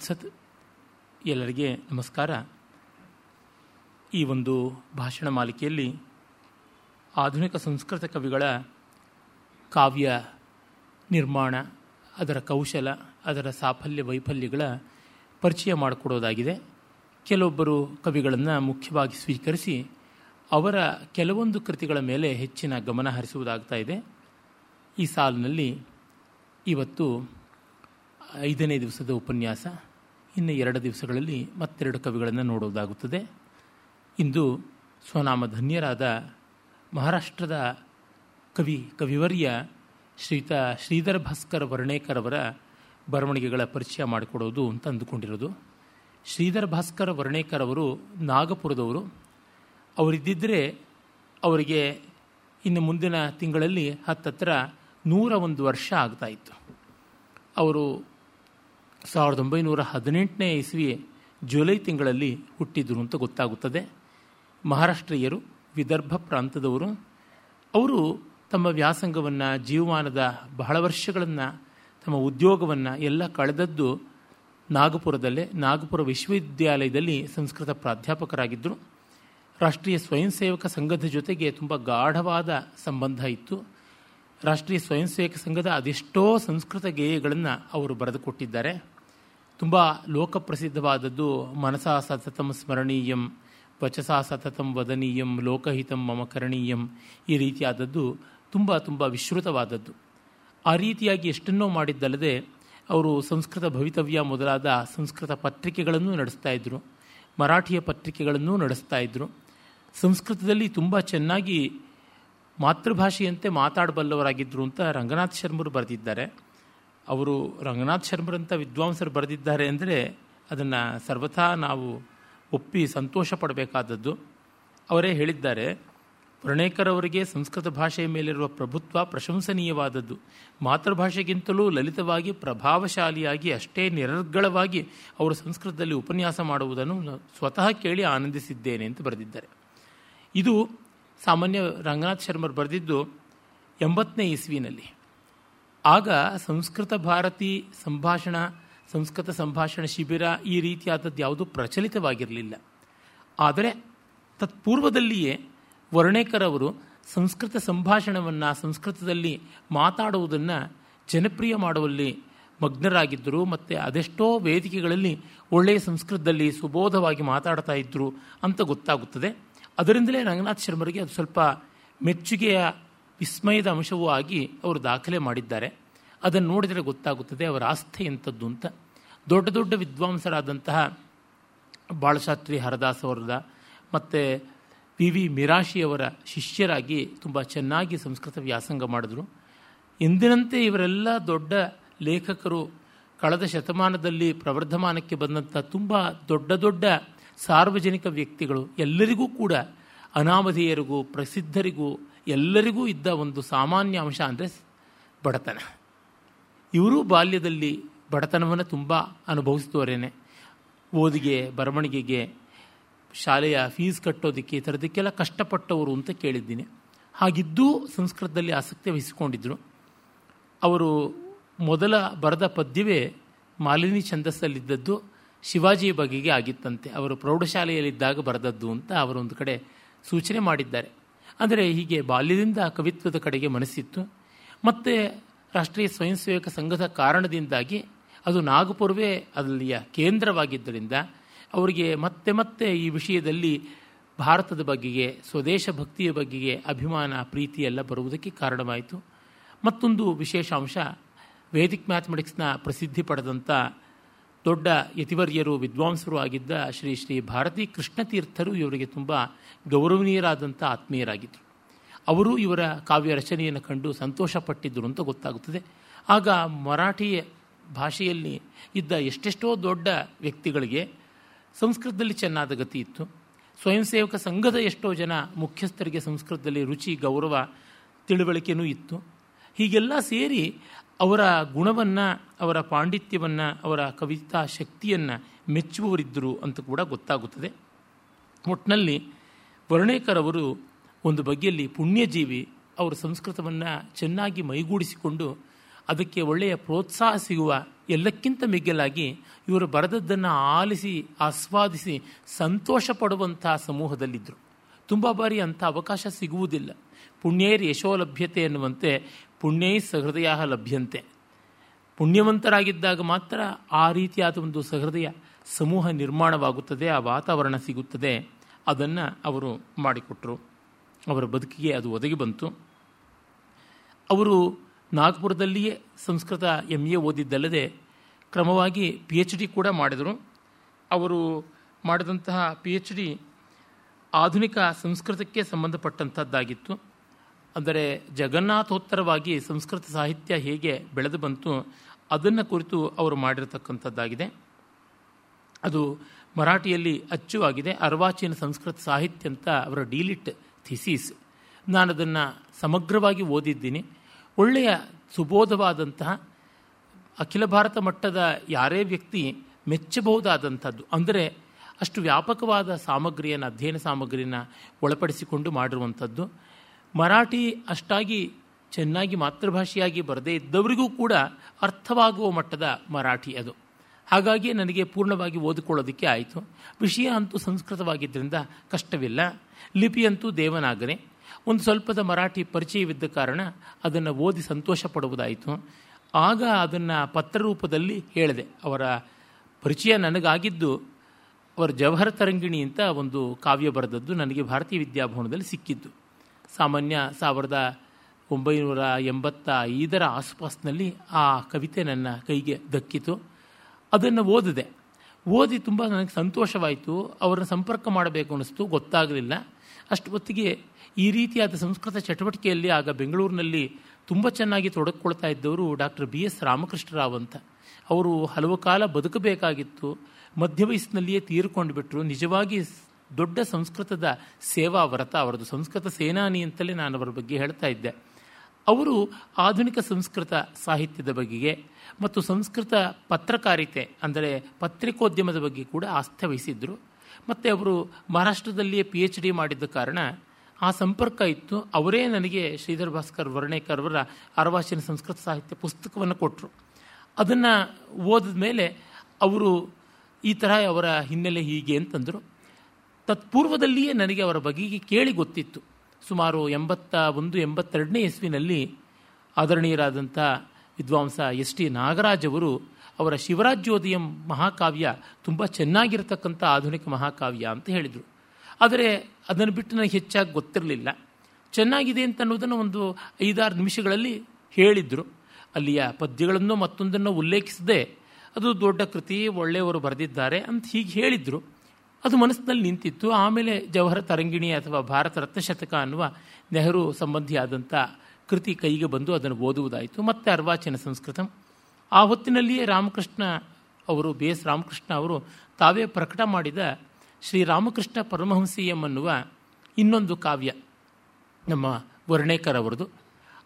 ತತ್ಸತ್ ಎಲ್ಲರಿಗೆ ನಮಸ್ಕಾರ. ಈ ಒಂದು ಭಾಷಣ ಮಾಲಿಕೆಯಲ್ಲಿ ಆಧುನಿಕ ಸಂಸ್ಕೃತ ಕವಿಗಳ ಕಾವ್ಯ ನಿರ್ಮಾಣ, ಅದರ ಕೌಶಲ, ಅದರ ಸಾಫಲ್ಯ ವೈಫಲ್ಯಗಳ ಪರಿಚಯ ಮಾಡಿಕೊಡೋದಾಗಿದೆ. ಕೆಲವೊಬ್ಬರು ಕವಿಗಳನ್ನು ಮುಖ್ಯವಾಗಿ ಸ್ವೀಕರಿಸಿ ಅವರ ಕೆಲವೊಂದು ಕೃತಿಗಳ ಮೇಲೆ ಹೆಚ್ಚಿನ ಗಮನ ಹರಿಸುವುದಾಗ್ತಾ ಇದೆ. ಈ ಸಾಲಿನಲ್ಲಿ ಇವತ್ತು ಐದನೇ ದಿವಸದ ಉಪನ್ಯಾಸ. ಇನ್ನು ಎರಡು ದಿವಸಗಳಲ್ಲಿ ಮತ್ತೆರಡು ಕವಿಗಳನ್ನು ನೋಡುವುದಾಗುತ್ತದೆ. ಇಂದು ಸ್ವನಾಮ ಧನ್ಯರಾದ ಮಹಾರಾಷ್ಟ್ರದ ಕವಿ, ಕವಿವರ್ಯ ಶ್ರೀತ ಶ್ರೀಧರ ಭಾಸ್ಕರ್ ವರ್ಣೇಕರ್ ಅವರ ಬರವಣಿಗೆಗಳ ಪರಿಚಯ ಮಾಡಿಕೊಡೋದು ಅಂತ ಅಂದುಕೊಂಡಿರೋದು. ಶ್ರೀಧರ ಭಾಸ್ಕರ್ ವರ್ಣೇಕರ್ ಅವರು ನಾಗಪುರದವರು. ಅವರಿದ್ದಿದ್ದರೆ ಅವರಿಗೆ ಇನ್ನು ಮುಂದಿನ ತಿಂಗಳಲ್ಲಿ ಹತ್ತತ್ರ ನೂರ ಒಂದು ವರ್ಷ ಆಗ್ತಾಯಿತ್ತು ಅವರು ಸಾವಿರದ ಒಂಬೈನೂರ ಹದಿನೆಂಟನೇ ಇಸ್ವಿ ಜುಲೈ ತಿಂಗಳಲ್ಲಿ ಹುಟ್ಟಿದರು ಅಂತ ಗೊತ್ತಾಗುತ್ತದೆ. ಮಹಾರಾಷ್ಟ್ರೀಯರು ವಿದರ್ಭ ಪ್ರಾಂತದವರು, ಅವರು ತಮ್ಮ ವ್ಯಾಸಂಗವನ್ನು, ಜೀವಮಾನದ ಬಹಳ ವರ್ಷಗಳನ್ನು, ತಮ್ಮ ಉದ್ಯೋಗವನ್ನು ಎಲ್ಲ ಕಳೆದದ್ದು ನಾಗಪುರದಲ್ಲೇ, ನಾಗಪುರ ವಿಶ್ವವಿದ್ಯಾಲಯದಲ್ಲಿ ಸಂಸ್ಕೃತ ಪ್ರಾಧ್ಯಾಪಕರಾಗಿದ್ದರು ರಾಷ್ಟ್ರೀಯ ಸ್ವಯಂ ಸೇವಕ ಸಂಘದ ಜೊತೆಗೆ ತುಂಬ ಗಾಢವಾದ ಸಂಬಂಧ ಇತ್ತು. ರಾಷ್ಟ್ರೀಯ ಸ್ವಯಂ ಸೇವಕ ಸಂಘದ ಅದೆಷ್ಟೋ ಸಂಸ್ಕೃತ ಗೇಯಗಳನ್ನು ಅವರು ಬರೆದುಕೊಟ್ಟಿದ್ದಾರೆ. ತುಂಬ ಲೋಕಪ್ರಸಿದ್ಧವಾದದ್ದು ಮನಸಾ ಸತತಂ ಸ್ಮರಣೀಯಂ, ವಚಸಾ ಸತತಂ ವದನೀಯಂ, ಲೋಕಹಿತಂ ಮಮ ಕರಣೀಯಂ ಈ ರೀತಿಯಾದದ್ದು ತುಂಬ ತುಂಬ ವಿಶ್ರುತವಾದದ್ದು. ಆ ರೀತಿಯಾಗಿ ಎಷ್ಟನ್ನೋ ಮಾಡಿದ್ದಲ್ಲದೆ ಅವರು ಸಂಸ್ಕೃತ ಭವಿತವ್ಯ ಮೊದಲಾದ ಸಂಸ್ಕೃತ ಪತ್ರಿಕೆಗಳನ್ನು ನಡೆಸ್ತಾ ಇದ್ದರು ಮರಾಠಿಯ ಪತ್ರಿಕೆಗಳನ್ನು ನಡೆಸ್ತಾ ಇದ್ದರು ಸಂಸ್ಕೃತದಲ್ಲಿ ತುಂಬ ಚೆನ್ನಾಗಿ ಮಾತೃಭಾಷೆಯಂತೆ ಮಾತಾಡಬಲ್ಲವರಾಗಿದ್ದರು ಅಂತ ರಂಗನಾಥ್ ಶರ್ಮರು ಬರೆದಿದ್ದಾರೆ. ಅವರು ರಂಗನಾಥ್ ಶರ್ಮರಂಥ ವಿದ್ವಾಂಸರು ಬರೆದಿದ್ದಾರೆ ಅಂದರೆ ಅದನ್ನು ಸರ್ವಥಾ ನಾವು ಒಪ್ಪಿ ಸಂತೋಷ ಪಡಬೇಕಾದದ್ದು. ಅವರೇ ಹೇಳಿದ್ದಾರೆ ಅವರಿಗೆ ಸಂಸ್ಕೃತ ಭಾಷೆಯ ಮೇಲಿರುವ ಪ್ರಭುತ್ವ ಪ್ರಶಂಸನೀಯವಾದದ್ದು. ಮಾತೃಭಾಷೆಗಿಂತಲೂ ಲಲಿತವಾಗಿ ಪ್ರಭಾವಶಾಲಿಯಾಗಿ ಅಷ್ಟೇ ನಿರರ್ಗಳವಾಗಿ ಅವರು ಸಂಸ್ಕೃತದಲ್ಲಿ ಉಪನ್ಯಾಸ ಮಾಡುವುದನ್ನು ಸ್ವತಃ ಕೇಳಿ ಆನಂದಿಸಿದ್ದೇನೆ ಅಂತ ಬರೆದಿದ್ದಾರೆ. ಇದು ಸಾಮಾನ್ಯ ರಂಗನಾಥ್ ಶರ್ಮರು ಬರೆದಿದ್ದು ಎಂಬತ್ತನೇ ಇಸ್ವಿನಲ್ಲಿ. ಆಗ ಸಂಸ್ಕೃತ ಭಾರತಿ ಸಂಭಾಷಣ, ಸಂಸ್ಕೃತ ಸಂಭಾಷಣ ಶಿಬಿರ ಈ ರೀತಿಯಾದದ್ದು ಯಾವುದೂ ಪ್ರಚಲಿತವಾಗಿರಲಿಲ್ಲ. ಆದರೆ ತತ್ಪೂರ್ವದಲ್ಲಿಯೇ ವರ್ಣೇಕರ್ ಅವರು ಸಂಸ್ಕೃತ ಸಂಭಾಷಣವನ್ನು, ಸಂಸ್ಕೃತದಲ್ಲಿ ಮಾತಾಡುವುದನ್ನು ಜನಪ್ರಿಯ ಮಾಡುವಲ್ಲಿ ಮಗ್ನರಾಗಿದ್ದರು. ಮತ್ತು ಅದೆಷ್ಟೋ ವೇದಿಕೆಗಳಲ್ಲಿ ಒಳ್ಳೆಯ ಸಂಸ್ಕೃತದಲ್ಲಿ ಸುಬೋಧವಾಗಿ ಮಾತಾಡ್ತಾ ಇದ್ದರು ಅಂತ ಗೊತ್ತಾಗುತ್ತದೆ. ಅದರಿಂದಲೇ ರಂಗನಾಥ್ ಶರ್ಮರಿಗೆ ಅದು ಸ್ವಲ್ಪ ಮೆಚ್ಚುಗೆಯ ವಿಸ್ಮಯದ ಅಂಶವೂ ಆಗಿ ಅವರು ದಾಖಲೆ ಮಾಡಿದ್ದಾರೆ. ಅದನ್ನು ನೋಡಿದರೆ ಗೊತ್ತಾಗುತ್ತದೆ ಅವರ ಆಸ್ಥೆ ಎಂಥದ್ದು ಅಂತ. ದೊಡ್ಡ ದೊಡ್ಡ ವಿದ್ವಾಂಸರಾದಂತಹ ಬಾಳಶಾಸ್ತ್ರಿ ಹರದಾಸ್ ಅವರದ ಮತ್ತು ವಿ ವಿ ಮಿರಾಶಿಯವರ ಶಿಷ್ಯರಾಗಿ ತುಂಬ ಚೆನ್ನಾಗಿ ಸಂಸ್ಕೃತ ವ್ಯಾಸಂಗ ಮಾಡಿದ್ರು. ಎಂದಿನಂತೆ ಇವರೆಲ್ಲ ದೊಡ್ಡ ಲೇಖಕರು ಕಳೆದ ಶತಮಾನದಲ್ಲಿ ಪ್ರವರ್ಧಮಾನಕ್ಕೆ ಬಂದಂಥ ತುಂಬ ದೊಡ್ಡ ದೊಡ್ಡ ಸಾರ್ವಜನಿಕ ವ್ಯಕ್ತಿಗಳು ಎಲ್ಲರಿಗೂ ಕೂಡ ಅನಾಮಧೇಯರಿಗೂ ಪ್ರಸಿದ್ಧರಿಗೂ ಎಲ್ಲರಿಗೂ ಇದ್ದ ಒಂದು ಸಾಮಾನ್ಯ ಅಂಶ ಅಂದರೆ ಬಡತನ. ಇವರು ಬಾಲ್ಯದಲ್ಲಿ ಬಡತನವನ್ನು ತುಂಬ ಅನುಭವಿಸಿದವರೇನೆ. ಓದಿಗೆ, ಬರವಣಿಗೆಗೆ, ಶಾಲೆಯ ಫೀಸ್ ಕಟ್ಟೋದಕ್ಕೆ, ಈ ಥರದಕ್ಕೆಲ್ಲ ಕಷ್ಟಪಟ್ಟವರು ಅಂತ ಕೇಳಿದ್ದೀನಿ. ಹಾಗಿದ್ದೂ ಸಂಸ್ಕೃತದಲ್ಲಿ ಆಸಕ್ತಿ ವಹಿಸಿಕೊಂಡಿದ್ದರು ಅವರು ಮೊದಲ ಬರೆದ ಪದ್ಯವೇ ಮಾಲಿನಿ ಛಂದಸ್ಸಲ್ಲಿದ್ದದ್ದು, ಶಿವಾಜಿ ಬಗೆಗೆ ಆಗಿತ್ತಂತೆ. ಅವರು ಪ್ರೌಢಶಾಲೆಯಲ್ಲಿದ್ದಾಗ ಬರೆದದ್ದು ಅಂತ ಅವರೊಂದು ಕಡೆ ಸೂಚನೆ ಮಾಡಿದ್ದಾರೆ. ಅಂದರೆ ಹೀಗೆ ಬಾಲ್ಯದಿಂದ ಕವಿತ್ವದ ಕಡೆಗೆ ಮನಸ್ಸಿತ್ತು. ಮತ್ತು ರಾಷ್ಟ್ರೀಯ ಸ್ವಯಂ ಸೇವಕ ಸಂಘದ ಕಾರಣದಿಂದಾಗಿ ಅದು ನಾಗಪುರವೇ ಅಲ್ಲಿಯ ಕೇಂದ್ರವಾಗಿದ್ದರಿಂದ ಅವರಿಗೆ ಮತ್ತೆ ಮತ್ತೆ ಈ ವಿಷಯದಲ್ಲಿ ಭಾರತದ ಬಗೆಗೆ, ಸ್ವದೇಶ ಭಕ್ತಿಯ ಬಗೆಗೆ ಅಭಿಮಾನ, ಪ್ರೀತಿ ಎಲ್ಲ ಬರುವುದಕ್ಕೆ ಕಾರಣವಾಯಿತು. ಮತ್ತೊಂದು ವಿಶೇಷಾಂಶ ವೇದಿಕ್ ಮ್ಯಾಥಮೆಟಿಕ್ಸ್ನ ಪ್ರಸಿದ್ಧಿ ಪಡೆದಂಥ ದೊಡ್ಡ ಯತಿವರ್ಯರು, ವಿದ್ವಾಂಸರು ಆಗಿದ್ದ ಶ್ರೀ ಶ್ರೀ ಭಾರತೀ ಕೃಷ್ಣತೀರ್ಥರು ಇವರಿಗೆ ತುಂಬ ಗೌರವನೀಯರಾದಂಥ ಆತ್ಮೀಯರಾಗಿದ್ದರು ಅವರು ಇವರ ಕಾವ್ಯ ರಚನೆಯನ್ನು ಕಂಡು ಸಂತೋಷಪಟ್ಟಿದ್ದರು ಅಂತ ಗೊತ್ತಾಗುತ್ತದೆ. ಆಗ ಮರಾಠಿ ಭಾಷೆಯಲ್ಲಿ ಇದ್ದ ಎಷ್ಟೆಷ್ಟೋ ದೊಡ್ಡ ವ್ಯಕ್ತಿಗಳಿಗೆ ಸಂಸ್ಕೃತದಲ್ಲಿ ಚೆನ್ನಾದ ಗತಿ ಇತ್ತು. ಸ್ವಯಂ ಸೇವಕ ಸಂಘದ ಎಷ್ಟೋ ಜನ ಮುಖ್ಯಸ್ಥರಿಗೆ ಸಂಸ್ಕೃತದಲ್ಲಿ ರುಚಿ, ಗೌರವ ತಿಳುವಳಿಕೆಯೂ ಇತ್ತು. ಹೀಗೆಲ್ಲ ಸೇರಿ ಅವರ ಗುಣವನ್ನು, ಅವರ ಪಾಂಡಿತ್ಯವನ್ನು, ಅವರ ಕವಿತಾ ಶಕ್ತಿಯನ್ನು ಮೆಚ್ಚುವವರಿದ್ದರು ಅಂತ ಕೂಡ ಗೊತ್ತಾಗುತ್ತದೆ. ಒಟ್ಟಿನಲ್ಲಿ ವರ್ಣೇಕರ್ ಅವರು ಒಂದು ಬಗೆಯಲ್ಲಿ ಪುಣ್ಯಜೀವಿ, ಅವರು ಸಂಸ್ಕೃತವನ್ನು ಚೆನ್ನಾಗಿ ಮೈಗೂಡಿಸಿಕೊಂಡು ಅದಕ್ಕೆ ಒಳ್ಳೆಯ ಪ್ರೋತ್ಸಾಹ ಸಿಗುವ ಎಲ್ಲಕ್ಕಿಂತ ಮಿಗಿಲಾಗಿ ಇವರು ಬರೆದದ್ದನ್ನು ಆಲಿಸಿ, ಆಸ್ವಾದಿಸಿ ಸಂತೋಷ ಪಡುವಂಥ ಸಮೂಹದಲ್ಲಿದ್ದರು. ತುಂಬ ಬಾರಿ ಅಂಥ ಅವಕಾಶ ಸಿಗುವುದಿಲ್ಲ. ಪುಣ್ಯೇರ್ ಯಶೋಲಭ್ಯತೆ ಎನ್ನುವಂತೆ ಪುಣ್ಯೈ ಸಹೃದಯ ಲಭ್ಯಂತೆ. ಪುಣ್ಯವಂತರಾಗಿದ್ದಾಗ ಮಾತ್ರ ಆ ರೀತಿಯಾದ ಒಂದು ಸಹೃದಯ ಸಮೂಹ ನಿರ್ಮಾಣವಾಗುತ್ತದೆ, ಆ ವಾತಾವರಣ ಸಿಗುತ್ತದೆ. ಅದನ್ನು ಅವರು ಮಾಡಿಕೊಟ್ರು. ಅವರ ಬದುಕಿಗೆ ಅದು ಒದಗಿ ಬಂತು. ಅವರು ನಾಗ್ಪುರದಲ್ಲಿಯೇ ಸಂಸ್ಕೃತ ಎಂ ಎ ಓದಿದ್ದಲ್ಲದೆ ಕ್ರಮವಾಗಿ ಪಿ ಎಚ್ ಡಿ ಕೂಡ ಮಾಡಿದರು. ಅವರು ಮಾಡಿದಂತಹ ಪಿ ಎಚ್ ಡಿ ಆಧುನಿಕ ಸಂಸ್ಕೃತಕ್ಕೆ ಸಂಬಂಧಪಟ್ಟಂಥದ್ದಾಗಿತ್ತು ಅಂದರೆ ಜಗನ್ನಾಥೋತ್ತರವಾಗಿ ಸಂಸ್ಕೃತ ಸಾಹಿತ್ಯ ಹೇಗೆ ಬೆಳೆದು ಬಂತು ಅದನ್ನು ಕುರಿತು ಅವರು ಮಾಡಿರತಕ್ಕಂಥದ್ದಾಗಿದೆ. ಅದು ಮರಾಠಿಯಲ್ಲಿ ಅಚ್ಚುವಾಗಿದೆ. ಅರ್ವಾಚೀನ ಸಂಸ್ಕೃತ ಸಾಹಿತ್ಯ ಅಂತ ಅವರ ಡೀಲಿಟ್ ಥಿಸೀಸ್. ನಾನು ಅದನ್ನು ಸಮಗ್ರವಾಗಿ ಓದಿದ್ದೀನಿ. ಒಳ್ಳೆಯ ಸುಬೋಧವಾದಂತಹ ಅಖಿಲ ಭಾರತ ಮಟ್ಟದ ಯಾರೇ ವ್ಯಕ್ತಿ ಮೆಚ್ಚಬಹುದಾದಂಥದ್ದು. ಅಂದರೆ ಅಷ್ಟು ವ್ಯಾಪಕವಾದ ಸಾಮಗ್ರಿಯನ್ನು, ಅಧ್ಯಯನ ಸಾಮಗ್ರಿಯನ್ನು ಒಳಪಡಿಸಿಕೊಂಡು ಮಾಡಿರುವಂಥದ್ದು. ಮರಾಠಿ ಅಷ್ಟಾಗಿ ಚೆನ್ನಾಗಿ ಮಾತೃಭಾಷೆಯಾಗಿ ಬರದೇ ಇದ್ದವರಿಗೂ ಕೂಡ ಅರ್ಥವಾಗುವ ಮಟ್ಟದ ಮರಾಠಿ ಅದು. ಹಾಗಾಗಿ ನನಗೆ ಪೂರ್ಣವಾಗಿ ಓದಿಕೊಳ್ಳೋದಕ್ಕೆ ಆಯಿತು. ವಿಷಯ ಅಂತೂ ಸಂಸ್ಕೃತವಾಗಿದ್ದರಿಂದ ಕಷ್ಟವಿಲ್ಲ. ಲಿಪಿಯಂತೂ ದೇವನಾಗನೆ ಒಂದು ಸ್ವಲ್ಪದ ಮರಾಠಿ ಪರಿಚಯವಿದ್ದ ಕಾರಣ ಅದನ್ನು ಓದಿ ಸಂತೋಷ ಪಡುವುದಾಯಿತು ಆಗ ಅದನ್ನು ಪತ್ರರೂಪದಲ್ಲಿ ಹೇಳಿದೆ. ಅವರ ಪರಿಚಯ ನನಗಾಗಿದ್ದು, ಅವರ ಜವಹರ ತರಂಗಿಣಿ ಅಂತ ಒಂದು ಕಾವ್ಯ ಬರೆದದ್ದು ನನಗೆ ಭಾರತೀಯ ವಿದ್ಯಾಭವನದಲ್ಲಿ ಸಿಕ್ಕಿದ್ದು. ಸಾಮಾನ್ಯ ಸಾವಿರದ ಒಂಬೈನೂರ ಎಂಬತ್ತ ಐದರ ಆಸುಪಾಸಿನಲ್ಲಿ ಆ ಕವಿತೆ ನನ್ನ ಕೈಗೆ ದಕ್ಕಿತು. ಅದನ್ನು ಓದಿದೆ. ಓದಿ ತುಂಬ ನನಗೆ ಸಂತೋಷವಾಯಿತು. ಅವರನ್ನು ಸಂಪರ್ಕ ಮಾಡಬೇಕು ಅನ್ನಿಸ್ತು. ಗೊತ್ತಾಗಲಿಲ್ಲ. ಅಷ್ಟು ಹೊತ್ತಿಗೆ ಈ ರೀತಿಯಾದ ಸಂಸ್ಕೃತ ಚಟುವಟಿಕೆಯಲ್ಲಿ ಆಗ ಬೆಂಗಳೂರಿನಲ್ಲಿ ತುಂಬ ಚೆನ್ನಾಗಿ ತೊಡಗಿಕೊಳ್ತಾ ಇದ್ದವರು ಡಾಕ್ಟರ್ ಬಿ ಎಸ್ ರಾಮಕೃಷ್ಣರಾವ್ ಅಂತ. ಅವರು ಹಲವು ಕಾಲ ಬದುಕಬೇಕಾಗಿತ್ತು. ಮಧ್ಯ ವಯಸ್ಸಿನಲ್ಲಿಯೇ ತೀರ್ಕೊಂಡು ಬಿಟ್ಟರು ನಿಜವಾಗಿ ದೊಡ್ಡ ಸಂಸ್ಕೃತದ ಸೇವಾ ವ್ರತ, ಅವರದು ಸಂಸ್ಕೃತ ಸೇನಾನಿ ಅಂತಲೇ ನಾನು ಅವರ ಬಗ್ಗೆ ಹೇಳ್ತಾ ಇದ್ದೆ. ಅವರು ಆಧುನಿಕ ಸಂಸ್ಕೃತ ಸಾಹಿತ್ಯದ ಬಗೆಗೆ ಮತ್ತು ಸಂಸ್ಕೃತ ಪತ್ರಕಾರಿತೆ, ಅಂದರೆ ಪತ್ರಿಕೋದ್ಯಮದ ಬಗ್ಗೆ ಕೂಡ ಆಸ್ಥೆ ವಹಿಸಿದ್ದರು ಮತ್ತು ಅವರು ಮಹಾರಾಷ್ಟ್ರದಲ್ಲಿಯೇ ಪಿ ಎಚ್ ಡಿ ಮಾಡಿದ್ದ ಕಾರಣ ಆ ಸಂಪರ್ಕ ಇತ್ತು. ಅವರೇ ನನಗೆ ಶ್ರೀಧರ್ ಭಾಸ್ಕರ್ ವರ್ಣೇಕರ್ ಅವರ ಅರವಾಚಿನ ಸಂಸ್ಕೃತ ಸಾಹಿತ್ಯ ಪುಸ್ತಕವನ್ನು ಕೊಟ್ಟರು ಅದನ್ನು ಓದಿದ ಮೇಲೆ ಅವರು ಈ ಥರ ಅವರ ಹಿನ್ನೆಲೆ ಹೀಗೆ ಅಂತಂದರು. ತತ್ಪೂರ್ವದಲ್ಲಿಯೇ ನನಗೆ ಅವರ ಬಗೆಗೆ ಕೇಳಿ ಗೊತ್ತಿತ್ತು. ಸುಮಾರು ಎಂಬತ್ತ ಒಂದು, ಎಂಬತ್ತೆರಡನೇ ಇಸ್ವಿನಲ್ಲಿ ಆದರಣೀಯರಾದಂಥ ವಿದ್ವಾಂಸ ಎಸ್ ಟಿ ನಾಗರಾಜ್ ಅವರು ಅವರ ಶಿವರಾಜ್ಯೋದಯಂ ಮಹಾಕಾವ್ಯ ತುಂಬ ಚೆನ್ನಾಗಿರತಕ್ಕಂಥ ಆಧುನಿಕ ಮಹಾಕಾವ್ಯ ಅಂತ ಹೇಳಿದರು. ಆದರೆ ಅದನ್ನು ಬಿಟ್ಟು ನನಗೆ ಹೆಚ್ಚಾಗಿ ಗೊತ್ತಿರಲಿಲ್ಲ. ಚೆನ್ನಾಗಿದೆ ಅಂತ ಅನ್ನೋದನ್ನು ಒಂದು ಐದಾರು ನಿಮಿಷಗಳಲ್ಲಿ ಹೇಳಿದರು. ಅಲ್ಲಿಯ ಪದ್ಯಗಳನ್ನು ಮತ್ತೊಂದನ್ನು ಉಲ್ಲೇಖಿಸದೆ ಅದು ದೊಡ್ಡ ಕೃತಿ ಒಳ್ಳೆಯವರು ಬರೆದಿದ್ದಾರೆ ಅಂತ ಹೀಗೆ ಹೇಳಿದರು. ಅದು ಮನಸ್ಸಿನಲ್ಲಿ ನಿಂತಿತ್ತು. ಆಮೇಲೆ ಜವಹರ ತರಂಗಿಣಿ ಅಥವಾ ಭಾರತ ರತ್ನಶತಕ ಅನ್ನುವ ನೆಹರು ಸಂಬಂಧಿಯಾದಂಥ ಕೃತಿ ಕೈಗೆ ಬಂದು ಅದನ್ನು ಓದುವುದಾಯಿತು. ಮತ್ತು ಅರ್ವಾಚೀನ ಸಂಸ್ಕೃತಂ. ಆ ಹೊತ್ತಿನಲ್ಲಿಯೇ ರಾಮಕೃಷ್ಣ ಅವರು, ಬಿ ಎಸ್ ರಾಮಕೃಷ್ಣ ಅವರು ತಾವೇ ಪ್ರಕಟ ಮಾಡಿದ ಶ್ರೀರಾಮಕೃಷ್ಣ ಪರಮಹಂಸೀಯಂ ಅನ್ನುವ ಇನ್ನೊಂದು ಕಾವ್ಯ ನಮ್ಮ ವರ್ಣೇಕರ್ ಅವರದು.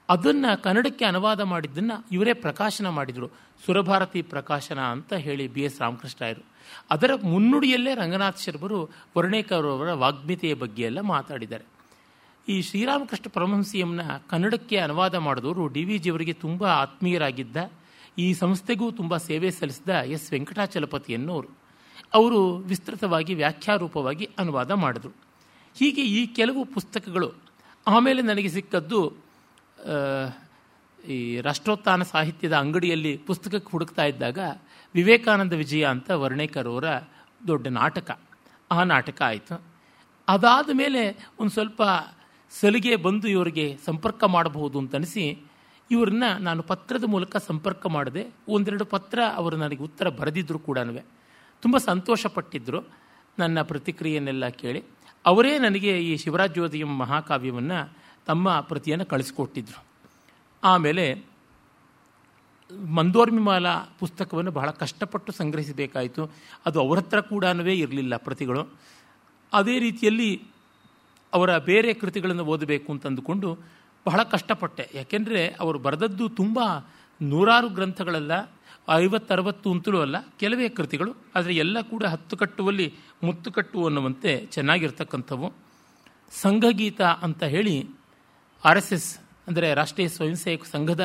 ಅದನ್ನು ಕನ್ನಡಕ್ಕೆ ಅನುವಾದ ಮಾಡಿದ್ದನ್ನು ಇವರೇ ಪ್ರಕಾಶನ ಮಾಡಿದರು. ಸುರಭಾರತಿ ಪ್ರಕಾಶನ ಅಂತ ಹೇಳಿ ಬಿ ಎಸ್ ರಾಮಕೃಷ್ಣರು ಅದರ ಮುನ್ನುಡಿಯಲ್ಲೇ ರಂಗನಾಥ್ ಶರ್ಮರು ವರ್ಣೇಕರ್ ಅವರ ವಾಗ್ಮಿತೆಯ ಬಗ್ಗೆ ಎಲ್ಲ ಮಾತಾಡಿದ್ದಾರೆ. ಈ ಶ್ರೀರಾಮಕೃಷ್ಣ ಪರಮಹಂಸಿಯಂನ ಕನ್ನಡಕ್ಕೆ ಅನುವಾದ ಮಾಡಿದವರು ಡಿ ವಿ ಜಿಯವರಿಗೆ ತುಂಬ ಆತ್ಮೀಯರಾಗಿದ್ದ, ಈ ಸಂಸ್ಥೆಗೂ ತುಂಬ ಸೇವೆ ಸಲ್ಲಿಸಿದ ಎಸ್ ವೆಂಕಟಾಚಲಪತಿ ಎನ್ನುವರು ಅವರು ವಿಸ್ತೃತವಾಗಿ ವ್ಯಾಖ್ಯಾರೂಪವಾಗಿ ಅನುವಾದ ಮಾಡಿದರು. ಹೀಗೆ ಈ ಕೆಲವು ಪುಸ್ತಕಗಳು ಆಮೇಲೆ ನನಗೆ ಸಿಕ್ಕದ್ದು ಈ ರಾಷ್ಟ್ರೋತ್ಥಾನ ಸಾಹಿತ್ಯದ ಅಂಗಡಿಯಲ್ಲಿ ಪುಸ್ತಕಕ್ಕೆ ಹುಡುಕ್ತಾ ಇದ್ದಾಗ ವಿವೇಕಾನಂದ ವಿಜಯ ಅಂತ ವರ್ಣೇಕರವರ ದೊಡ್ಡ ನಾಟಕ. ಆ ನಾಟಕ ಆಯಿತು. ಅದಾದ ಮೇಲೆ ಒಂದು ಸ್ವಲ್ಪ ಸಲಿಗೆ ಬಂದು ಇವರಿಗೆ ಸಂಪರ್ಕ ಮಾಡಬಹುದು ಅಂತ ಅನಿಸಿ ಇವ್ರನ್ನ ನಾನು ಪತ್ರದ ಮೂಲಕ ಸಂಪರ್ಕ ಮಾಡಿದೆ ಒಂದೆರಡು ಪತ್ರ ಅವರು ನನಗೆ ಉತ್ತರ ಬರೆದಿದ್ದರು ಕೂಡ ತುಂಬ ಸಂತೋಷಪಟ್ಟಿದ್ದರು ನನ್ನ ಪ್ರತಿಕ್ರಿಯೆಯನ್ನೆಲ್ಲ ಕೇಳಿ. ಅವರೇ ನನಗೆ ಈ ಶಿವರಾಜ್ಯೋದಯಂ ಮಹಾಕಾವ್ಯವನ್ನು ತಮ್ಮ ಪ್ರತಿಯನ್ನು ಕಳಿಸ್ಕೊಟ್ಟಿದ್ರು. ಆಮೇಲೆ ಮಂದೋರ್ಮಿಮಾಲ ಪುಸ್ತಕವನ್ನು ಬಹಳ ಕಷ್ಟಪಟ್ಟು ಸಂಗ್ರಹಿಸಬೇಕಾಯಿತು. ಅದು ಅವರ ಹತ್ರ ಕೂಡ ಇರಲಿಲ್ಲ ಪ್ರತಿಗಳು. ಅದೇ ರೀತಿಯಲ್ಲಿ ಅವರ ಬೇರೆ ಕೃತಿಗಳನ್ನು ಓದಬೇಕು ಅಂತ ಅಂದುಕೊಂಡು ಬಹಳ ಕಷ್ಟಪಟ್ಟೆ. ಯಾಕೆಂದರೆ ಅವರು ಬರೆದದ್ದು ತುಂಬ ನೂರಾರು ಗ್ರಂಥಗಳಲ್ಲ, ಐವತ್ತರವತ್ತು ಅಂತಲೂ ಅಲ್ಲ, ಕೆಲವೇ ಕೃತಿಗಳು. ಆದರೆ ಎಲ್ಲ ಕೂಡ ಹತ್ತು ಕಟ್ಟುವಲ್ಲಿ ಮುತ್ತು ಕಟ್ಟು ಅನ್ನುವಂತೆ ಚೆನ್ನಾಗಿರ್ತಕ್ಕಂಥವು. ಸಂಘಗೀತ ಅಂತ ಹೇಳಿ ಆರ್ ಎಸ್ ಎಸ್, ಅಂದರೆ ರಾಷ್ಟ್ರೀಯ ಸ್ವಯಂ ಸೇವಕ ಸಂಘದ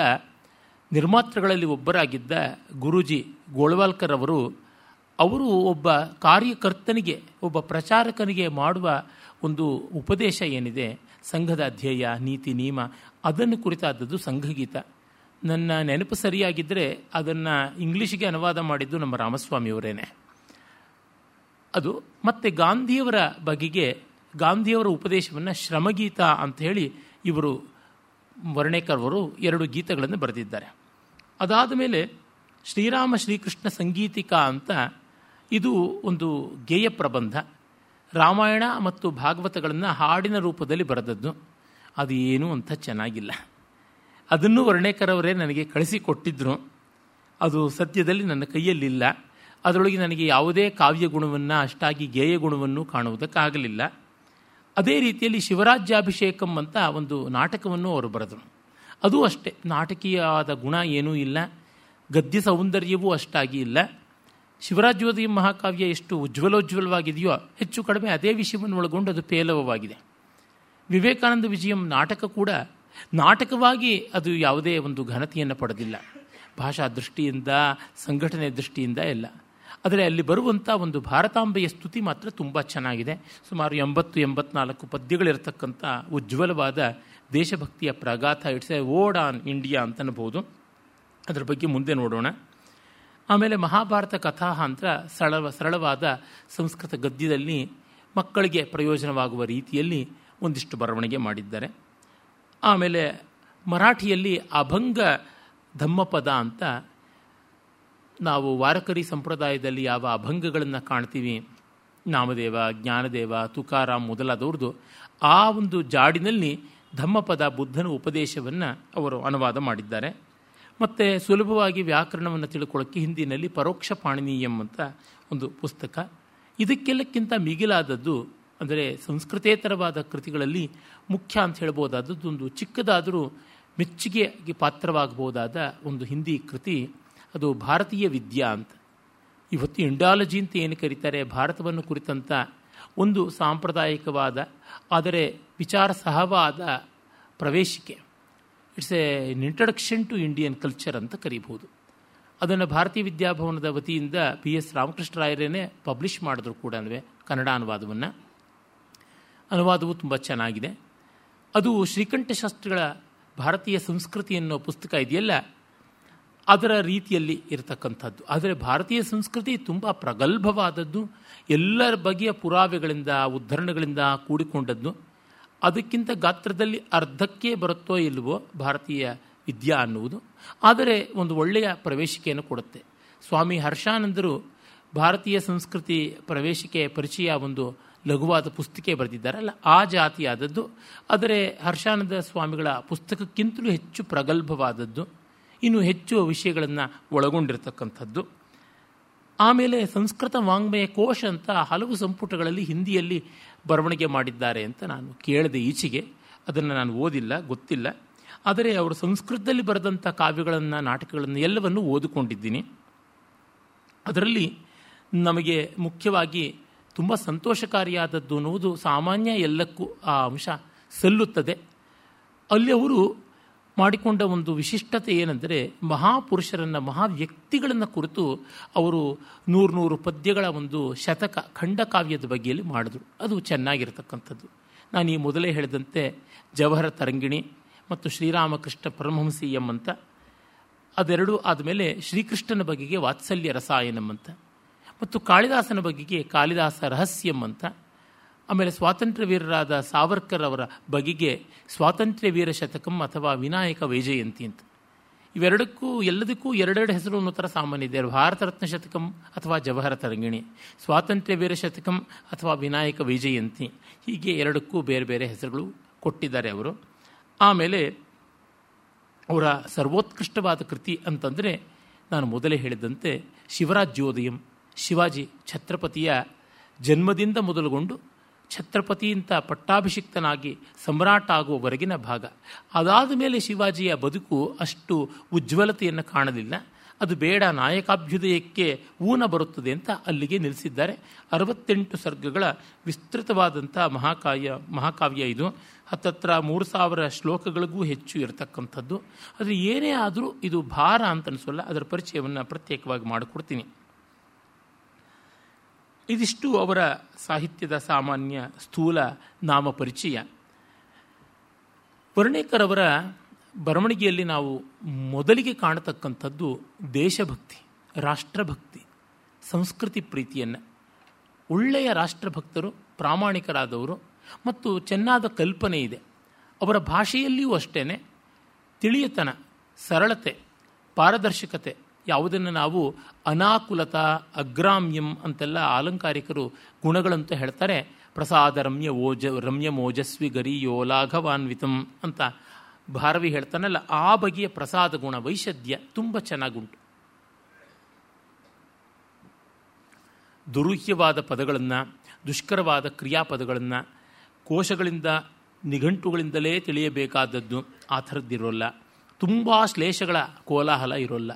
ನಿರ್ಮಾತೃಗಳಲ್ಲಿ ಒಬ್ಬರಾಗಿದ್ದ ಗುರೂಜಿ ಗೋಳ್ವಾಲ್ಕರ್ ಅವರು ಅವರು ಒಬ್ಬ ಕಾರ್ಯಕರ್ತನಿಗೆ, ಒಬ್ಬ ಪ್ರಚಾರಕನಿಗೆ ಮಾಡುವ ಒಂದು ಉಪದೇಶ ಏನಿದೆ? ಸಂಘದ ಅಧ್ಯಯ, ನೀತಿ, ನಿಯಮ, ಅದನ್ನು ಕುರಿತಾದದ್ದು ಸಂಘಗೀತ. ನನ್ನ ನೆನಪು ಸರಿಯಾಗಿದ್ದರೆ ಅದನ್ನು ಇಂಗ್ಲೀಷಿಗೆ ಅನುವಾದ ಮಾಡಿದ್ದು ನಮ್ಮ ರಾಮಸ್ವಾಮಿಯವರೇನೆ. ಅದು ಮತ್ತು ಗಾಂಧಿಯವರ ಬಗೆಗೆ, ಗಾಂಧಿಯವರ ಉಪದೇಶವನ್ನು ಶ್ರಮಗೀತ ಅಂತ ಹೇಳಿ ಇವರು, ವರ್ಣೇಕರ್ ಅವರು ಎರಡು ಗೀತಗಳನ್ನು ಬರೆದಿದ್ದಾರೆ. ಅದಾದ ಮೇಲೆ ಶ್ರೀರಾಮ ಶ್ರೀಕೃಷ್ಣ ಸಂಗೀತಿಕಾ ಅಂತ ಇದು ಒಂದು ಗೇಯ ಪ್ರಬಂಧ. ರಾಮಾಯಣ ಮತ್ತು ಭಾಗವತಗಳನ್ನು ಹಾಡಿನ ರೂಪದಲ್ಲಿ ಬರೆದದ್ದು. ಅದು ಏನು ಅಂತ ಚೆನ್ನಾಗಿಲ್ಲ. ಅದನ್ನು ವರ್ಣೇಕರವರೇ ನನಗೆ ಕಳಿಸಿಕೊಟ್ಟಿದ್ರು. ಅದು ಸದ್ಯದಲ್ಲಿ ನನ್ನ ಕೈಯಲ್ಲಿಲ್ಲ. ಅದರೊಳಗೆ ನನಗೆ ಯಾವುದೇ ಕಾವ್ಯ ಗುಣವನ್ನು, ಅಷ್ಟಾಗಿ ಗೇಯ ಗುಣವನ್ನು ಕಾಣುವುದಕ್ಕಾಗಲಿಲ್ಲ. ಅದೇ ರೀತಿಯಲ್ಲಿ ಶಿವರಾಜ್ಯಾಭಿಷೇಕಂ ಅಂತ ಒಂದು ನಾಟಕವನ್ನು ಅವರು ಬರೆದರು. ಅದು ಅಷ್ಟೇ. ನಾಟಕೀಯವಾದ ಗುಣ ಏನೂ ಇಲ್ಲ. ಗದ್ಯ ಸೌಂದರ್ಯವೂ ಅಷ್ಟಾಗಿ ಇಲ್ಲ. ಶಿವರಾಜ್ಯೋದಯ ಮಹಾಕಾವ್ಯ ಎಷ್ಟು ಉಜ್ವಲೋಜ್ವಲವಾಗಿದೆಯೋ, ಹೆಚ್ಚು ಕಡಿಮೆ ಅದೇ ವಿಷಯವನ್ನು ಒಳಗೊಂಡು ಅದು ಪೇಲವವಾಗಿದೆ. ವಿವೇಕಾನಂದ ವಿಜಯಂ ನಾಟಕ ಕೂಡ ನಾಟಕವಾಗಿ ಅದು ಯಾವುದೇ ಒಂದು ಘನತೆಯನ್ನು ಪಡೆದಿಲ್ಲ. ಭಾಷಾ ದೃಷ್ಟಿಯಿಂದ, ಸಂಘಟನೆ ದೃಷ್ಟಿಯಿಂದ ಎಲ್ಲ. ಆದರೆ ಅಲ್ಲಿ ಬರುವಂಥ ಒಂದು ಭಾರತಾಂಬೆಯ ಸ್ತುತಿ ಮಾತ್ರ ತುಂಬ ಚೆನ್ನಾಗಿದೆ. ಸುಮಾರು ಎಂಬತ್ತು, ಎಂಬತ್ನಾಲ್ಕು ಪದ್ಯಗಳಿರತಕ್ಕಂಥ ಉಜ್ವಲವಾದ ದೇಶಭಕ್ತಿಯ ಪ್ರಗಾಥ it's a ode on India ಅಂತನ್ಬೋದು. ಅದರ ಬಗ್ಗೆ ಮುಂದೆ ನೋಡೋಣ. ಆಮೇಲೆ ಮಹಾಭಾರತ ಕಥಾ ಅಂತ ಸರಳ ಸರಳವಾದ ಸಂಸ್ಕೃತ ಗದ್ಯದಲ್ಲಿ ಮಕ್ಕಳಿಗೆ ಪ್ರಯೋಜನವಾಗುವ ರೀತಿಯಲ್ಲಿ ಒಂದಿಷ್ಟು ಬರವಣಿಗೆ ಮಾಡಿದ್ದಾರೆ. ಆಮೇಲೆ ಮರಾಠಿಯಲ್ಲಿ ಅಭಂಗ ಧಮ್ಮಪದ ಅಂತ ನಾವು ವಾರಕರಿ ಸಂಪ್ರದಾಯದಲ್ಲಿ ಯಾವ ಅಭಂಗಗಳನ್ನು ಕಾಣ್ತೀವಿ. ನಾಮದೇವ, ಜ್ಞಾನದೇವ, ತುಕಾರಾಮ್ ಮೊದಲಾದವ್ರದ್ದು ಆ ಒಂದು ಜಾಡಿನಲ್ಲಿ ಧಮ್ಮಪದ ಬುದ್ಧನ ಉಪದೇಶವನ್ನು ಅವರು ಅನುವಾದ ಮಾಡಿದ್ದಾರೆ. ಮತ್ತು ಸುಲಭವಾಗಿ ವ್ಯಾಕರಣವನ್ನು ತಿಳ್ಕೊಳ್ಳೋಕ್ಕೆ ಹಿಂದಿನಲ್ಲಿ ಪರೋಕ್ಷ ಪಾಣಿನೀಯಂ ಅಂತ ಒಂದು ಪುಸ್ತಕ. ಇದಕ್ಕೆಲ್ಲಕ್ಕಿಂತ ಮಿಗಿಲಾದದ್ದು, ಅಂದರೆ ಸಂಸ್ಕೃತೇತರವಾದ ಕೃತಿಗಳಲ್ಲಿ ಮುಖ್ಯ ಅಂತ ಹೇಳ್ಬೋದಾದದ್ದು ಒಂದು ಚಿಕ್ಕದಾದರೂ ಮೆಚ್ಚುಗೆಗೆ ಪಾತ್ರವಾಗಬಹುದಾದ ಒಂದು ಹಿಂದಿ ಕೃತಿ, ಅದು ಭಾರತೀಯ ವಿದ್ಯಾ ಅಂತ. ಇವತ್ತು ಇಂಡಾಲಜಿ ಅಂತ ಏನು ಕರೀತಾರೆ, ಭಾರತವನ್ನು ಕುರಿತಂಥ ಒಂದು ಸಾಂಪ್ರದಾಯಿಕವಾದ, ಆದರೆ ವಿಚಾರ ಸಹವಾದ ಪ್ರವೇಶಿಕೆ. It's a introduction to Indian culture ಅಂತ ಕರೀಬಹುದು. ಅದನ್ನು ಭಾರತೀಯ ವಿದ್ಯಾಭವನದ ವತಿಯಿಂದ ಪಿ ಎಸ್ ರಾಮಕೃಷ್ಣರಾಯರೇನೆ ಪಬ್ಲಿಷ್ ಮಾಡಿದ್ರು ಕೂಡ ಕನ್ನಡ ಅನುವಾದವನ್ನು. ಅನುವಾದವು ತುಂಬ ಚೆನ್ನಾಗಿದೆ. ಅದು ಶ್ರೀಕಂಠಶಾಸ್ತ್ರಿಗಳ ಭಾರತೀಯ ಸಂಸ್ಕೃತಿ ಅನ್ನೋ ಪುಸ್ತಕ ಇದೆಯಲ್ಲ? ಅದರ ರೀತಿಯಲ್ಲಿ ಇರತಕ್ಕಂಥದ್ದು. ಆದರೆ ಭಾರತೀಯ ಸಂಸ್ಕೃತಿ ತುಂಬ ಪ್ರಗಲ್ಭವಾದದ್ದು, ಎಲ್ಲರ ಬಗೆಯ ಪುರಾವೆಗಳಿಂದ, ಉದ್ಧರಣಗಳಿಂದ ಕೂಡಿಕೊಂಡದ್ದು. ಅದಕ್ಕಿಂತ ಗಾತ್ರದಲ್ಲಿ ಅರ್ಧಕ್ಕೆ ಬರುತ್ತೋ ಇಲ್ವೋ ಭಾರತೀಯ ವಿದ್ಯಾ ಅನ್ನುವುದು. ಆದರೆ ಒಂದು ಒಳ್ಳೆಯ ಪ್ರವೇಶಿಕೆಯನ್ನು ಕೊಡುತ್ತೆ. ಸ್ವಾಮಿ ಹರ್ಷಾನಂದರು ಭಾರತೀಯ ಸಂಸ್ಕೃತಿ ಪ್ರವೇಶಿಕೆ ಪರಿಚಯ ಒಂದು ಲಘುವಾದ ಪುಸ್ತಿಕೆ ಬರೆದಿದ್ದಾರಲ್ಲ, ಆ ಜಾತಿಯಾದದ್ದು. ಆದರೆ ಹರ್ಷಾನಂದ ಸ್ವಾಮಿಗಳ ಪುಸ್ತಕಕ್ಕಿಂತಲೂ ಹೆಚ್ಚು ಪ್ರಗಲ್ಭವಾದದ್ದು, ಇನ್ನು ಹೆಚ್ಚು ವಿಷಯಗಳನ್ನು ಒಳಗೊಂಡಿರತಕ್ಕಂಥದ್ದು. ಆಮೇಲೆ ಸಂಸ್ಕೃತ ವಾಂಗ್ಮಯ ಕೋಶ ಅಂತ ಹಲವು ಸಂಪುಟಗಳಲ್ಲಿ ಹಿಂದಿಯಲ್ಲಿ ಬರವಣಿಗೆ ಮಾಡಿದ್ದಾರೆ ಅಂತ ನಾನು ಕೇಳಿದೆ ಈಚೆಗೆ. ಅದನ್ನು ನಾನು ಓದಿಲ್ಲ, ಗೊತ್ತಿಲ್ಲ. ಆದರೆ ಅವರು ಸಂಸ್ಕೃತದಲ್ಲಿ ಬರೆದಂಥ ಕಾವ್ಯಗಳನ್ನು, ನಾಟಕಗಳನ್ನು ಎಲ್ಲವನ್ನು ಓದಿಕೊಂಡಿದ್ದೀನಿ. ಅದರಲ್ಲಿ ನಮಗೆ ಮುಖ್ಯವಾಗಿ ತುಂಬ ಸಂತೋಷಕಾರಿಯಾದದ್ದು ಅನ್ನುವುದು ಸಾಮಾನ್ಯ ಎಲ್ಲಕ್ಕೂ ಆ ಅಂಶ ಸಲ್ಲುತ್ತದೆ. ಅಲ್ಲಿ ಅವರು ಮಾಡಿಕೊಂಡ ಒಂದು ವಿಶಿಷ್ಟತೆ ಏನೆಂದರೆ ಮಹಾಪುರುಷರನ್ನು ಮಹಾ ವ್ಯಕ್ತಿಗಳನ್ನು ಕುರಿತು ಅವರು ನೂರು ನೂರು ಪದ್ಯಗಳ ಒಂದು ಶತಕ, ಖಂಡಕಾವ್ಯದ ಬಗೆಯಲ್ಲಿ ಮಾಡಿದ್ರು. ಅದು ಚೆನ್ನಾಗಿರತಕ್ಕಂಥದ್ದು. ನಾನು ಈ ಮೊದಲೇ ಹೇಳಿದಂತೆ ಜವಹರ ತರಂಗಿಣಿ ಮತ್ತು ಶ್ರೀರಾಮಕೃಷ್ಣ ಪರಮಹಂಸಿ ಅಂತ ಅದೆರಡು ಆದಮೇಲೆ ಶ್ರೀಕೃಷ್ಣನ ಬಗೆಗೆ ವಾತ್ಸಲ್ಯ ರಸಾಯನಂ ಅಂತ, ಮತ್ತು ಕಾಳಿದಾಸನ ಬಗೆಗೆ ಕಾಳಿದಾಸ ರಹಸ್ಯಂ ಅಂತ ಆಮೇಲೆ ಸ್ವಾತಂತ್ರ್ಯ ವೀರರಾದ ಸಾವರ್ಕರ್ ಅವರ ಬಗೆಗೆ ಸ್ವಾತಂತ್ರ್ಯ ವೀರ ಶತಕಂ ಅಥವಾ ವಿನಾಯಕ ವೈಜಯಂತಿ ಅಂತ. ಇವೆರಡಕ್ಕೂ, ಎಲ್ಲದಕ್ಕೂ ಎರಡೆರಡು ಹೆಸರು ಅನ್ನೋ ಥರ ಸಾಮಾನ್ಯ ಇದೆ. ಭಾರತ ರತ್ನ ಶತಕಂ ಅಥವಾ ಜವಹರ ತರಂಗಿಣಿ ಸ್ವಾತಂತ್ರ್ಯ ವೀರ ಶತಕಂ ಅಥವಾ ವಿನಾಯಕ ವೈಜಯಂತಿ. ಹೀಗೆ ಎರಡಕ್ಕೂ ಬೇರೆ ಬೇರೆ ಹೆಸರುಗಳು ಕೊಟ್ಟಿದ್ದಾರೆ ಅವರು. ಆಮೇಲೆ ಅವರ ಸರ್ವೋತ್ಕೃಷ್ಟವಾದ ಕೃತಿ ಅಂತಂದರೆ ನಾನು ಮೊದಲೇ ಹೇಳಿದಂತೆ ಶಿವರಾಜ್ಯೋದಯಂ, ಶಿವಾಜಿ ಛತ್ರಪತಿಯ ಜನ್ಮದಿಂದ ಮೊದಲುಗೊಂಡು ಛತ್ರಪತಿ ಅಂತ ಪಟ್ಟಾಭಿಷಿಕ್ತನಾಗಿ ಸಮ್ರಾಟ ಆಗುವವರೆಗಿನ ಭಾಗ. ಅದಾದ ಮೇಲೆ ಶಿವಾಜಿಯ ಬದುಕು ಅಷ್ಟು ಉಜ್ವಲತೆಯನ್ನು ಕಾಣಲಿಲ್ಲ. ಅದು ಬೇಡ, ನಾಯಕಾಭ್ಯುದಯಕ್ಕೆ ಊನ ಬರುತ್ತದೆ ಅಂತ ಅಲ್ಲಿಗೆ ನಿಲ್ಲಿಸಿದ್ದಾರೆ. ಅರವತ್ತೆಂಟು ಸರ್ಗಗಳ ವಿಸ್ತೃತವಾದಂಥ ಮಹಾಕಾವ್ಯ ಮಹಾಕಾವ್ಯ ಇದು. ಹತ್ತತ್ರ ಮೂರು ಸಾವಿರ ಶ್ಲೋಕಗಳಿಗೂ ಹೆಚ್ಚು ಇರತಕ್ಕಂಥದ್ದು. ಆದರೆ ಏನೇ ಆದರೂ ಇದು ಭಾರ ಅಂತ ಅನಿಸೋಲ್ಲ ಅದರ ಪರಿಚಯವನ್ನು ಪ್ರತ್ಯೇಕವಾಗಿ ಮಾಡಿಕೊಡ್ತೀನಿ. ಇದಿಷ್ಟು ಅವರ ಸಾಹಿತ್ಯದ ಸಾಮಾನ್ಯ ಸ್ಥೂಲ ನಾಮ ಪರಿಚಯ ವರ್ಣೇಕರ್ ಅವರ ಬರವಣಿಗೆಯಲ್ಲಿ ನಾವು ಮೊದಲಿಗೆ ಕಾಣತಕ್ಕಂಥದ್ದು ದೇಶಭಕ್ತಿ, ರಾಷ್ಟ್ರಭಕ್ತಿ, ಸಂಸ್ಕೃತಿ ಪ್ರೀತಿಯನ್ನು. ಒಳ್ಳೆಯ ರಾಷ್ಟ್ರಭಕ್ತರು, ಪ್ರಾಮಾಣಿಕರಾದವರು ಮತ್ತು ಚೆನ್ನಾದ ಕಲ್ಪನೆ ಇದೆ. ಅವರ ಭಾಷೆಯಲ್ಲಿಯೂ ಅಷ್ಟೇ ತಿಳಿಯತನ, ಸರಳತೆ, ಪಾರದರ್ಶಕತೆ ಯಾವುದನ್ನು ನಾವು ಅನಾಕುಲತ, ಅಗ್ರಾಮ್ಯಂ ಅಂತೆಲ್ಲ ಆಲಂಕಾರಿಕರು ಗುಣಗಳಂತ ಹೇಳ್ತಾರೆ. ಪ್ರಸಾದ ರಮ್ಯ ಓಜ, ರಮ್ಯ ಮೋಜಸ್ವಿ ಗರಿಯೋ ಲಾಘವಾನ್ವಿತಂ ಅಂತ ಭಾರವಿ ಹೇಳ್ತಾನಲ್ಲ, ಆ ಬಗೆಯ ಪ್ರಸಾದ ಗುಣ ವೈಷದ್ಯ ತುಂಬ ಚೆನ್ನಾಗುಂಟು. ದುರೂಹ್ಯವಾದ ಪದಗಳನ್ನು, ದುಷ್ಕರವಾದ ಕ್ರಿಯಾಪದಗಳನ್ನು, ಕೋಶಗಳಿಂದ, ನಿಘಂಟುಗಳಿಂದಲೇ ತಿಳಿಯಬೇಕಾದದ್ದು ಆ ಥರದ್ದಿರೋಲ್ಲ. ತುಂಬ ಶ್ಲೇಷಗಳ ಕೋಲಾಹಲ ಇರೋಲ್ಲ.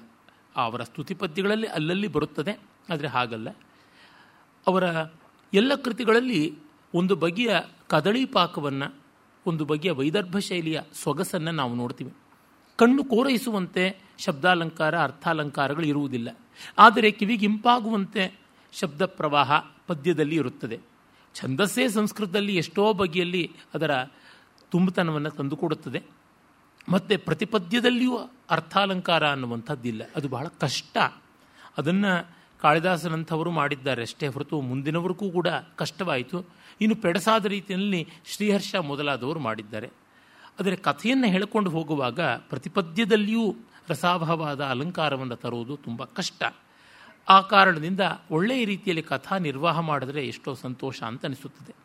ಅವರ ಸ್ತುತಿಪದ್ಯಗಳಲ್ಲಿ ಅಲ್ಲಲ್ಲಿ ಬರುತ್ತದೆ, ಆದರೆ ಹಾಗಲ್ಲ. ಅವರ ಎಲ್ಲ ಕೃತಿಗಳಲ್ಲಿ ಒಂದು ಬಗೆಯ ಕದಳಿ ಪಾಕವನ್ನು ಒಂದು ಬಗೆಯ ವೈದರ್ಭ ಶೈಲಿಯ ಸೊಗಸನ್ನು ನಾವು ನೋಡ್ತೀವಿ. ಕಣ್ಣು ಕೋರೈಸುವಂತೆ ಶಬ್ದಾಲಂಕಾರ, ಅರ್ಥಾಲಂಕಾರಗಳು ಇರುವುದಿಲ್ಲ. ಆದರೆ ಕಿವಿಗಿಂಪಾಗುವಂತೆ ಶಬ್ದ ಪ್ರವಾಹ ಪದ್ಯದಲ್ಲಿ ಇರುತ್ತದೆ. ಛಂದಸ್ಸೇ ಸಂಸ್ಕೃತದಲ್ಲಿ ಎಷ್ಟೋ ಬಗೆಯಲ್ಲಿ ಅದರ ತುಂಬತನವನ್ನು ತಂದುಕೊಡುತ್ತದೆ. ಮತ್ತು ಪ್ರತಿಪದ್ಯದಲ್ಲಿಯೂ ಅರ್ಥಾಲಂಕಾರ ಅನ್ನುವಂಥದ್ದಿಲ್ಲ. ಅದು ಬಹಳ ಕಷ್ಟ. ಅದನ್ನು ಕಾಳಿದಾಸನಂಥವರು ಮಾಡಿದ್ದಾರೆ ಅಷ್ಟೇ ಹೊರತು ಮುಂದಿನವರಿಗೂ ಕೂಡ ಕಷ್ಟವಾಯಿತು. ಇನ್ನು ಪೆಡಸಾದ ರೀತಿಯಲ್ಲಿ ಶ್ರೀಹರ್ಷ ಮೊದಲಾದವರು ಮಾಡಿದ್ದಾರೆ. ಆದರೆ ಕಥೆಯನ್ನು ಹೇಳಿಕೊಂಡು ಹೋಗುವಾಗ ಪ್ರತಿಪದ್ಯದಲ್ಲಿಯೂ ರಸಾಭಾವಾದ ಅಲಂಕಾರವನ್ನು ತರುವುದು ತುಂಬ ಕಷ್ಟ. ಆ ಕಾರಣದಿಂದ ಒಳ್ಳೆಯ ರೀತಿಯಲ್ಲಿ ಕಥಾ ನಿರ್ವಾಹ ಮಾಡಿದ್ರೆ ಎಷ್ಟೋ ಸಂತೋಷ ಅಂತ ಅನಿಸುತ್ತದೆ.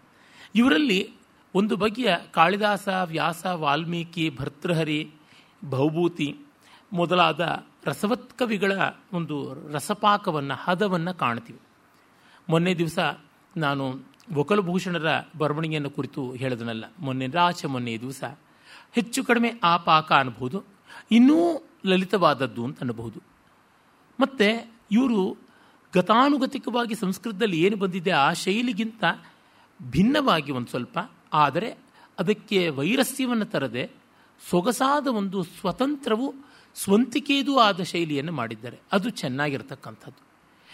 ಇವರಲ್ಲಿ ಒಂದು ಬಗೆಯ ಕಾಳಿದಾಸ, ವ್ಯಾಸ, ವಾಲ್ಮೀಕಿ, ಭರ್ತೃಹರಿ ಭೌಭೂತಿ ಮೊದಲಾದ ರಸವತ್ಕವಿಗಳ ಒಂದು ರಸಪಾಕವನ್ನು, ಹದವನ್ನು ಕಾಣ್ತೀವಿ. ಮೊನ್ನೆ ದಿವಸ ನಾನು ವಕಲಭೂಷಣರ ಬರವಣಿಗೆಯನ್ನು ಕುರಿತು ಹೇಳಿದನಲ್ಲ. ಮೊನ್ನೆ ರಾಚ ಮೊನ್ನೆ ದಿವಸ ಹೆಚ್ಚು ಕಡಿಮೆ ಆ ಪಾಕ ಅನ್ಬೋದು ಇನ್ನೂ ಲಲಿತವಾದದ್ದು ಅಂತ ಅನ್ನಬಹುದು ಮತ್ತು ಇವರು ಗತಾನುಗತಿಕವಾಗಿ ಸಂಸ್ಕೃತದಲ್ಲಿ ಏನು ಬಂದಿದೆ, ಆ ಶೈಲಿಗಿಂತ ಭಿನ್ನವಾಗಿ ಒಂದು ಸ್ವಲ್ಪ ಆದರೆ ಅದಕ್ಕೆ ವೈರಸ್ಯವನ್ನು ತರದೆ ಸೊಗಸಾದ ಒಂದು ಸ್ವತಂತ್ರವು ಸ್ವಂತಿಕೆಯದೂ ಆದ ಶೈಲಿಯನ್ನು ಮಾಡಿದ್ದಾರೆ. ಅದು ಚೆನ್ನಾಗಿರ್ತಕ್ಕಂಥದ್ದು.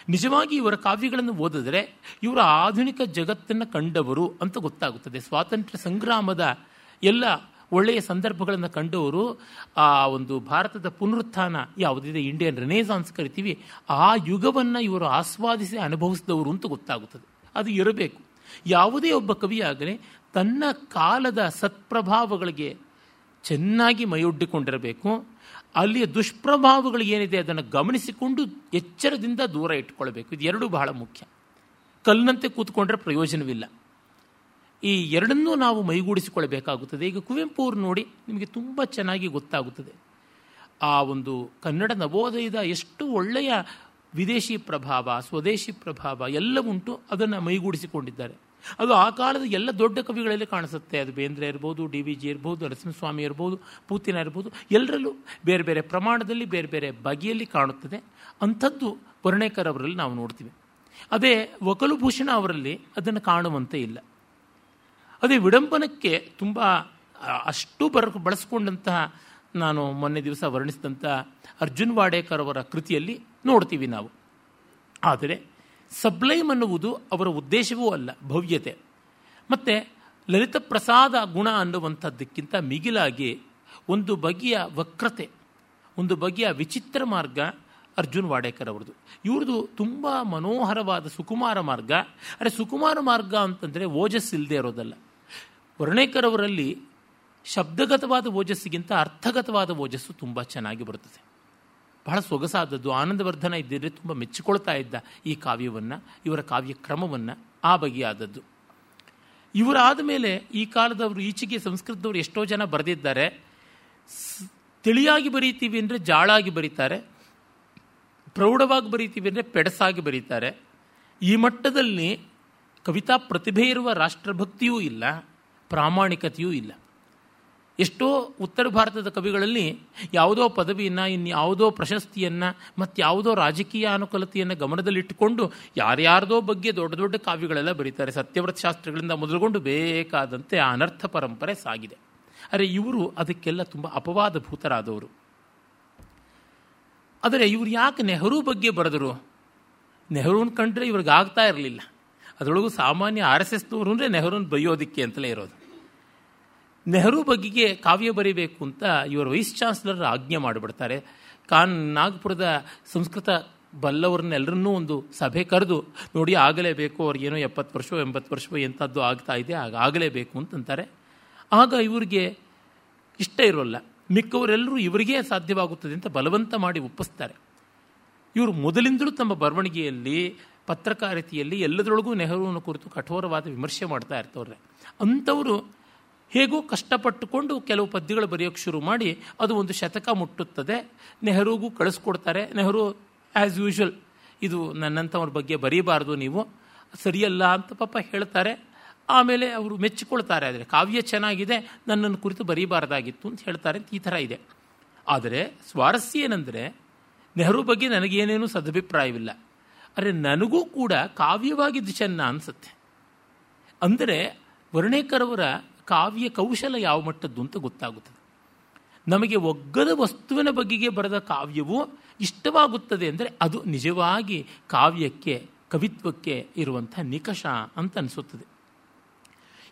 ನಿಜವಾಗಿ ಇವರ ಕಾವ್ಯಗಳನ್ನು ಓದಿದ್ರೆ ಇವರ ಆಧುನಿಕ ಜಗತ್ತನ್ನು ಕಂಡವರು ಅಂತ ಗೊತ್ತಾಗುತ್ತದೆ. ಸ್ವಾತಂತ್ರ್ಯ ಸಂಗ್ರಾಮದ ಎಲ್ಲ ಒಳ್ಳೆಯ ಸಂದರ್ಭಗಳನ್ನು ಕಂಡವರು, ಆ ಒಂದು ಭಾರತದ ಪುನರುತ್ಥಾನ ಯಾವುದಿದೆ, ಇಂಡಿಯನ್ ರೆನೇಸಾನ್ಸ್ ಕರಿತೀವಿ, ಆ ಯುಗವನ್ನು ಇವರು ಆಸ್ವಾದಿಸಿ ಅನುಭವಿಸಿದವರು ಅಂತ ಗೊತ್ತಾಗುತ್ತದೆ. ಅದು ಇರಬೇಕು. ಯಾವುದೇ ಒಬ್ಬ ಕವಿಯಾಗಲಿ ತನ್ನ ಕಾಲದ ಸತ್ಪ್ರಭಾವಗಳಿಗೆ ಚೆನ್ನಾಗಿ ಮೈಯೊಡ್ಡಿಕೊಂಡಿರಬೇಕು. ಅಲ್ಲಿಯ ದುಷ್ಪ್ರಭಾವಗಳು ಏನಿದೆ ಅದನ್ನು ಗಮನಿಸಿಕೊಂಡು ಎಚ್ಚರದಿಂದ ದೂರ ಇಟ್ಕೊಳ್ಬೇಕು. ಇದು ಎರಡೂ ಬಹಳ ಮುಖ್ಯ. ಕಲ್ಲಿನಂತೆ ಕೂತ್ಕೊಂಡ್ರೆ ಪ್ರಯೋಜನವಿಲ್ಲ. ಈ ಎರಡನ್ನೂ ನಾವು ಮೈಗೂಡಿಸಿಕೊಳ್ಳಬೇಕಾಗುತ್ತದೆ. ಈಗ ಕುವೆಂಪು ಅವರು ನೋಡಿ ನಿಮಗೆ ತುಂಬ ಚೆನ್ನಾಗಿ ಗೊತ್ತಾಗುತ್ತದೆ. ಆ ಒಂದು ಕನ್ನಡ ನವೋದಯದ ಎಷ್ಟು ಒಳ್ಳೆಯ ವಿದೇಶಿ ಪ್ರಭಾವ, ಸ್ವದೇಶಿ ಪ್ರಭಾವ ಎಲ್ಲವುಂಟು ಅದನ್ನು ಮೈಗೂಡಿಸಿಕೊಂಡಿದ್ದಾರೆ. ಅದು ಆ ಕಾಲದ ಎಲ್ಲ ದೊಡ್ಡ ಕವಿಗಳಲ್ಲಿ ಕಾಣಿಸುತ್ತೆ. ಅದು ಬೇಂದ್ರೆ ಇರ್ಬೋದು, ಡಿ ವಿ ಜಿ ಇರ್ಬೋದು, ನರಸಿಂಹಸ್ವಾಮಿ ಇರ್ಬೋದು, ಪೂತಿನ ಇರ್ಬೋದು, ಎಲ್ಲರಲ್ಲೂ ಬೇರೆ ಬೇರೆ ಪ್ರಮಾಣದಲ್ಲಿ, ಬೇರೆ ಬೇರೆ ಬಗೆಯಲ್ಲಿ ಕಾಣುತ್ತದೆ. ಅಂಥದ್ದು ವರ್ಣೇಕರ್ ಅವರಲ್ಲಿ ನಾವು ನೋಡ್ತೀವಿ. ಅದೇ ವಕಲುಭೂಷಣ ಅವರಲ್ಲಿ ಅದನ್ನು ಕಾಣುವಂತೆ ಇಲ್ಲ. ಅದೇ ವಿಡಂಬನಕ್ಕೆ ತುಂಬ ಅಷ್ಟು ಬರ, ಬಳಸ್ಕೊಂಡಂತಹ ನಾನು ಮೊನ್ನೆ ದಿವಸ ವರ್ಣಿಸಿದಂಥ ಅರ್ಜುನ್ ವಾಡೇಕರ್ ಅವರ ಕೃತಿಯಲ್ಲಿ ನೋಡ್ತೀವಿ ನಾವು. ಆದರೆ ಸಬ್ಲೈಮ್ ಅನ್ನುವುದು ಅವರ ಉದ್ದೇಶವೂ ಅಲ್ಲ, ಭವ್ಯತೆ. ಮತ್ತು ಲಲಿತ ಪ್ರಸಾದ ಗುಣ ಅನ್ನುವಂಥದ್ದಕ್ಕಿಂತ ಮಿಗಿಲಾಗಿ ಒಂದು ಬಗೆಯ ವಕ್ರತೆ, ಒಂದು ಬಗೆಯ ವಿಚಿತ್ರ ಮಾರ್ಗ ಅರ್ಜುನ್ ವಾಡೇಕರ್ ಅವ್ರದ್ದು. ಇವ್ರದ್ದು ತುಂಬ ಮನೋಹರವಾದ ಸುಕುಮಾರ ಮಾರ್ಗ. ಅಂದರೆ ಸುಕುಮಾರ ಮಾರ್ಗ ಅಂತಂದರೆ ಓಜಸ್ಸಿಲ್ಲದೆ ಇರೋದಲ್ಲ. ವರ್ಣೇಕರ್ ಅವರಲ್ಲಿ ಶಬ್ದಗತವಾದ ಓಜಸ್ಸಿಗಿಂತ ಅರ್ಥಗತವಾದ ಓಜಸ್ಸು ತುಂಬ ಚೆನ್ನಾಗಿ ಬರುತ್ತದೆ. ಬಹಳ ಸೊಗಸಾದದ್ದು. ಆನಂದವರ್ಧನ ಇದ್ದಿದ್ರೆ ತುಂಬ ಮೆಚ್ಚಿಕೊಳ್ತಾ ಇದ್ದ ಈ ಕಾವ್ಯವನ್ನು, ಇವರ ಕಾವ್ಯಕ್ರಮವನ್ನು ಆ ಬಗೆಯಾದದ್ದು. ಇವರಾದ ಮೇಲೆ ಈ ಕಾಲದವರು, ಈಚೆಗೆ ಸಂಸ್ಕೃತದವರು ಎಷ್ಟೋ ಜನ ಬರೆದಿದ್ದಾರೆ. ತಿಳಿಯಾಗಿ ಬರೀತೀವಿ ಅಂದರೆ ಜಾಳಾಗಿ ಬರೀತಾರೆ. ಪ್ರೌಢವಾಗಿ ಬರೀತೀವಿ ಅಂದರೆ ಪೆಡಸಾಗಿ ಬರೀತಾರೆ. ಈ ಮಟ್ಟದಲ್ಲಿ ಕವಿತಾ ಪ್ರತಿಭೆ ಇರುವ ರಾಷ್ಟ್ರಭಕ್ತಿಯೂ ಇಲ್ಲ, ಪ್ರಾಮಾಣಿಕತೆಯೂ ಇಲ್ಲ. ಎಷ್ಟೋ ಉತ್ತರ ಭಾರತದ ಕವಿಗಳಲ್ಲಿ ಯಾವುದೋ ಪದವಿಯನ್ನು ಇನ್ಯಾವುದೋ ಪ್ರಶಸ್ತಿಯನ್ನು ಮತ್ತು ಯಾವುದೋ ರಾಜಕೀಯ ಅನುಕೂಲತೆಯನ್ನು ಗಮನದಲ್ಲಿಟ್ಟುಕೊಂಡು ಯಾರ್ಯಾರದೋ ಬಗ್ಗೆ ದೊಡ್ಡ ದೊಡ್ಡ ಕಾವ್ಯಗಳೆಲ್ಲ ಬರೀತಾರೆ. ಸತ್ಯವ್ರತ ಶಾಸ್ತ್ರಗಳಿಂದ ಮೊದಲುಗೊಂಡು ಬೇಕಾದಂತೆ ಅನರ್ಥ ಪರಂಪರೆ ಸಾಗಿದೆ. ಆದರೆ ಇವರು ಅದಕ್ಕೆಲ್ಲ ತುಂಬ ಅಪವಾದಭೂತರಾದವರು ಆದರೆ ಇವರು ಯಾಕೆ ನೆಹರು ಬಗ್ಗೆ ಬರೆದರು? ನೆಹರೂನ್ ಕಂಡ್ರೆ ಇವ್ರಿಗೆ ಆಗ್ತಾ ಇರಲಿಲ್ಲ. ಅದರೊಳಗೂ ಸಾಮಾನ್ಯ ಆರ್ ಎಸ್ ಎಸ್ನವರು ಅಂದರೆ ನೆಹರೂನ್ ಬೈಯೋದಿಕ್ಕೆ ಅಂತಲೇ ಇರೋದು. ನೆಹರು ಬಗ್ಗೆ ಕಾವ್ಯ ಬರೀಬೇಕು ಅಂತ ಇವರು ವೈಸ್ ಚಾನ್ಸಲರ್ ಆಜ್ಞೆ ಮಾಡಿಬಿಡ್ತಾರೆ. ಕಾನ್ ನಾಗ್ಪುರದ ಸಂಸ್ಕೃತ ಬಲ್ಲವರನ್ನೆಲ್ಲರನ್ನೂ ಒಂದು ಸಭೆ ಕರೆದು ನೋಡಿ ಆಗಲೇಬೇಕು ಅವ್ರಿಗೇನೋ ಎಪ್ಪತ್ತು ವರ್ಷವೋ ಎಂಬತ್ತು ವರ್ಷವೋ ಎಂಥದ್ದು ಆಗ್ತಾ ಇದೆ, ಆಗ ಆಗಲೇಬೇಕು ಅಂತಂತಾರೆ. ಆಗ ಇವರಿಗೆ ಇಷ್ಟ ಇರೋಲ್ಲ. ಮಿಕ್ಕವರೆಲ್ಲರೂ ಇವರಿಗೇ ಸಾಧ್ಯವಾಗುತ್ತದೆ ಅಂತ ಬಲವಂತ ಮಾಡಿ ಒಪ್ಪಿಸ್ತಾರೆ. ಇವರು ಮೊದಲಿಂದಲೂ ತಮ್ಮ ಬರವಣಿಗೆಯಲ್ಲಿ, ಪತ್ರಕಾರಿತೆಯಲ್ಲಿ ಎಲ್ಲದರೊಳಗೂ ನೆಹರುವನ್ನು ಕುರಿತು ಕಠೋರವಾದ ವಿಮರ್ಶೆ ಮಾಡ್ತಾ ಇರ್ತವ್ರೆ. ಅಂಥವರು ಹೇಗೋ ಕಷ್ಟಪಟ್ಟುಕೊಂಡು ಕೆಲವು ಪದ್ಯಗಳು ಬರೆಯೋಕ್ಕೆ ಶುರು ಮಾಡಿ ಅದು ಒಂದು ಶತಕ ಮುಟ್ಟುತ್ತದೆ. ನೆಹರೂಗೂ ಕಳಿಸ್ಕೊಡ್ತಾರೆ. ನೆಹರು ಆ್ಯಸ್ ಯೂಶ್ವಲ್ ಇದು ನನ್ನಂಥವ್ರ ಬಗ್ಗೆ ಬರೀಬಾರ್ದು ನೀವು. ಸರಿಯಲ್ಲ ಅಂತ ಪಾಪ ಹೇಳ್ತಾರೆ. ಆಮೇಲೆ ಅವರು ಮೆಚ್ಚಿಕೊಳ್ತಾರೆ. ಆದರೆ ಕಾವ್ಯ ಚೆನ್ನಾಗಿದೆ, ನನ್ನನ್ನು ಕುರಿತು ಬರೀಬಾರ್ದಾಗಿತ್ತು ಅಂತ ಹೇಳ್ತಾರೆ ಈ ಥರ ಇದೆ. ಆದರೆ ಸ್ವಾರಸ್ಯ ಏನಂದರೆ, ನೆಹರು ಬಗ್ಗೆ ನನಗೇನೇನೂ ಸದಭಿಪ್ರಾಯವಿಲ್ಲ. ಆದರೆ ನನಗೂ ಕೂಡ ಕಾವ್ಯವಾಗಿದ್ದು ಚೆನ್ನ ಅನಿಸುತ್ತೆ. ಅಂದರೆ ವರ್ಣೇಕರವರ ಕಾವ್ಯ ಕೌಶಲ ಯಾವ ಮಟ್ಟದ್ದು ಅಂತ ಗೊತ್ತಾಗುತ್ತದೆ. ನಮಗೆ ಒಗ್ಗದ ವಸ್ತುವಿನ ಬಗೆಗೆ ಬರೆದ ಕಾವ್ಯವು ಇಷ್ಟವಾಗುತ್ತದೆ ಅಂದರೆ ಅದು ನಿಜವಾಗಿ ಕಾವ್ಯಕ್ಕೆ, ಕವಿತ್ವಕ್ಕೆ ಇರುವಂಥ ನಿಕಷ ಅಂತ ಅನಿಸುತ್ತದೆ.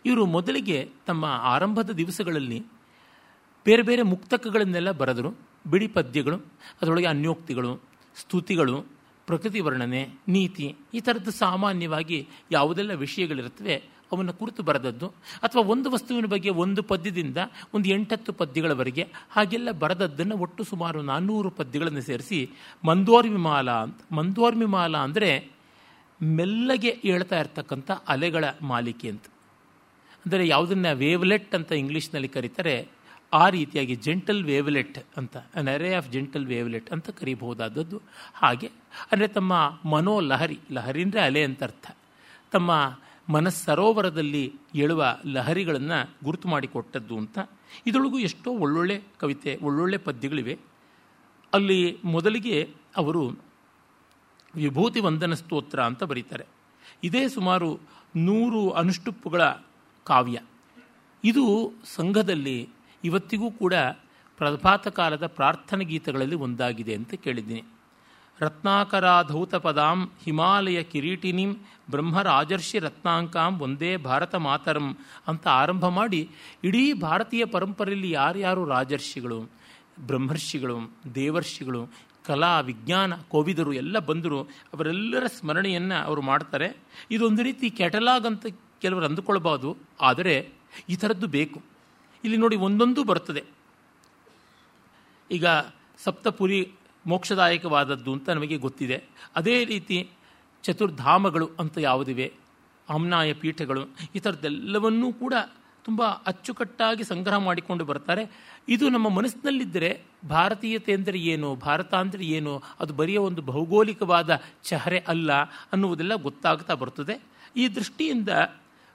ಇವರು ಮೊದಲಿಗೆ ತಮ್ಮ ಆರಂಭದ ದಿವಸಗಳಲ್ಲಿ ಬೇರೆ ಬೇರೆ ಮುಕ್ತಕಗಳನ್ನೆಲ್ಲ ಬರೆದರು. ಬಿಡಿ ಪದ್ಯಗಳು, ಅದರೊಳಗೆ ಅನ್ಯೋಕ್ತಿಗಳು, ಸ್ತುತಿಗಳು, ಪ್ರಕೃತಿ ವರ್ಣನೆ, ನೀತಿ ಈ ಥರದ್ದು ಸಾಮಾನ್ಯವಾಗಿ ಯಾವುದೆಲ್ಲ ವಿಷಯಗಳಿರುತ್ತವೆ ಅವನ್ನು ಕುರಿತು ಬರೆದದ್ದು, ಅಥವಾ ಒಂದು ವಸ್ತುವಿನ ಬಗ್ಗೆ ಒಂದು ಪದ್ಯದಿಂದ ಒಂದು ಎಂಟತ್ತು ಪದ್ಯಗಳವರೆಗೆ ಹಾಗೆಲ್ಲ ಬರೆದದ್ದನ್ನು ಒಟ್ಟು ಸುಮಾರು ನಾನ್ನೂರು ಪದ್ಯಗಳನ್ನು ಸೇರಿಸಿ ಮಂದೋರ್ವಿಮಾಲ ಅಂತ ಮಂದೋರ್ವಿಮಾಲ ಅಂದರೆ ಮೆಲ್ಲಗೆ ಹೇಳ್ತಾ ಇರ್ತಕ್ಕಂಥ ಅಲೆಗಳ ಮಾಲಿಕೆ ಅಂತ. ಅಂದರೆ ಯಾವುದನ್ನು ವೇವ್ಲೆಟ್ ಅಂತ ಇಂಗ್ಲೀಷ್ನಲ್ಲಿ ಕರೀತಾರೆ, ಆ ರೀತಿಯಾಗಿ ಜೆಂಟಲ್ ವೇವ್ಲೆಟ್ ಅಂತ an array of gentle wavelet ಅಂತ ಕರಿಬಹುದಾದದ್ದು. ಹಾಗೆ, ಅಂದರೆ ತಮ್ಮ ಮನೋಲಹರಿ ಲಹರಿ ಅಂದರೆ ಅಲೆ ಅಂತ ಅರ್ಥ. ತಮ್ಮ ಮನಸ್ಸರೋವರದಲ್ಲಿ ಏಳುವ ಲಹರಿಗಳನ್ನು ಗುರುತು ಮಾಡಿಕೊಟ್ಟದ್ದು ಅಂತ. ಇದರೊಳಗೂ ಎಷ್ಟೋ ಒಳ್ಳೊಳ್ಳೆ ಕವಿತೆ, ಒಳ್ಳೊಳ್ಳೆ ಪದ್ಯಗಳಿವೆ. ಅಲ್ಲಿ ಮೊದಲಿಗೆ ಅವರು ವಿಭೂತಿ ವಂದನ ಸ್ತೋತ್ರ ಅಂತ ಬರೀತಾರೆ. ಇದೇ ಸುಮಾರು ನೂರು ಅನುಷ್ಟುಪ್ಪುಗಳ ಕಾವ್ಯ. ಇದು ಸಂಘದಲ್ಲಿ ಇವತ್ತಿಗೂ ಕೂಡ ಪ್ರಭಾತ ಕಾಲದ ಪ್ರಾರ್ಥನೆ ಗೀತೆಗಳಲ್ಲಿ ಒಂದಾಗಿದೆ ಅಂತ ಕೇಳಿದ್ದೀನಿ. ರತ್ನಾಕರಾಧೌತ ಪದಾಂ ಹಿಮಾಲಯ ಕಿರೀಟಿನಿಂ ಬ್ರಹ್ಮರಾಜರ್ಷಿ ರತ್ನಾಂಕಾಂ ಒಂದೇ ಭಾರತ ಮಾತರಂ ಅಂತ ಆರಂಭ ಮಾಡಿ ಇಡೀ ಭಾರತೀಯ ಪರಂಪರೆಯಲ್ಲಿ ಯಾರ್ಯಾರು ರಾಜರ್ಷಿಗಳು, ಬ್ರಹ್ಮರ್ಷಿಗಳು, ದೇವರ್ಷಿಗಳು, ಕಲಾ, ವಿಜ್ಞಾನ, ಕೋವಿದರು ಎಲ್ಲ ಬಂದರು ಅವರೆಲ್ಲರ ಸ್ಮರಣೆಯನ್ನು ಅವರು ಮಾಡ್ತಾರೆ. ಇದೊಂದು ರೀತಿ ಕ್ಯಾಟಲಾಗ್ ಅಂತ ಕೆಲವರು ಅಂದುಕೊಳ್ಬೋದು ಆದರೆ ಈ ಥರದ್ದು ಬೇಕು. ಇಲ್ಲಿ ನೋಡಿ ಒಂದೊಂದು ಬರ್ತದೆ. ಈಗ ಸಪ್ತಪುರಿ ಮೋಕ್ಷದಾಯಕವಾದದ್ದು ಅಂತ ನಮಗೆ ಗೊತ್ತಿದೆ. ಅದೇ ರೀತಿ ಚತುರ್ಧಾಮಗಳು ಅಂತ ಯಾವುದಿವೆ? ಆಮ್ನಾಯ ಪೀಠಗಳು ಈ ಥರದ್ದೆಲ್ಲವನ್ನೂ ಕೂಡ ತುಂಬ ಅಚ್ಚುಕಟ್ಟಾಗಿ ಸಂಗ್ರಹ ಮಾಡಿಕೊಂಡು ಬರ್ತಾರೆ. ಇದು ನಮ್ಮ ಮನಸ್ಸಿನಲ್ಲಿದ್ದರೆ ಭಾರತೀಯತೆ ಅಂದರೆ ಏನು ಭಾರತ ಅಂದರೆ ಏನು, ಅದು ಬರೆಯ ಒಂದು ಭೌಗೋಳಿಕವಾದ ಚಹರೆ ಅಲ್ಲ ಅನ್ನುವುದೆಲ್ಲ ಗೊತ್ತಾಗ್ತಾ ಬರ್ತದೆ. ಈ ದೃಷ್ಟಿಯಿಂದ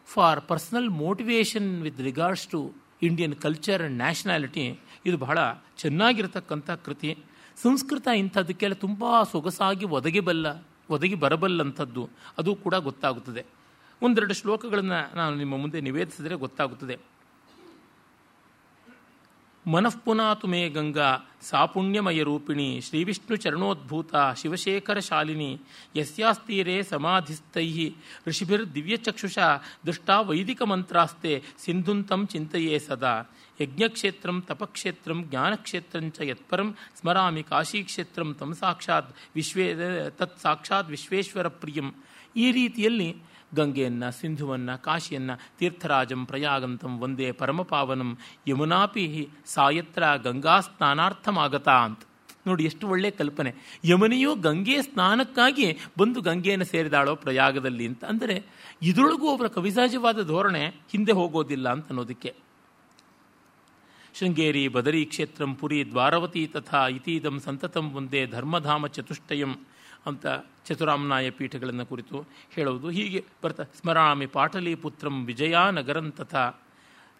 for personal motivation with regards to Indian culture and nationality ಇದು ಬಹಳ ಚೆನ್ನಾಗಿರತಕ್ಕಂಥ ಕೃತಿ. ಸಂಸ್ಕೃತ ಇಂಥದ್ದಕ್ಕೆಲ್ಲ ತುಂಬ ಸೊಗಸಾಗಿ ಒದಗಿಬಲ್ಲ ಒದಗಿ ಬರಬಲ್ಲಂಥದ್ದು ಅದು ಕೂಡ ಗೊತ್ತಾಗುತ್ತದೆ. ಒಂದೆರಡು ಶ್ಲೋಕಗಳನ್ನು ನಾನು ನಿಮ್ಮ ಮುಂದೆ ನಿವೇದಿಸಿದರೆ ಗೊತ್ತಾಗುತ್ತದೆ. ಮನಃಪುನಾತು ಮೇ ಗಂಗಾ ಸಾಪುಣ್ಯಮಯ ರೂಪಿಣಿ ಶ್ರೀ ವಿಷ್ಣು ಚರಣೋದ್ಭೂತ ಶಿವಶೇಖರ ಶಾಲಿನಿ ಯಸ್ಯಾಸ್ತೀರೆ ಸಮಾಧಿಸ್ಥೈ ಋಷಿಭಿರ್ದಿವ್ಯಚಕ್ಷುಷ ದೃಷ್ಟಾ ವೈದಿಕ ಮಂತ್ರಾಸ್ತೆ ಸಿಂಧುಂತಂ ಚಿಂತೆಯೇ ಸದಾ. ಯಜ್ಞಕ್ಷೇತ್ರಂ, ತಪಕ್ಷೇತ್ರಂ ಜ್ಞಾನಕ್ಷೇತ್ರಂಚ ಯತ್ಪರಂ, ಸ್ಮರಾಮಿ ಕಾಶೀಕ್ಷೇತ್ರಂ, ತಂ ಸಾಕ್ಷಾತ್ ವಿಶ್ವೇ, ತತ್ ಸಾಕ್ಷಾತ್ ವಿಶ್ವೇಶ್ವರ ಪ್ರಿಯಂ ಈ ರೀತಿಯಲ್ಲಿ ಗಂಗೆಯನ್ನು, ಸಿಂಧುವನ್ನು, ಕಾಶಿಯನ್ನು, ತೀರ್ಥರಾಜಂ, ಪ್ರಯಾಗಂತಂ, ವಂದೇ ಪರಮಪಾವನಂ, ಯಮುನಾಪಿ ಸಾಯತ್ರ ಗಂಗಾ ಸ್ನಾನಾರ್ಥಮಾಗತ ಅಂತ ನೋಡಿ, ಎಷ್ಟು ಒಳ್ಳೆಯ ಕಲ್ಪನೆ. ಯಮುನೆಯು ಗಂಗೆ ಸ್ನಾನಕ್ಕಾಗಿ ಬಂದು ಗಂಗೆಯನ್ನು ಸೇರಿದಾಳೋ ಪ್ರಯಾಗದಲ್ಲಿ ಅಂತ. ಅಂದರೆ ಇದರೊಳಗೂ ಅವರ ಕವಿಸಹಜವಾದ ಧೋರಣೆ ಹಿಂದೆ ಹೋಗೋದಿಲ್ಲ ಅಂತ ಅನ್ನೋದಕ್ಕೆ. ಶೃಂಗೇರಿ ಬದರಿ ಕ್ಷೇತ್ರಂ ಪುರಿ ದ್ವಾರವತಿ ತಥಾ ಇತೀದಂ ಸಂತತಂ ಒಂದೇ ಧರ್ಮಧಾಮ ಚತುಷ್ಟಯಂ ಅಂತ ಚತುರಾಮ್ನಾಯ ಪೀಠಗಳನ್ನು ಕುರಿತು ಹೇಳುವುದು. ಹೀಗೆ ಬರ್ತಾ, ಸ್ಮರಾಮಿ ಪಾಟಲಿ ಪುತ್ರಂ ವಿಜಯಾನಗರಂ ತಥಾ,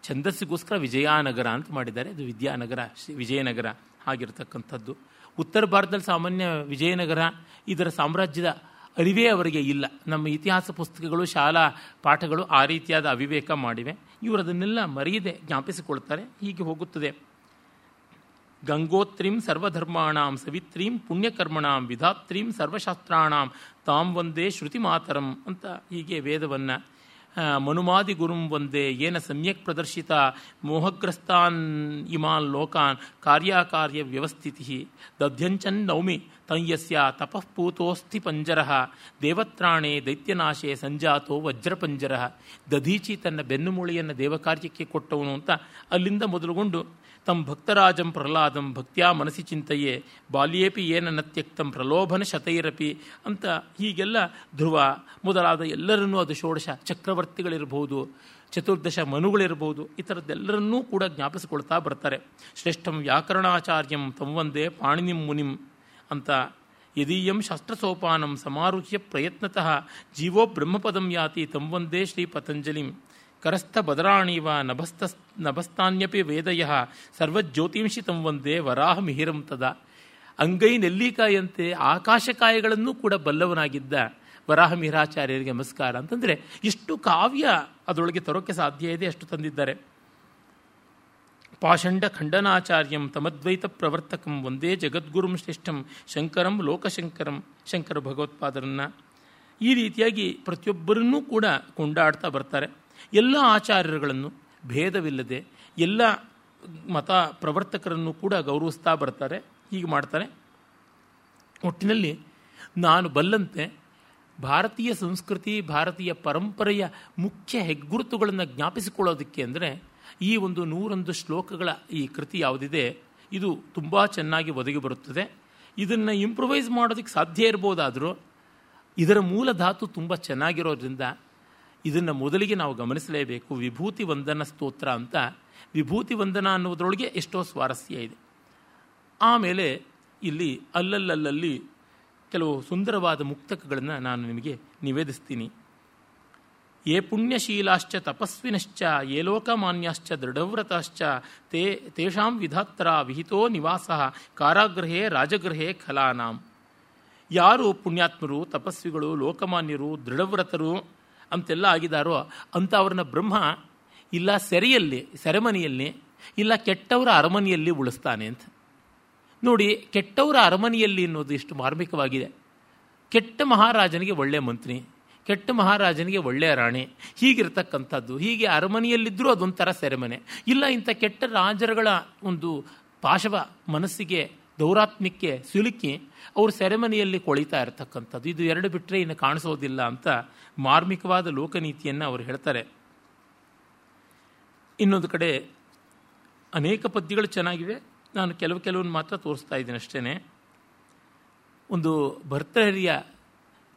ಛಂದಸ್ಸಿಗೋಸ್ಕರ ವಿಜಯಾನಗರ ಅಂತ ಮಾಡಿದ್ದಾರೆ. ಅದು ವಿದ್ಯಾನಗರ ವಿಜಯನಗರ ಆಗಿರತಕ್ಕಂಥದ್ದು. ಉತ್ತರ ಭಾರತದಲ್ಲಿ ಸಾಮಾನ್ಯ ವಿಜಯನಗರ, ಇದರ ಸಾಮ್ರಾಜ್ಯದ ಅರಿವೇ ಅವರಿಗೆ ಇಲ್ಲ. ನಮ್ಮ ಇತಿಹಾಸ ಪುಸ್ತಕಗಳು, ಶಾಲಾ ಪಾಠಗಳು ಆ ರೀತಿಯಾದ ಅವಿವೇಕ ಮಾಡಿವೆ. ಇವರು ಅದನ್ನೆಲ್ಲ ಮರೆಯದೆ ಜ್ಞಾಪಿಸಿಕೊಳ್ತಾರೆ. ಹೀಗೆ ಹೋಗುತ್ತದೆ. ಗಂಗೋತ್ರೀಂ ಸರ್ವಧರ್ಮಾಣಾಂ ಸವಿತ್ರೀಂ ಪುಣ್ಯಕರ್ಮಣಾಂ ವಿಧಾತ್ರೀಂ ಸರ್ವಶಾಸ್ತ್ರಾಣಾಂ ತಾಂ ಒಂದೇ ಶ್ರುತಿ ಮಾತರಂ ಅಂತ ಹೀಗೆ ವೇದವನ್ನು ಮನುಮಾದಿ ಗುರುಂ ಒಂದೇ ಏನ ಸಮ್ಯಕ್ ಪ್ರದರ್ಶಿತ ಮೋಹಗ್ರಸ್ತಾನ್ ಇಮಾನ್ ಲೋಕಾನ್ ಕಾರ್ಯಾಕಾರ್ಯ ವ್ಯವಸ್ಥಿತಿ ದಧ್ಯಂಚನ್ ನೌಮಿ ತಯ್ಯಸ್ಯ ತಪಃಪೂತೋಸ್ಥಿ ಪಂಜರ, ದೇವತ್ರಾಣೆ ದೈತ್ಯನಾಶೆ ಸಂಜಾತೋ ವಜ್ರಪಂಜರ. ದಧೀಚಿ ತನ್ನ ಬೆನ್ನುಮೂಳೆಯನ್ನು ದೇವಕಾರ್ಯಕ್ಕೆ ಕೊಟ್ಟವನು ಅಂತ ಅಲ್ಲಿಂದ ಮೊದಲುಗೊಂಡು ತಮ್ಮ ಭಕ್ತರಾಜಂ ಪ್ರಹ್ಲಾದಂ ಭಕ್ತಿಯ ಮನಸ್ಸಿ ಚಿಂತೆಯೇ, ಬಾಲ್ಯೇಪಿ ಏನನ್ನ ತ್ಯಕ್ತಂ ಪ್ರಲೋಭನ ಶತೈರಪಿ ಅಂತ ಹೀಗೆಲ್ಲ ಧ್ರುವ ಮೊದಲಾದ ಎಲ್ಲರನ್ನೂ ಅದು ಷೋಡಶ ಚಕ್ರವರ್ತಿಗಳಿರ್ಬೋದು, ಚತುರ್ದಶ ಮನುಗಳಿರ್ಬೋದು ಈ ಥರದ್ದೆಲ್ಲರನ್ನೂ ಕೂಡ ಜ್ಞಾಪಿಸಿಕೊಳ್ತಾ ಬರ್ತಾರೆ. ಶ್ರೇಷ್ಠಂ ವ್ಯಾಕರಣಾಚಾರ್ಯಂ ತಮ್ಮಂದೇ ಪಾಣಿನಿಂ ಮುನಿಂ. ಅಂತ. ಯದೀಯಂ ಶಾಸ್ತ್ರಸೋಪಾನಂ ಸಮಾರುಹ್ಯ ಪ್ರಯತ್ನತಃ ಜೀವೋ ಬ್ರಹ್ಮಪದಂ ಯಾತಿ ತಮ್ಮಂದೇ ಶ್ರೀ ಪತಂಜಲಿಂ. ಕರಸ್ಥ ಬದರಾಣೀವ ನಭಸ್ತ ನಭಸ್ತಾನ್ಯಪಿ ವೇದಯ ಸರ್ವಜ್ಯೋತಿಂಷಿ ತಂ ಒಂದೇ ವರಾಹ ಮಿಹಿರಂ ತದ. ಅಂಗೈ ನೆಲ್ಲಿಕಾಯಂತೆ ಆಕಾಶಕಾಯಗಳನ್ನೂ ಕೂಡ ಬಲ್ಲವನಾಗಿದ್ದ ವರಾಹ ಮಿಹಿರಾಚಾರ್ಯರಿಗೆ ನಮಸ್ಕಾರ. ಅಂತಂದರೆ ಎಷ್ಟು ಕಾವ್ಯ ಅದರೊಳಗೆ ತರೋಕ್ಕೆ ಸಾಧ್ಯ ಇದೆ ಅಷ್ಟು ತಂದಿದ್ದಾರೆ. ಪಾಷಂಡ ಖಂಡನಾಚಾರ್ಯಂ ತಮದ್ವೈತ ಪ್ರವರ್ತಕಂ ಒಂದೇ ಜಗದ್ಗುರುಂ ಶ್ರೇಷ್ಠಂ ಶಂಕರಂ ಲೋಕಶಂಕರಂ ಶಂಕರ ಭಗವತ್ಪಾದರನ್ನ ಈ ರೀತಿಯಾಗಿ ಪ್ರತಿಯೊಬ್ಬರನ್ನೂ ಕೂಡ ಕೊಂಡಾಡ್ತಾ ಬರ್ತಾರೆ. ಎಲ್ಲ ಆಚಾರ್ಯರುಗಳನ್ನು ಭೇದವಿಲ್ಲದೆ ಎಲ್ಲ ಮತ ಪ್ರವರ್ತಕರನ್ನು ಕೂಡ ಗೌರವಿಸ್ತಾ ಬರ್ತಾರೆ. ಹೀಗೆ ಮಾಡ್ತಾರೆ. ಒಟ್ಟಿನಲ್ಲಿ ನಾನು ಬಲ್ಲಂತೆ ಭಾರತೀಯ ಸಂಸ್ಕೃತಿ, ಭಾರತೀಯ ಪರಂಪರೆಯ ಮುಖ್ಯ ಹೆಗ್ಗುರುತುಗಳನ್ನು ಜ್ಞಾಪಿಸಿಕೊಳ್ಳೋದಕ್ಕೆ ಅಂದರೆ ಈ ಒಂದು ನೂರೊಂದು ಶ್ಲೋಕಗಳ ಈ ಕೃತಿ ಯಾವುದಿದೆ, ಇದು ತುಂಬ ಚೆನ್ನಾಗಿ ಒದಗಿ ಬರುತ್ತದೆ. ಇದನ್ನು ಇಂಪ್ರೊವೈಸ್ ಮಾಡೋದಕ್ಕೆ ಸಾಧ್ಯ ಇರ್ಬೋದಾದರೂ, ಇದರ ಮೂಲ ಧಾತು ತುಂಬ ಚೆನ್ನಾಗಿರೋದ್ರಿಂದ ಇದನ್ನು ಮೊದಲಿಗೆ ನಾವು ಗಮನಿಸಲೇಬೇಕು. ವಿಭೂತಿ ವಂದನ ಸ್ತೋತ್ರ ಅಂತ. ವಿಭೂತಿ ವಂದನ ಅನ್ನೋದ್ರೊಳಗೆ ಎಷ್ಟೋ ಸ್ವಾರಸ್ಯ ಇದೆ. ಆಮೇಲೆ ಇಲ್ಲಿ ಅಲ್ಲಲ್ಲಲ್ಲಿ ಕೆಲವು ಸುಂದರವಾದ ಮುಕ್ತಕಗಳನ್ನು ನಾನು ನಿಮಗೆ ನಿವೇದಿಸ್ತೀನಿ. ಯೇ ಪುಣ್ಯಶೀಲಾಶ್ಚ ತಪಸ್ವಿನಶ್ಚ, ಯೇ ಲೋಕಮಾನ್ಯಾಶ್ಚ ದೃಢವ್ರತಾಶ್ಚ, ತೇ, ತೇಷಾಂ ವಿಧಾತ್ರ ವಿಹಿತೋ ನಿವಾಸ, ಕಾರಾಗೃಹೇ ರಾಜಗೃಹೇ ಖಲಾನಾಂ. ಯಾರು ಪುಣ್ಯಾತ್ಮರು, ತಪಸ್ವಿಗಳು, ಲೋಕಮಾನ್ಯರು, ದೃಢವ್ರತರು ಅಂತೆಲ್ಲ ಆಗಿದಾರೋ ಅಂತ ಅವ್ರನ್ನ ಬ್ರಹ್ಮ ಇಲ್ಲ ಸೆರೆಯಲ್ಲಿ, ಸೆರೆಮನೆಯಲ್ಲಿ ಇಲ್ಲ ಕೆಟ್ಟವರ ಅರಮನೆಯಲ್ಲಿ ಉಳಿಸ್ತಾನೆ ಅಂತ. ನೋಡಿ, ಕೆಟ್ಟವರ ಅರಮನೆಯಲ್ಲಿ ಅನ್ನೋದು ಇಷ್ಟು ಮಾರ್ಮಿಕವಾಗಿದೆ. ಕೆಟ್ಟ ಮಹಾರಾಜನಿಗೆ ಒಳ್ಳೆಯ ಮಂತ್ರಿ. ಕೆಟ್ಟ ಮಹಾರಾಜನಿಗೆ ಒಳ್ಳೆಯ ರಾಣಿ. ಹೀಗಿರ್ತಕ್ಕಂಥದ್ದು, ಹೀಗೆ ಅರಮನೆಯಲ್ಲಿದ್ದರೂ ಅದೊಂಥರ ಸೆರೆಮನೆ. ಇಲ್ಲ ಇಂಥ ಕೆಟ್ಟ ರಾಜರುಗಳ ಒಂದು ಪಾಶವ ಮನಸ್ಸಿಗೆ, ದೌರಾತ್ಮ್ಯಕ್ಕೆ ಸಿಲುಕಿ ಅವರು ಸೆರೆಮನೆಯಲ್ಲಿ ಕೊಳಿತಾ ಇರತಕ್ಕಂಥದ್ದು. ಇದು ಎರಡು ಬಿಟ್ಟರೆ ಇನ್ನು ಕಾಣಿಸೋದಿಲ್ಲ ಅಂತ ಮಾರ್ಮಿಕವಾದ ಲೋಕನೀತಿಯನ್ನು ಅವರು ಹೇಳ್ತಾರೆ. ಇನ್ನೊಂದು ಕಡೆ ಅನೇಕ ಪದ್ಯಗಳು ಚೆನ್ನಾಗಿವೆ. ನಾನು ಕೆಲವು ಕೆಲವನ್ನು ಮಾತ್ರ ತೋರಿಸ್ತಾ ಇದ್ದೀನಿ ಅಷ್ಟೇ ಒಂದು ಭರ್ತೃಹರಿಯ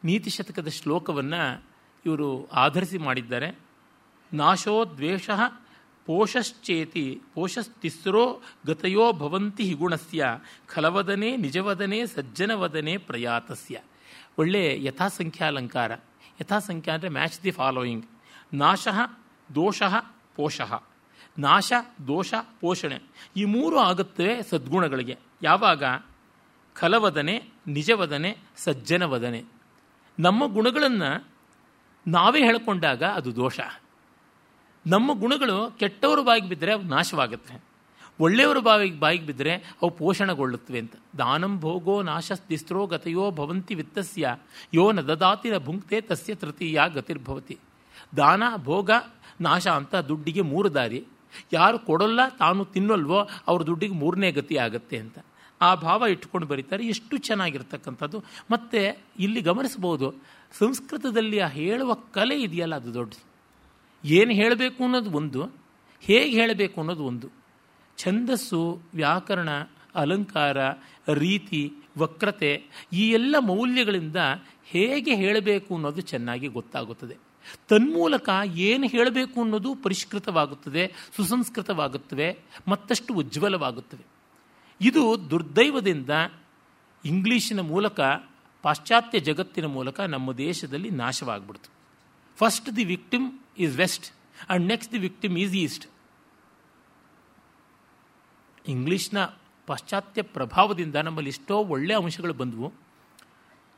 ನೀತಿ ಶತಕದ ಶ್ಲೋಕವನ್ನು ಇವರು ಆಧರಿಸಿ ಮಾಡಿದ್ದಾರೆ. ನಾಶೋ ದ್ವೇಷ ಪೋಷಶ್ಚೇತಿ ಪೋಷಸ್ತಿಸ್ರೋ ಗತಯೋ ಭವಂತಿ ಹಿಗುಣಸ್ಯ ಖಲವದನೆ ನಿಜವದನೆ ಸಜ್ಜನವದನೆ ಪ್ರಯಾತಸ್ಯ. ಒಳ್ಳೆ ಯಥಾಸಂಖ್ಯಾಲಂಕಾರ. ಯಥಾಸಂಖ್ಯಾ ಅಂದರೆ ಮ್ಯಾಚ್ ದಿ ಫಾಲೋಯಿಂಗ್ ನಾಶ ದೋಷ ಪೋಷಃ. ನಾಶ, ದೋಷ, ಪೋಷಣೆ. ಈ ಮೂರು ಆಗುತ್ತವೆ ಸದ್ಗುಣಗಳಿಗೆ. ಯಾವಾಗ? ಖಲವದನೆ, ನಿಜವದನೆ, ಸಜ್ಜನವದನೆ. ನಮ್ಮ ಗುಣಗಳನ್ನು ನಾವೇ ಹೇಳ್ಕೊಂಡಾಗ ಅದು ದೋಷ. ನಮ್ಮ ಗುಣಗಳು ಕೆಟ್ಟವರ ಬಾಯಿಗೆ ಬಿದ್ದರೆ ಅವು ನಾಶವಾಗುತ್ತೆ. ಒಳ್ಳೆಯವರ ಬಾವಿಗೆ ಬಾಯಿಗೆ ಬಿದ್ದರೆ ಅವು ಪೋಷಣಗೊಳ್ಳುತ್ತವೆ ಅಂತ. ದಾನಂ ಭೋಗೋ ನಾಶಸ್ತಿಸ್ರೋ ಗತಯೋ ಭವಂತಿ ವಿತ್ತಸ್ಯ. ಯೋ ನ ದದಾತಿರ ಭುಂಕ್ತೆ ತಸ್ಯ ತೃತೀಯ ಗತಿರ್ಭವತಿ. ದಾನ, ಭೋಗ, ನಾಶ ಅಂತ ದುಡ್ಡಿಗೆ ಮೂರು ದಾರಿ. ಯಾರು ಕೊಡೋಲ್ಲ ತಾನು ತಿನ್ನಲ್ವೋ ಅವ್ರ ದುಡ್ಡಿಗೆ ಮೂರನೇ ಗತಿ ಆಗುತ್ತೆ ಅಂತ. ಆ ಭಾವ ಇಟ್ಕೊಂಡು ಬರೀತಾರೆ. ಎಷ್ಟು ಚೆನ್ನಾಗಿರ್ತಕ್ಕಂಥದ್ದು. ಮತ್ತು ಇಲ್ಲಿ ಗಮನಿಸ್ಬೋದು ಸಂಸ್ಕೃತದಲ್ಲಿ ಆ ಹೇಳುವ ಕಲೆ ಇದೆಯಲ್ಲ, ಅದು ದೊಡ್ಡ ಏನು ಹೇಳಬೇಕು ಅನ್ನೋದು ಒಂದು, ಹೇಗೆ ಹೇಳಬೇಕು ಅನ್ನೋದು ಒಂದು. ಛಂದಸ್ಸು, ವ್ಯಾಕರಣ, ಅಲಂಕಾರ, ರೀತಿ, ವಕ್ರತೆ, ಈ ಎಲ್ಲ ಮೌಲ್ಯಗಳಿಂದ ಹೇಗೆ ಹೇಳಬೇಕು ಅನ್ನೋದು ಚೆನ್ನಾಗಿ ಗೊತ್ತಾಗುತ್ತದೆ. ತನ್ಮೂಲಕ ಏನು ಹೇಳಬೇಕು ಅನ್ನೋದು ಪರಿಷ್ಕೃತವಾಗುತ್ತದೆ, ಸುಸಂಸ್ಕೃತವಾಗುತ್ತವೆ, ಮತ್ತಷ್ಟು ಉಜ್ವಲವಾಗುತ್ತವೆ. ಇದು ದುರ್ದೈವದಿಂದ ಇಂಗ್ಲೀಷಿನ ಮೂಲಕ, ಪಾಶ್ಚಾತ್ಯ ಜಗತ್ತಿನ ಮೂಲಕ ನಮ್ಮ ದೇಶದಲ್ಲಿ ನಾಶವಾಗ್ಬಿಡ್ತು. First the victim is west and next the victim is east ಇಂಗ್ಲೀಷ್ನ ಪಾಶ್ಚಾತ್ಯ ಪ್ರಭಾವದಿಂದ ನಮ್ಮಲ್ಲಿ ಎಷ್ಟೋ ಒಳ್ಳೆಯ ಅಂಶಗಳು ಬಂದವು.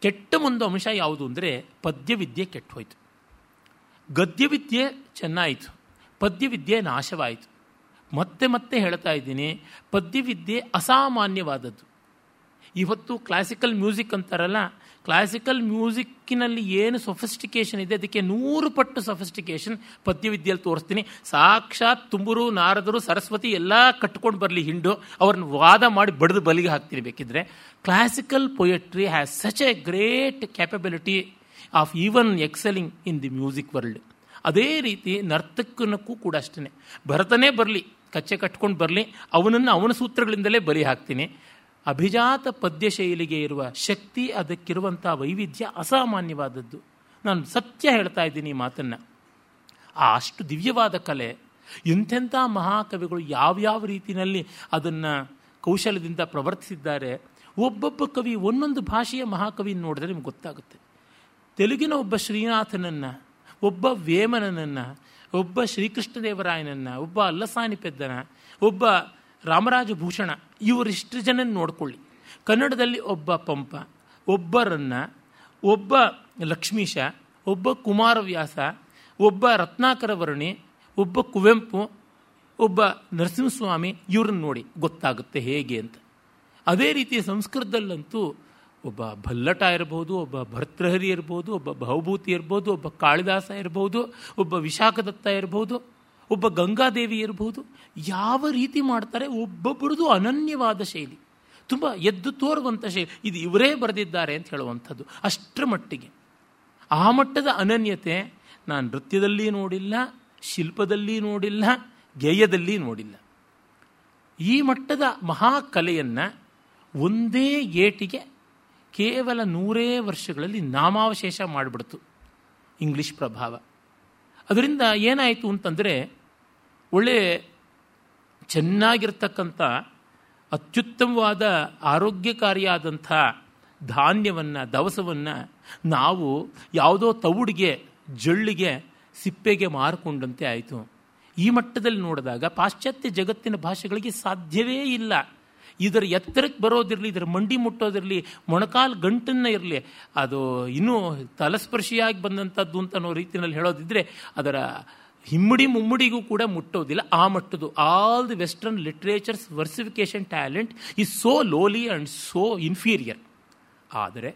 ಕೆಟ್ಟ ಒಂದು ಅಂಶ ಯಾವುದು ಅಂದರೆ ಪದ್ಯವಿದ್ಯೆ ಕೆಟ್ಟ ಹೋಯಿತು ಗದ್ಯವಿದ್ಯೆ ಚೆನ್ನಾಯಿತು. ಪದ್ಯವಿದ್ಯೆ ನಾಶವಾಯಿತು. ಮತ್ತೆ ಮತ್ತೆ ಹೇಳ್ತಾ ಇದ್ದೀನಿ, ಪದ್ಯವಿದ್ಯೆ ಅಸಾಮಾನ್ಯವಾದದ್ದು. ಇವತ್ತು ಕ್ಲಾಸಿಕಲ್ ಮ್ಯೂಸಿಕ್ ಅಂತಾರಲ್ಲ ಕ್ಲಾಸಿಕಲ್ ಮ್ಯೂಸಿಕ್ಕಿನಲ್ಲಿ ಏನು ಸೊಫಿಸ್ಟಿಕೇಶನ್ ಇದೆ, ಅದಕ್ಕೆ ನೂರು ಪಟ್ಟು ಸೊಫಿಸ್ಟಿಕೇಶನ್ ಪದ್ಯವಿದ್ಯೆಯಲ್ಲಿ ತೋರಿಸ್ತೀನಿ. ಸಾಕ್ಷಾತ್ ತುಂಬುರು, ನಾರದರು, ಸರಸ್ವತಿ ಎಲ್ಲ ಕಟ್ಕೊಂಡು ಬರಲಿ ಹಿಂಡು, ಅವ್ರನ್ನ ವಾದ ಮಾಡಿ ಬಡಿದು ಬಲಿಗೆ ಹಾಕ್ತೀನಿ ಬೇಕಿದ್ರೆ. Classical poetry has such a great capability of even excelling in the music world ಅದೇ ರೀತಿ ನರ್ತಕನಕ್ಕೂ ಕೂಡ ಅಷ್ಟೇ ಭರತನೇ ಬರಲಿ ಕಚ್ಚೆ ಕಟ್ಕೊಂಡು ಬರಲಿ, ಅವನನ್ನು ಅವನ ಸೂತ್ರಗಳಿಂದಲೇ ಬಲಿ ಹಾಕ್ತೀನಿ. ಅಭಿಜಾತ ಪದ್ಯ ಶೈಲಿಗೆ ಇರುವ ಶಕ್ತಿ ಅದಕ್ಕಿರುವಂಥ ವೈವಿಧ್ಯ ಅಸಾಮಾನ್ಯವಾದದ್ದು. ನಾನು ಸತ್ಯ ಹೇಳ್ತಾ ಇದ್ದೀನಿ ಈ ಮಾತನ್ನು. ಆ ಅಷ್ಟು ದಿವ್ಯವಾದ ಕಲೆ, ಎಂಥೆಂಥ ಮಹಾಕವಿಗಳು ಯಾವ್ಯಾವ ರೀತಿಯಲ್ಲಿ ಅದನ್ನು ಕೌಶಲ್ಯದಿಂದ ಪ್ರವರ್ತಿಸಿದ್ದಾರೆ, ಒಬ್ಬೊಬ್ಬ ಕವಿ ಒಂದೊಂದು ಭಾಷೆಯ ಮಹಾಕವಿ ನೋಡಿದ್ರೆ ನಿಮ್ಗೆ ಗೊತ್ತಾಗುತ್ತೆ. ತೆಲುಗಿನ ಒಬ್ಬ ಶ್ರೀನಾಥನನ್ನು, ಒಬ್ಬ ವೇಮನನನ್ನು ಒಬ್ಬ ಶ್ರೀಕೃಷ್ಣದೇವರಾಯನನ್ನು, ಒಬ್ಬ ಅಲ್ಲಸಾನಿ ಪೆದ್ದನ, ಒಬ್ಬ ರಾಮರಾಜಭೂಷಣ ಇವರಿಷ್ಟು ಜನ ನೋಡ್ಕೊಳ್ಳಿ. ಕನ್ನಡದಲ್ಲಿ ಒಬ್ಬ ಪಂಪ ಒಬ್ಬರನ್ನ ಒಬ್ಬ ಲಕ್ಷ್ಮೀಶ, ಒಬ್ಬ ಕುಮಾರವ್ಯಾಸ, ಒಬ್ಬ ರತ್ನಾಕರ ವರ್ಣಿ, ಒಬ್ಬ ಕುವೆಂಪು, ಒಬ್ಬ ನರಸಿಂಹಸ್ವಾಮಿ, ಇವ್ರನ್ನ ನೋಡಿ ಗೊತ್ತಾಗುತ್ತೆ ಹೇಗೆ ಅಂತ. ಅದೇ ರೀತಿ ಸಂಸ್ಕೃತದಲ್ಲಂತೂ ಒಬ್ಬ ಭಲ್ಲಟ ಇರ್ಬೋದು, ಒಬ್ಬ ಭರ್ತೃಹರಿ ಇರ್ಬೋದು, ಒಬ್ಬ ಭಾವಭೂತಿ ಇರ್ಬೋದು, ಒಬ್ಬ ಕಾಳಿದಾಸ ಇರ್ಬೋದು, ಒಬ್ಬ ವಿಶಾಖದತ್ತ ಇರ್ಬೋದು, ಒಬ್ಬ ಗಂಗಾದೇವಿ ಇರ್ಬೋದು, ಯಾವ ರೀತಿ ಮಾಡ್ತಾರೆ ಒಬ್ಬೊಬ್ಬರದು ಅನನ್ಯವಾದ ಶೈಲಿ. ತುಂಬ ಎದ್ದು ತೋರುವಂಥ ಶೈಲಿ. ಇದು ಇವರೇ ಬರೆದಿದ್ದಾರೆ ಅಂತ ಹೇಳುವಂಥದ್ದು. ಅಷ್ಟರ ಮಟ್ಟಿಗೆ. ಆ ಮಟ್ಟದ ಅನನ್ಯತೆ ನಾನು ನೃತ್ಯದಲ್ಲಿ ನೋಡಿಲ್ಲ, ಶಿಲ್ಪದಲ್ಲಿ ನೋಡಿಲ್ಲ, ಗೇಯದಲ್ಲಿ ನೋಡಿಲ್ಲ. ಈ ಮಟ್ಟದ ಮಹಾಕಲೆಯನ್ನು ಒಂದೇ ಏಟಿಗೆ ಕೇವಲ ನೂರೇ ವರ್ಷಗಳಲ್ಲಿ ನಾಮಾವಶೇಷ ಮಾಡಿಬಿಡ್ತು ಇಂಗ್ಲಿಷ್ ಪ್ರಭಾವ. ಅದರಿಂದ ಏನಾಯಿತು ಅಂತಂದರೆ ಒಳ್ಳೆ ಚೆನ್ನಾಗಿರ್ತಕ್ಕಂಥ ಅತ್ಯುತ್ತಮವಾದ ಆರೋಗ್ಯಕಾರಿಯಾದಂಥ ಧಾನ್ಯವನ್ನು, ದವಸವನ್ನು ನಾವು ಯಾವುದೋ ತವುಡಿಗೆ, ಜಳ್ಳಿಗೆ, ಸಿಪ್ಪೆಗೆ ಮಾರಿಕೊಂಡಂತೆ ಆಯಿತು. ಈ ಮಟ್ಟದಲ್ಲಿ ನೋಡಿದಾಗ ಪಾಶ್ಚಾತ್ಯ ಜಗತ್ತಿನ ಭಾಷೆಗಳಿಗೆ ಸಾಧ್ಯವೇ ಇಲ್ಲ. ಇದರ ಎತ್ತರಕ್ಕೆ ಬರೋದಿರಲಿ, ಇದರ ಮಂಡಿ ಮುಟ್ಟೋದಿರಲಿ, ಮೊಣಕಾಲು ಗಂಟನ್ನು ಇರಲಿ, ಅದು ಇನ್ನೂ ತಲಸ್ಪರ್ಶಿಯಾಗಿ ಬಂದಂಥದ್ದು ಅಂತ ಅನ್ನೋ ರೀತಿಯಲ್ಲಿ ಹೇಳೋದಿದ್ರೆ ಅದರ ಹಿಮ್ಮಡಿ ಮುಮ್ಮಡಿಗೂ ಕೂಡ ಮುಟ್ಟೋದಿಲ್ಲ. ಆ ಮಟ್ಟದು all the western literatures versification talent is so lowly and so inferior ಆದರೆ,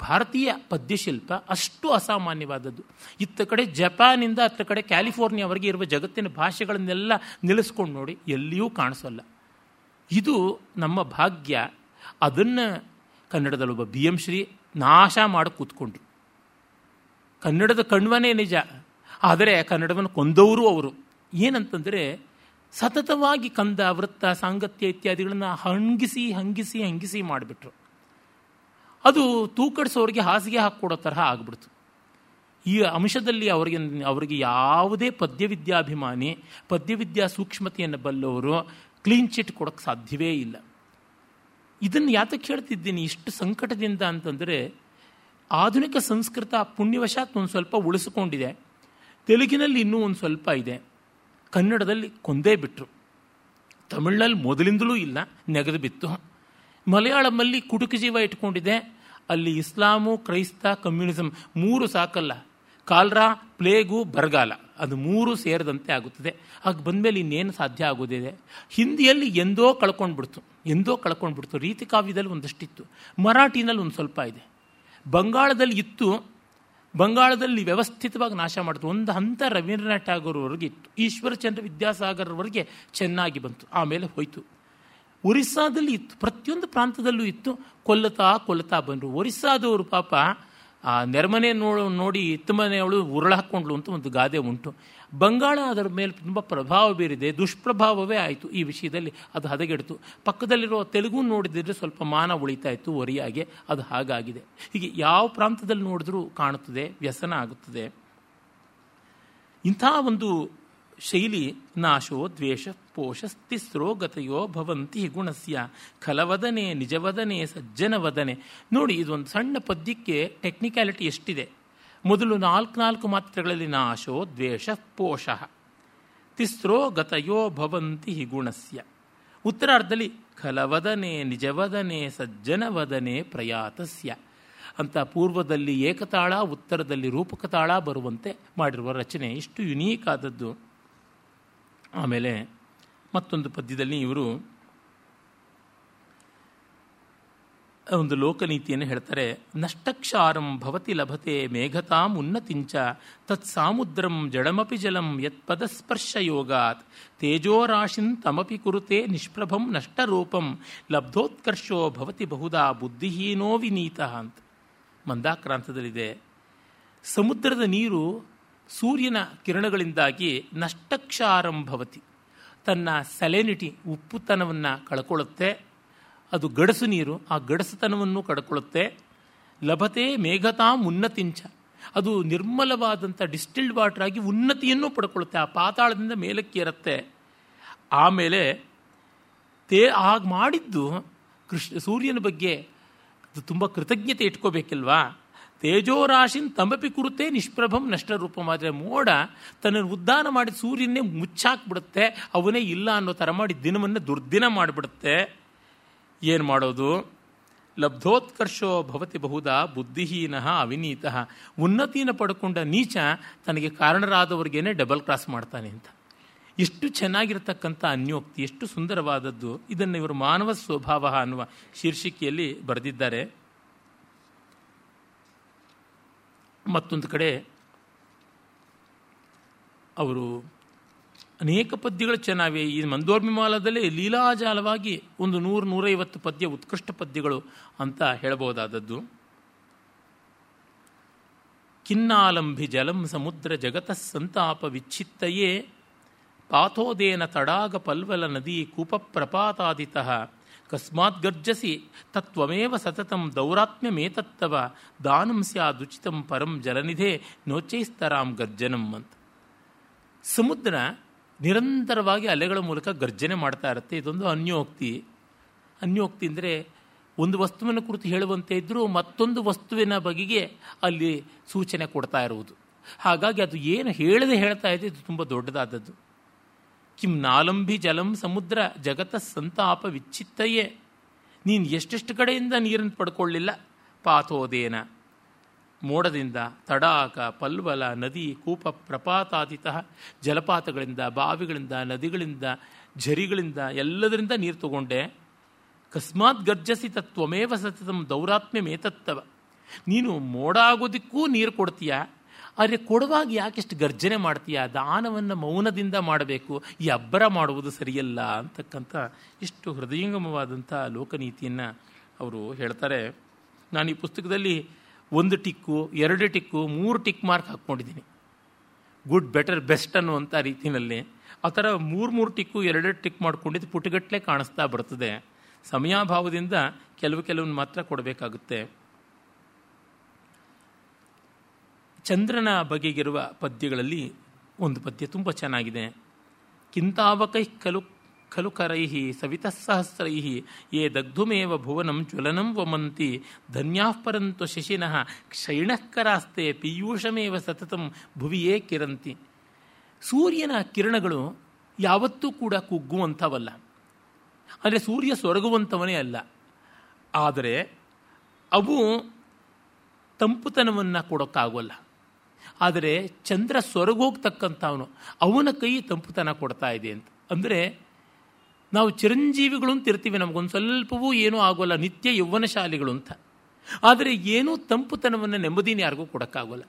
ಭಾರತೀಯ ಪದ್ಯಶಿಲ್ಪ ಅಷ್ಟು ಅಸಾಮಾನ್ಯವಾದದ್ದು. ಇತ್ತ ಕಡೆ ಜಪಾನಿಂದ ಹತ್ತ ಕಡೆ ಕ್ಯಾಲಿಫೋರ್ನಿಯಾವರೆಗೆ ಇರುವ ಜಗತ್ತಿನ ಭಾಷೆಗಳನ್ನೆಲ್ಲ ನಿಲ್ಲಿಸ್ಕೊಂಡು ನೋಡಿ ಎಲ್ಲಿಯೂ ಕಾಣಿಸೋಲ್ಲ. ಇದು ನಮ್ಮ ಭಾಗ್ಯ. ಅದನ್ನು ಕನ್ನಡದಲ್ಲಿ ಒಬ್ಬ ಬಿ ಎಂ ಶ್ರೀ ನಾಶ ಮಾಡಿ ಕೂತ್ಕೊಂಡ್ರು. ಕನ್ನಡದ ಕಣ್ವನೇ ನಿಜ. ಆದರೆ ಕನ್ನಡವನ್ನು ಕೊಂದವರು ಅವರು. ಏನಂತಂದರೆ ಸತತವಾಗಿ ಕಂದ ವೃತ್ತ ಸಾಂಗತ್ಯ ಇತ್ಯಾದಿಗಳನ್ನು ಹಂಗಿಸಿ ಹಂಗಿಸಿ ಹಂಗಿಸಿ ಮಾಡಿಬಿಟ್ರು. ಅದು ತೂಕಡಿಸೋರಿಗೆ ಹಾಸಿಗೆ ಹಾಕ್ಕೊಡೋ ತರಹ ಆಗ್ಬಿಡ್ತು. ಈ ಅಂಶದಲ್ಲಿ ಅವರಿಗೆ ಅವರಿಗೆ ಯಾವುದೇ ಪದ್ಯವಿದ್ಯಾಭಿಮಾನಿ, ಪದ್ಯವಿದ್ಯಾ ಸೂಕ್ಷ್ಮತೆಯನ್ನು ಬಲ್ಲವರು ಕ್ಲೀನ್ ಚಿಟ್ ಕೊಡೋಕ್ಕೆ ಸಾಧ್ಯವೇ ಇಲ್ಲ. ಇದನ್ನು ಯಾತಕ್ಕೆ ಹೇಳ್ತಿದ್ದೀನಿ? ಇಷ್ಟು ಸಂಕಟದಿಂದ ಅಂತಂದರೆ ಆಧುನಿಕ ಸಂಸ್ಕೃತ ಪುಣ್ಯವಶಾತ್ ಒಂದು ಸ್ವಲ್ಪ ಉಳಿಸಿಕೊಂಡಿದೆ. ತೆಲುಗಿನಲ್ಲಿ ಇನ್ನೂ ಒಂದು ಸ್ವಲ್ಪ ಇದೆ. ಕನ್ನಡದಲ್ಲಿ ಕೊಂದೇ ಬಿಟ್ಟರು ತಮಿಳಿನಲ್ಲಿ ಮೊದಲಿಂದಲೂ ಇಲ್ಲ, ನೆಗೆದು ಬಿತ್ತು. ಮಲಯಾಳಮಲ್ಲಿ ಕುಟುಕು ಜೀವ ಇಟ್ಕೊಂಡಿದೆ. ಅಲ್ಲಿ ಇಸ್ಲಾಮು, ಕ್ರೈಸ್ತ ಕಮ್ಯುನಿಸಮ್ ಮೂರು ಸಾಕಲ್ಲ. ಕಾಲ್ರಾ, ಪ್ಲೇಗು, ಬರಗಾಲ. ಅದು ಮೂರು ಸೇರಿದಂತೆ ಆಗುತ್ತದೆ. ಆಗ ಬಂದಮೇಲೆ ಇನ್ನೇನು ಸಾಧ್ಯ ಆಗೋದಿದೆ? ಹಿಂದಿಯಲ್ಲಿ ಎಂದೋ ಕಳ್ಕೊಂಡ್ಬಿಡ್ತು. ಎಂದೋ ಕಳ್ಕೊಂಡ್ಬಿಡ್ತು. ರೀತಿ ಕಾವ್ಯದಲ್ಲಿ ಒಂದಷ್ಟಿತ್ತು. ಮರಾಠಿನಲ್ಲಿ ಒಂದು ಸ್ವಲ್ಪ ಇದೆ. ಬಂಗಾಳದಲ್ಲಿ ಇತ್ತು. ಬಂಗಾಳದಲ್ಲಿ ವ್ಯವಸ್ಥಿತವಾಗಿ ನಾಶ ಮಾಡಿತು ಒಂದು ಹಂತ ರವೀಂದ್ರನಾಥ್ ಟ್ಯಾಗೋರ್ವರೆಗೆ ಇತ್ತು. ಈಶ್ವರಚಂದ್ರ ವಿದ್ಯಾಸಾಗರ್ವರೆಗೆ ಚೆನ್ನಾಗಿ ಬಂತು. ಆಮೇಲೆ ಹೋಯಿತು. ಒರಿಸ್ಸಾದಲ್ಲಿ ಇತ್ತು. ಪ್ರತಿಯೊಂದು ಪ್ರಾಂತದಲ್ಲೂ ಇತ್ತು. ಕೊಲ್ಲತಾ ಕೊಲ್ಲತಾ ಬಂದರು. ಒರಿಸ್ಸಾದವರು ಪಾಪ, ಆ, ನೆರಮನೆ ನೋಡು, ನೋಡಿ ಇತ್ತಮನೆಯವಳು ಉರುಳ ಹಾಕ್ಕೊಂಡ್ಲು ಅಂತ ಒಂದು ಗಾದೆ ಉಂಟು. ಬಂಗಾಳ ಅದರ ಮೇಲೆ ತುಂಬ ಪ್ರಭಾವ ಬೀರಿದೆ, ದುಷ್ಪ್ರಭಾವವೇ ಆಯಿತು ಈ ವಿಷಯದಲ್ಲಿ. ಅದು ಹದಗೆಡ್ತು. ಪಕ್ಕದಲ್ಲಿರೋ ತೆಲುಗು ನೋಡಿದ್ರೆ ಸ್ವಲ್ಪ ಮಾನ ಉಳಿತಾ ಇತ್ತು ಒರಿಯಾಗೆ ಅದು ಹಾಗಾಗಿದೆ. ಹೀಗೆ ಯಾವ ಪ್ರಾಂತದಲ್ಲಿ ನೋಡಿದ್ರೂ ಕಾಣುತ್ತದೆ, ವ್ಯಸನ ಆಗುತ್ತದೆ. ಇಂಥ ಒಂದು ಶೈಲಿ, ನಾಶೋ, ದ್ವೇಷ, ಪೋಷ, ತಿಸ್ರೋ ಭವಂತಿ, ಗುಣಸ್ಯ, ಖಲವದನೆ, ನಿಜವದನೆ, ಸಜ್ಜನವದನೆ. ನೋಡಿ, ಇದೊಂದು ಸಣ್ಣ ಪದ್ಯಕ್ಕೆ ಟೆಕ್ನಿಕ್ಯಾಲಿಟಿ ಎಷ್ಟಿದೆ? ಮೊದಲು ನಾಲ್ಕು ನಾಲ್ಕು ಮಾತ್ರೆಗಳಲ್ಲಿ ನಾಶೋ ದ್ವೇಷ ಪೋಷ. ತಿಸ್ರೋ ಗತಯೋ ಭವಂತಿ ಗುಣಸ್ಯ. ಉತ್ತರಾರ್ಧದಲ್ಲಿ ಖಲವದನೆ, ನಿಜವದನೆ, ಸಜ್ಜನವದನೆ ಪ್ರಯಾತಸ್ಯ. ಅಂತ ಪೂರ್ವದಲ್ಲಿ ಏಕತಾಳ, ಉತ್ತರದಲ್ಲಿ ರೂಪಕತಾಳ ಬರುವಂತೆ ಮಾಡಿರುವ ರಚನೆ ಇಷ್ಟು ಯುನೀಕ್ ಆದದ್ದು. ಆಮೇಲೆ ಮತ್ತೊಂದು ಪದ್ಯದಲ್ಲಿ ಇವರು ಒಂದು ಲೋಕನೀತಿಯನ್ನು ಹೇಳ್ತಾರೆ, ನಷ್ಟಕ್ಷಾರಂ ಭವತಿ ಲಭತೆ ಮೇಘತಾಂ ಉನ್ನತಿಂಚ, ತತ್ ಸಾಮುದ್ರಂ ಜಡಮಪಿ ಜಲಂ ಯತ್ಪದಸ್ಪರ್ಶ ಯೋಗಾತ್ ತೇಜೋರಾಶಿನ್ ತಮಪಿ ಕುರುತೆ ನಿಷ್ಪ್ರಭಂ ನಷ್ಟರೂಪಂ, ಲಬ್ಧೋತ್ಕರ್ಷೋ ಭವತಿ ಬಹುದಾ ಬುದ್ಧಿಹೀನೋ ವಿನೀತ ಅಂತ. ಮಂದಾಕ್ರಾಂತದಲ್ಲಿದೆ. ಸಮುದ್ರದ ನೀರು ಸೂರ್ಯನ ಕಿರಣಗಳಿಂದಾಗಿ ನಷ್ಟಕ್ಷಾರಂ ಭವತಿ. ತನ್ನ ಸೆಲೆನಿಟಿ, ಉಪ್ಪುತನವನ್ನು ಕಳ್ಕೊಳ್ಳುತ್ತೆ. ಅದು ಗಡಸು ನೀರು, ಆ ಗಡಸುತನವನ್ನು ಕಡ್ಕೊಳ್ಳುತ್ತೆ. ಲಭತೆ ಮೇಘತಾ ಉನ್ನತಿಂಚ. ಅದು ನಿರ್ಮಲವಾದಂಥ ಡಿಸ್ಟಿಲ್ಡ್ ವಾಟರ್ ಆಗಿ ಉನ್ನತಿಯನ್ನು ಪಡ್ಕೊಳ್ಳುತ್ತೆ. ಆ ಪಾತಾಳದಿಂದ ಮೇಲಕ್ಕೆ ಇರುತ್ತೆ ಆಮೇಲೆ ತೇ ಆಗ ಮಾಡಿದ್ದು ಕೃಷ್ಣ ಸೂರ್ಯನ ಬಗ್ಗೆ ಅದು ತುಂಬ ಕೃತಜ್ಞತೆ ಇಟ್ಕೋಬೇಕಿಲ್ವಾ? ತೇಜೋರಾಶಿನ ತಂಬಪಿ ಕುರುತೆ ನಿಷ್ಪ್ರಭಂ ನಷ್ಟ ರೂಪವಾದರೆ ಮೋಡ ತನ್ನನ್ನು ಉದ್ದಾನ ಮಾಡಿದ ಸೂರ್ಯನೇ ಮುಚ್ಚಾಕ್ಬಿಡುತ್ತೆ. ಅವನೇ ಇಲ್ಲ ಅನ್ನೋ ಥರ ಮಾಡಿ ದಿನವನ್ನು ದುರ್ದಿನ ಮಾಡಿಬಿಡುತ್ತೆ. ಏನು ಮಾಡೋದು? ಲಬ್ಧೋತ್ಕರ್ಷೋ ಭವತಿ ಬಹುದಾ ಬುದ್ಧಿಹೀನ ಅವಿನೀತ. ಉನ್ನತಿಯನ್ನು ಪಡ್ಕೊಂಡ ನೀಚ ತನಗೆ ಕಾರಣರಾದವರಿಗೇನೆ ಡಬಲ್ ಕ್ರಾಸ್ ಮಾಡ್ತಾನೆ ಅಂತ. ಎಷ್ಟು ಚೆನ್ನಾಗಿರ್ತಕ್ಕಂಥ ಅನ್ಯೋಕ್ತಿ, ಎಷ್ಟು ಸುಂದರವಾದದ್ದು. ಇದನ್ನು ಇವರು ಮಾನವ ಸ್ವಭಾವ ಅನ್ನುವ ಶೀರ್ಷಿಕೆಯಲ್ಲಿ ಬರೆದಿದ್ದಾರೆ. ಮತ್ತೊಂದು ಕಡೆ ಅವರು ಅನೇಕ ಪದ್ಯಗಳು ಚೆನ್ನಾಗಿವೆ. ಈ ಮಂದೋರ್ಮಿಮಾಲದಲ್ಲಿ ಲೀಲಾಜಾಲವಾಗಿ ಒಂದು ನೂರು ನೂರೈವತ್ತು ಪದ್ಯ, ಉತ್ಕೃಷ್ಟ ಪದ್ಯಗಳು ಅಂತ ಹೇಳಬಹುದಾದದ್ದು. ಕಿನ್ನಾಲಂಬಿ ಜಲಂ ಸಮುದ್ರ ಜಗತ ಸಂತಾಪ ವಿಚ್ಛಿತ್ತಯೇ ಪಾಥೋದೇನ ತಡಾಗ ಪಲ್ವಲ ನದಿ ಕೂಪ ಪ್ರಪಾತಾದಿತ. ಕಸ್ಮಾತ್ ಗರ್ಜಸಿ, ತತ್ವಮೇವ ಸತತಂ ದೌರಾತ್ಮ್ಯಮೇತತ್ತವ ದಾನಂ ಸ್ಯಾದುಚಿತಂ ಪರಂ ಜಲನಿಧೆ, ನೋಚೈಸ್ತರಾಂ ಗರ್ಜನಂ ಅಂತ. ಸಮುದ್ರ ನಿರಂತರವಾಗಿ ಅಲೆಗಳ ಮೂಲಕ ಗರ್ಜನೆ ಮಾಡ್ತಾ ಇರುತ್ತೆ. ಇದೊಂದು ಅನ್ಯೋಕ್ತಿ. ಅನ್ಯೋಕ್ತಿ ಅಂದರೆ ಒಂದು ವಸ್ತುವಿನ ಕುರಿತು ಹೇಳುವಂತೆ ಇದ್ದರೂ ಮತ್ತೊಂದು ವಸ್ತುವಿನ ಬಗೆಗೆ ಅಲ್ಲಿ ಸೂಚನೆ ಕೊಡ್ತಾ ಇರುವುದು. ಹಾಗಾಗಿ ಅದು ಏನು ಹೇಳದೆ ಹೇಳ್ತಾ ಇದೆ, ಇದು ತುಂಬ ದೊಡ್ಡದಾದದ್ದು. ಕಿಂ ನಾಲಂಬಿ ಜಲಂ ಸಮುದ್ರ ಜಗತ್ತ ಸಂತಾಪ ವಿಚ್ಛಿತ್ತಯೇ. ನೀನು ಎಷ್ಟೆಷ್ಟು ಕಡೆಯಿಂದ ನೀರನ್ನು ಪಡ್ಕೊಳ್ಳಿಲ್ಲ? ಪಾಥೋದೇನ. ಮೋಡದಿಂದ ತಡಾಕ ಪಲ್ವಲ, ನದಿ, ಕೂಪ ಪ್ರಪಾತಾದಿತ ಜಲಪಾತಗಳಿಂದ, ಬಾವಿಗಳಿಂದ, ನದಿಗಳಿಂದ, ಝರಿಗಳಿಂದ ಎಲ್ಲದರಿಂದ ನೀರು ತಗೊಂಡೆ. ಕಸ್ಮಾತ್ ಗರ್ಜಸಿ ತತ್ವಮೇವ ಸತತಂ ದೌರಾತ್ಮ್ಯಮೇತತ್ತವ ನೀನು ಮೋಡ ಆಗೋದಕ್ಕೂ ನೀರು ಕೊಡ್ತೀಯ. ಆದರೆ ಕೊಡುವಾಗ ಯಾಕೆಷ್ಟು ಗರ್ಜನೆ ಮಾಡ್ತೀಯ? ದಾನವನ್ನು ಮೌನದಿಂದ ಮಾಡಬೇಕು. ಈ ಅಬ್ಬರ ಮಾಡುವುದು ಸರಿಯಲ್ಲ ಅಂತಕ್ಕಂಥ ಇಷ್ಟು ಹೃದಯಂಗಮವಾದಂಥ ಲೋಕನೀತಿಯನ್ನು ಅವರು ಹೇಳ್ತಾರೆ. ನಾನು ಈ ಪುಸ್ತಕದಲ್ಲಿ ಒಂದು ಟಿಕ್ಕು, ಎರಡು ಟಿಕ್ಕು, ಮೂರು ಟಿಕ್ ಮಾರ್ಕ್ ಹಾಕ್ಕೊಂಡಿದ್ದೀನಿ. ಗುಡ್, ಬೆಟರ್, ಬೆಸ್ಟ್ ಅನ್ನುವಂಥ ರೀತಿಯಲ್ಲಿ. ಆ ಥರ ಮೂರು ಮೂರು ಟಿಕ್ಕು ಎರಡೆರಡು ಟಿಕ್ ಮಾಡ್ಕೊಂಡಿದ್ದು ಪುಟಗಟ್ಟಲೆ ಕಾಣಿಸ್ತಾ ಬರ್ತದೆ. ಸಮಯಾಭಾವದಿಂದ ಕೆಲವು ಕೆಲವನ್ನ ಮಾತ್ರ ಕೊಡಬೇಕಾಗುತ್ತೆ. ಚಂದ್ರನ ಬಗೆಗಿರುವ ಪದ್ಯಗಳಲ್ಲಿ ಒಂದು ಪದ್ಯ ತುಂಬ ಚೆನ್ನಾಗಿದೆ. ಕಿಂತಾವಕೈ ಖಲು ಖಲು ಕರೈ ಏ ಯೇ ದಗ್ಧುಮೇವ ಭುವನಂ ಜ್ವಲನಂ ವಮಂತಿ ಧನ್ಯಾಃಪರಂತು ಶಶಿನಃ ಕ್ಷೈಣಃಕರಾಸ್ತೆ ಪೀಯೂಷಮೇವ ಸತತಂ ಭುವಿಯೇ ಕಿರಂತಿ. ಸೂರ್ಯನ ಕಿರಣಗಳು ಯಾವತ್ತೂ ಕೂಡ ಕುಗ್ಗುವಂಥವಲ್ಲ. ಅಂದರೆ ಸೂರ್ಯ ಸೊರಗುವಂಥವನೇ ಅಲ್ಲ. ಆದರೆ ಅವು ತಂಪುತನವನ್ನು ಕೊಡೋಕ್ಕಾಗೋಲ್ಲ. ಆದರೆ ಚಂದ್ರ ಸೊರಗೋಗ್ತಕ್ಕಂಥವನು ಅವನ ಕೈ ತಂಪುತನ ಕೊಡ್ತಾ ಇದೆ ಅಂತ. ಅಂದರೆ ನಾವು ಚಿರಂಜೀವಿಗಳು ಅಂತ ಇರ್ತೀವಿ, ನಮಗೊಂದು ಸ್ವಲ್ಪವೂ ಏನೂ ಆಗೋಲ್ಲ, ನಿತ್ಯ ಯೌವನಶಾಲಿಗಳು ಅಂತ. ಆದರೆ ಏನೂ ತಂಪುತನವನ್ನು ನೆಮ್ಮದಿನ ಯಾರಿಗೂ ಕೊಡೋಕ್ಕಾಗೋಲ್ಲ.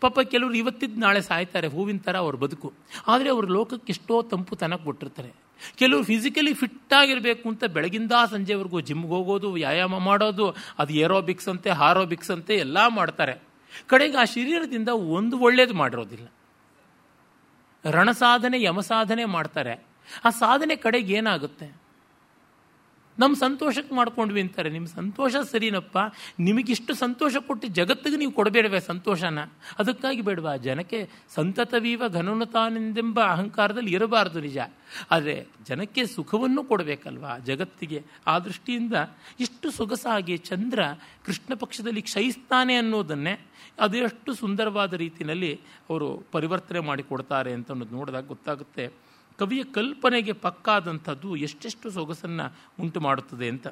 ಪಾಪ ಕೆಲವರು ಇವತ್ತಿದ್ದು ನಾಳೆ ಸಾಯ್ತಾರೆ, ಹೂವಿನ ಥರ ಅವ್ರ ಬದುಕು. ಆದರೆ ಅವ್ರ ಲೋಕಕ್ಕೆ ಎಷ್ಟೋ ತಂಪುತನ ಕೊಟ್ಟಿರ್ತಾರೆ. ಕೆಲವರು ಫಿಸಿಕಲಿ ಫಿಟ್ ಆಗಿರಬೇಕು ಅಂತ ಬೆಳಗಿಂದ ಸಂಜೆವರೆಗೂ ಜಿಮ್ಗೆ ಹೋಗೋದು, ವ್ಯಾಯಾಮ ಮಾಡೋದು, ಅದು ಏರೋಬಿಕ್ಸ್ ಅಂತೆ ಹಾರೋಬಿಕ್ಸ್ ಅಂತೆ ಎಲ್ಲ ಮಾಡ್ತಾರೆ. ಕಡೆಗೆ ಆ ಶರೀರದಿಂದ ಒಂದು ಒಳ್ಳೇದು ಮಾಡಿರೋದಿಲ್ಲ. ರಣಸಾಧನೆ, ಯಮಸಾಧನೆ ಮಾಡ್ತಾರೆ. ಆ ಸಾಧನೆ ಕಡೆಗೆ ಏನಾಗುತ್ತೆ? ನಮ್ಮ ಸಂತೋಷಕ್ಕೆ ಮಾಡ್ಕೊಂಡ್ವಿ ಅಂತಾರೆ. ನಿಮ್ಮ ಸಂತೋಷ ಸರಿನಪ್ಪ. ನಿಮಗಿಷ್ಟು ಸಂತೋಷ ಕೊಟ್ಟು ಜಗತ್ತಿಗೆ ನೀವು ಕೊಡಬೇಡವೆ ಸಂತೋಷನ? ಅದಕ್ಕಾಗಿ ಬೇಡವಾ? ಜನಕ್ಕೆ ಸಂತತವೀವ ಘನನತಾನೆಂದೆಂಬ ಅಹಂಕಾರದಲ್ಲಿ ಇರಬಾರ್ದು ನಿಜ. ಆದರೆ ಜನಕ್ಕೆ ಸುಖವನ್ನು ಕೊಡಬೇಕಲ್ವಾ? ಜಗತ್ತಿಗೆ ಆ ದೃಷ್ಟಿಯಿಂದ ಇಷ್ಟು ಸೊಗಸಾಗಿ ಚಂದ್ರ ಕೃಷ್ಣ ಪಕ್ಷದಲ್ಲಿ ಕ್ಷಯಿಸ್ತಾನೆ ಅನ್ನೋದನ್ನೇ ಅದೆಷ್ಟು ಸುಂದರವಾದ ರೀತಿಯಲ್ಲಿ ಅವರು ಪರಿವರ್ತನೆ ಮಾಡಿಕೊಡ್ತಾರೆ ಅಂತ ಅನ್ನೋದು ನೋಡಿದಾಗ ಗೊತ್ತಾಗುತ್ತೆ. ಕವಿಯ ಕಲ್ಪನೆಗೆ ಪಕ್ಕಾದಂಥದ್ದು ಎಷ್ಟೆಷ್ಟು ಸೊಗಸನ್ನು ಉಂಟು ಮಾಡುತ್ತದೆ ಅಂತ.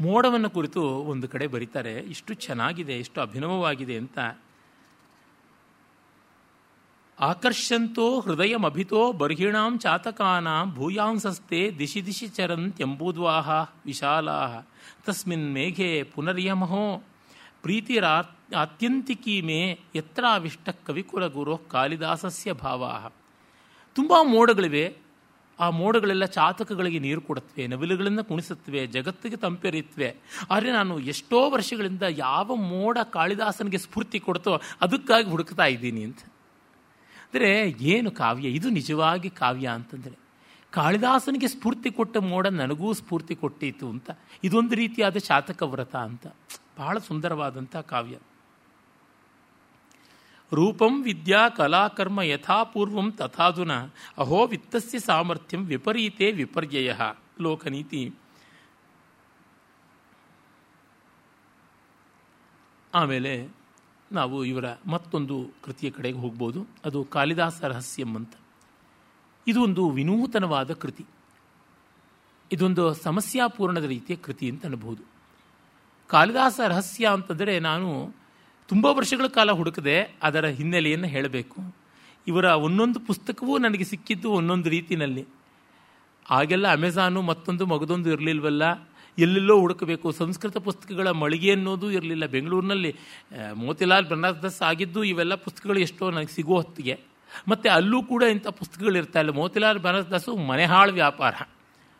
ಮೋಡವನ್ನು ಕುರಿತು ಒಂದು ಕಡೆ ಬರೀತಾರೆ, ಇಷ್ಟು ಚೆನ್ನಾಗಿದೆ ಎಷ್ಟು ಅಭಿನವವಾಗಿದೆ ಅಂತ. ಆಕರ್ಷಂತೋ ಹೃದಯಮಭಿತೋ ಬರ್ಹಿಣಾಂ ಚಾತಕಾನಾಂ ಭೂಯಾಂಸಸ್ತೆ ದಿಶಿ ದಿಶಿ ಚರಂತ್ಯಂಬೂದ್ವಾಹ ವಿಶಾಲಾ ತಸ್ಮಿನ್ ಮೇಘೆ ಪುನರ್ಯಮಹೋ. ಪ್ರೀತಿರಾ ಆತ್ಯಂತಿಕೀ ಮೇ ಯತ್ರಾವಿಷ್ಟ ಕವಿಕುಲ ಗುರು ಕಾಳಿದಾಸಸ್ಯ ಭಾವಾ ತುಂಬ ಮೋಡಗಳಿವೆ. ಆ ಮೋಡಗಳೆಲ್ಲ ಚಾತಕಗಳಿಗೆ ನೀರು ಕೊಡುತ್ತವೆ ನವಿಲುಗಳನ್ನು ಕುಣಿಸುತ್ತವೆ, ಜಗತ್ತಿಗೆ ತಂಪೆರೆಯುತ್ತವೆ. ಆದರೆ ನಾನು ಎಷ್ಟೋ ವರ್ಷಗಳಿಂದ ಯಾವ ಮೋಡ ಕಾಳಿದಾಸನಿಗೆ ಸ್ಫೂರ್ತಿ ಕೊಡ್ತೋ ಅದಕ್ಕಾಗಿ ಹುಡುಕ್ತಾ ಇದ್ದೀನಿ ಅಂತ. ಅಂದರೆ ಏನು ಕಾವ್ಯ? ಇದು ನಿಜವಾಗಿ ಕಾವ್ಯ ಅಂತಂದರೆ, ಕಾಳಿದಾಸನಿಗೆ ಸ್ಫೂರ್ತಿ ಕೊಟ್ಟ ಮೋಡ ನನಗೂ ಸ್ಫೂರ್ತಿ ಕೊಟ್ಟಿತು ಅಂತ. ಇದೊಂದು ರೀತಿಯಾದ ಚಾತಕ ವ್ರತ ಅಂತ. ಬಹಳ ಸುಂದರವಾದಂಥ ಕಾವ್ಯ. ರೂಪಂ ವಿದ್ಯಾ ಕಲಾಕರ್ಮ ಯಥಾಪೂರ್ವಂ ತಥಾಧುನ ಅಹೋ ವಿತ್ತಸ್ಯ ಸಾಮರ್ಥ್ಯಂ ವಿಪರೀತೆ ವಿಪರ್ಯಯ. ಲೋಕನೀತಿ. ಆಮೇಲೆ ನಾವು ಇವರ ಮತ್ತೊಂದು ಕೃತಿಯ ಕಡೆಗೆ ಹೋಗ್ಬೋದು. ಅದು ಕಾಳಿದಾಸ ರಹಸ್ಯಂ ಅಂತ. ಇದು ಒಂದು ವಿನೂತನವಾದ ಕೃತಿ. ಇದೊಂದು ಸಮಸ್ಯಾಪೂರ್ಣದ ರೀತಿಯ ಕೃತಿ ಅಂತ ಅನ್ಬೋದು. ಕಾಳಿದಾಸ ರಹಸ್ಯ ಅಂತಂದರೆ ನಾನು ತುಂಬ ವರ್ಷಗಳ ಕಾಲ ಹುಡುಕದೆ ಅದರ ಹಿನ್ನೆಲೆಯನ್ನು ಹೇಳಬೇಕು. ಇವರ ಒಂದೊಂದು ಪುಸ್ತಕವೂ ನನಗೆ ಸಿಕ್ಕಿದ್ದು ಒಂದೊಂದು ರೀತಿಯಲ್ಲಿ. ಆಗೆಲ್ಲ ಅಮೆಝಾನು ಮತ್ತೊಂದು ಮಗದೊಂದು ಇರಲಿಲ್ವಲ್ಲ? ಎಲ್ಲೆಲ್ಲೋ ಹುಡುಕಬೇಕು. ಸಂಸ್ಕೃತ ಪುಸ್ತಕಗಳ ಮಳಿಗೆ ಅನ್ನೋದು ಇರಲಿಲ್ಲ. ಬೆಂಗಳೂರಿನಲ್ಲಿ ಮೋತಿಲಾಲ್ ಬನಾರಸ್ ಆಗಿದ್ದು ಇವೆಲ್ಲ ಪುಸ್ತಕಗಳು ಎಷ್ಟೋ ನನಗೆ ಸಿಗೋ ಹೊತ್ತಿಗೆ. ಮತ್ತು ಅಲ್ಲೂ ಕೂಡ ಇಂಥ ಪುಸ್ತಕಗಳು ಇರ್ತಾ ಇಲ್ಲ. ಮೋತಿಲಾಲ್ ಬ್ರಹ್ಮದಾಸು ಮನೆಹಾಳ ವ್ಯಾಪಾರ.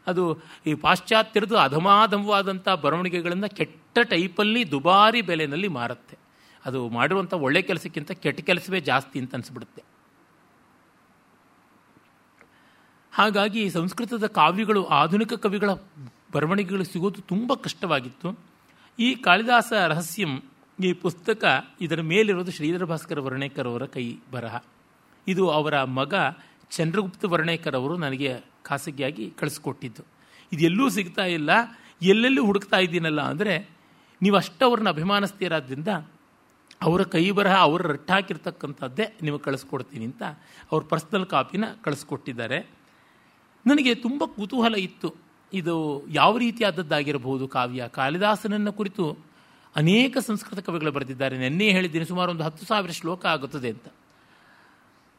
ಅದು ಈ ಪಾಶ್ಚಾತ್ಯರದು ಅಧಮಾಧಮವಾದಂಥ ಬರವಣಿಗೆಗಳನ್ನು ಕೆಟ್ಟ ಟೈಪಲ್ಲಿ ದುಬಾರಿ ಬೆಲೆಯಲ್ಲಿ ಮಾರುತ್ತೆ. ಅದು ಮಾಡಿರುವಂಥ ಒಳ್ಳೆ ಕೆಲಸಕ್ಕಿಂತ ಕೆಟ್ಟ ಕೆಲಸವೇ ಜಾಸ್ತಿ ಅಂತ ಅನಿಸ್ಬಿಡುತ್ತೆ. ಹಾಗಾಗಿ ಸಂಸ್ಕೃತದ ಕಾವ್ಯಗಳು ಆಧುನಿಕ ಕವಿಗಳ ಬರವಣಿಗೆಗಳು ಸಿಗೋದು ತುಂಬ ಕಷ್ಟವಾಗಿತ್ತು. ಈ ಕಾಳಿದಾಸ ರಹಸ್ಯಂ ಈ ಪುಸ್ತಕ ಇದರ ಮೇಲಿರೋದು ಶ್ರೀಧರ ಭಾಸ್ಕರ ವರ್ಣೇಕರ್ ಅವರ ಕೈ ಬರಹ. ಇದು ಅವರ ಮಗ ಚಂದ್ರಗುಪ್ತ ವರ್ಣೇಕರ್ ಅವರು ನನಗೆ ಖಾಸಗಿಯಾಗಿ ಕಳಿಸ್ಕೊಟ್ಟಿದ್ದು. ಇದು ಎಲ್ಲೂ ಸಿಗ್ತಾ ಇಲ್ಲ, ಎಲ್ಲೆಲ್ಲೂ ಹುಡುಕ್ತಾ ಇದ್ದೀನಲ್ಲ ಅಂದರೆ ನೀವು ಅಷ್ಟವ್ರನ್ನ ಅಭಿಮಾನಿಸ್ತೀರಾದ್ರಿಂದ ಅವರ ಕೈ ಬರಹ ಅವರು ರಟ್ಟಾಕಿರ್ತಕ್ಕಂಥದ್ದೇ ನಿಮಗೆ ಕಳಿಸ್ಕೊಡ್ತೀನಿ ಅಂತ ಅವ್ರ ಪರ್ಸ್ನಲ್ ಕಾಪಿನ ಕಳಿಸ್ಕೊಟ್ಟಿದ್ದಾರೆ. ನನಗೆ ತುಂಬ ಕುತೂಹಲ ಇತ್ತು. ಇದು ಯಾವ ರೀತಿಯಾದದ್ದಾಗಿರಬಹುದು ಕಾವ್ಯ? ಕಾಳಿದಾಸನನ್ನು ಕುರಿತು ಅನೇಕ ಸಂಸ್ಕೃತ ಕವಿಗಳು ಬರೆದಿದ್ದಾರೆ. ನೆನ್ನೆ ಹೇಳಿದ್ದೀನಿ ಸುಮಾರು ಒಂದು ಹತ್ತು ಸಾವಿರ ಶ್ಲೋಕ ಆಗುತ್ತದೆ ಅಂತ.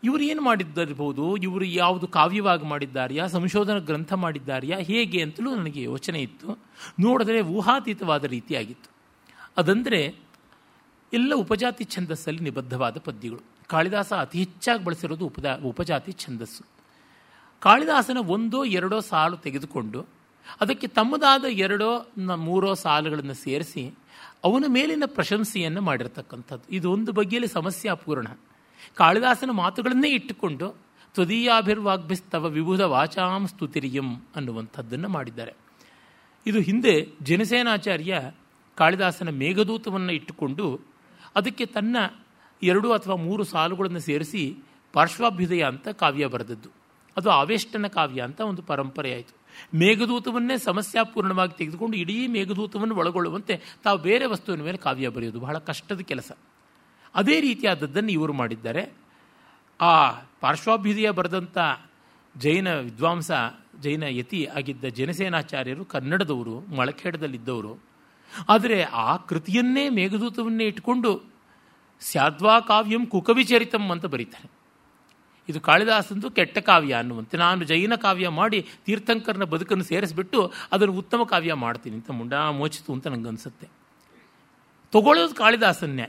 ಇವರು ಏನು ಮಾಡಿದ್ದಿರಬಹುದು ಇವರು ಯಾವುದು ಕಾವ್ಯವಾಗಿ ಮಾಡಿದ್ದಾರೆಯಾ? ಸಂಶೋಧನಾ ಗ್ರಂಥ ಮಾಡಿದ್ದಾರೆಯಾ? ಹೇಗೆ ಅಂತಲೂ ನನಗೆ ಯೋಚನೆ ಇತ್ತು. ನೋಡಿದ್ರೆ ಊಹಾತೀತವಾದ ರೀತಿಯಾಗಿತ್ತು. ಅದಂದರೆ ಎಲ್ಲ ಉಪಜಾತಿ ಛಂದಸ್ಸಲ್ಲಿ ನಿಬದ್ಧವಾದ ಪದ್ಯಗಳು. ಕಾಳಿದಾಸ ಅತಿ ಹೆಚ್ಚಾಗಿ ಬಳಸಿರೋದು ಉಪದಾ, ಉಪಜಾತಿ ಛಂದಸ್ಸು. ಕಾಳಿದಾಸನ ಒಂದೋ ಎರಡೋ ಸಾಲು ತೆಗೆದುಕೊಂಡು, ಅದಕ್ಕೆ ತಮ್ಮದಾದ ಎರಡೋ ಮೂರೋ ಸಾಲುಗಳನ್ನು ಸೇರಿಸಿ, ಅವನ ಮೇಲಿನ ಪ್ರಶಂಸೆಯನ್ನು ಮಾಡಿರ್ತಕ್ಕಂಥದ್ದು. ಇದು ಒಂದು ಬಗೆಯಲ್ಲಿ ಸಮಸ್ಯಾಪೂರ್ಣ ಕಾಳಿದಾಸನ ಮಾತುಗಳನ್ನೇ ಇಟ್ಟುಕೊಂಡು, ತ್ವದೀಯಾಭಿರ್ವಾಗ್ಭಿಸ್ತವ ವಿಭುಧ ವಾಚಾಂ ಸ್ತುತಿರಿಯಂ ಅನ್ನುವಂಥದ್ದನ್ನು ಮಾಡಿದ್ದಾರೆ. ಇದು ಹಿಂದೆ ಜನಸೇನಾಚಾರ್ಯ ಕಾಳಿದಾಸನ ಮೇಘದೂತವನ್ನು ಇಟ್ಟುಕೊಂಡು ಅದಕ್ಕೆ ತನ್ನ ಎರಡು ಅಥವಾ ಮೂರು ಸಾಲುಗಳನ್ನು ಸೇರಿಸಿ ಪಾರ್ಶ್ವಾಭ್ಯುದಯ ಅಂತ ಕಾವ್ಯ ಬರೆದದ್ದು. ಅದು ಆವೇಷ್ಟನ ಕಾವ್ಯ ಅಂತ ಒಂದು ಪರಂಪರೆ ಆಯಿತು. ಮೇಘದೂತವನ್ನೇ ಸಮಸ್ಯಾಪೂರ್ಣವಾಗಿ ತೆಗೆದುಕೊಂಡು ಇಡೀ ಮೇಘದೂತವನ್ನು ಒಳಗೊಳ್ಳುವಂತೆ ತಾವು ಬೇರೆ ವಸ್ತುವಿನ ಮೇಲೆ ಕಾವ್ಯ ಬರೆಯೋದು ಬಹಳ ಕಷ್ಟದ ಕೆಲಸ. ಅದೇ ರೀತಿಯಾದದ್ದನ್ನು ಇವರು ಮಾಡಿದ್ದಾರೆ. ಆ ಪಾರ್ಶ್ವಾಭ್ಯುದಯ ಬರೆದಂಥ ಜೈನ ವಿದ್ವಾಂಸ, ಜೈನ ಯತಿ ಆಗಿದ್ದ ಜನಸೇನಾಚಾರ್ಯರು ಕನ್ನಡದವರು ಮಳಖೇಡದಲ್ಲಿದ್ದವರು ಆದರೆ ಆ ಕೃತಿಯನ್ನೇ ಮೇಘದೂತವನ್ನೇ ಇಟ್ಕೊಂಡು ಸ್ಯಾದ್ವಾ ಕಾವ್ಯಂ ಕುಕವಿಚರಿತಂ ಅಂತ ಬರೀತಾನೆ. ಇದು ಕಾಳಿದಾಸಂದು ಕೆಟ್ಟ ಕಾವ್ಯ ಅನ್ನುವಂತೆ. ನಾನು ಜೈನ ಕಾವ್ಯ ಮಾಡಿ ತೀರ್ಥಂಕರನ ಬದುಕನ್ನು ಸೇರಿಸ್ಬಿಟ್ಟು ಅದನ್ನು ಉತ್ತಮ ಕಾವ್ಯ ಮಾಡ್ತೀನಿ ಅಂತ ಮುಂಡಾ ಮೋಚಿತು ಅಂತ ನನಗನ್ಸುತ್ತೆ ತಗೊಳ್ಳೋದು ಕಾಳಿದಾಸನ್ನೇ.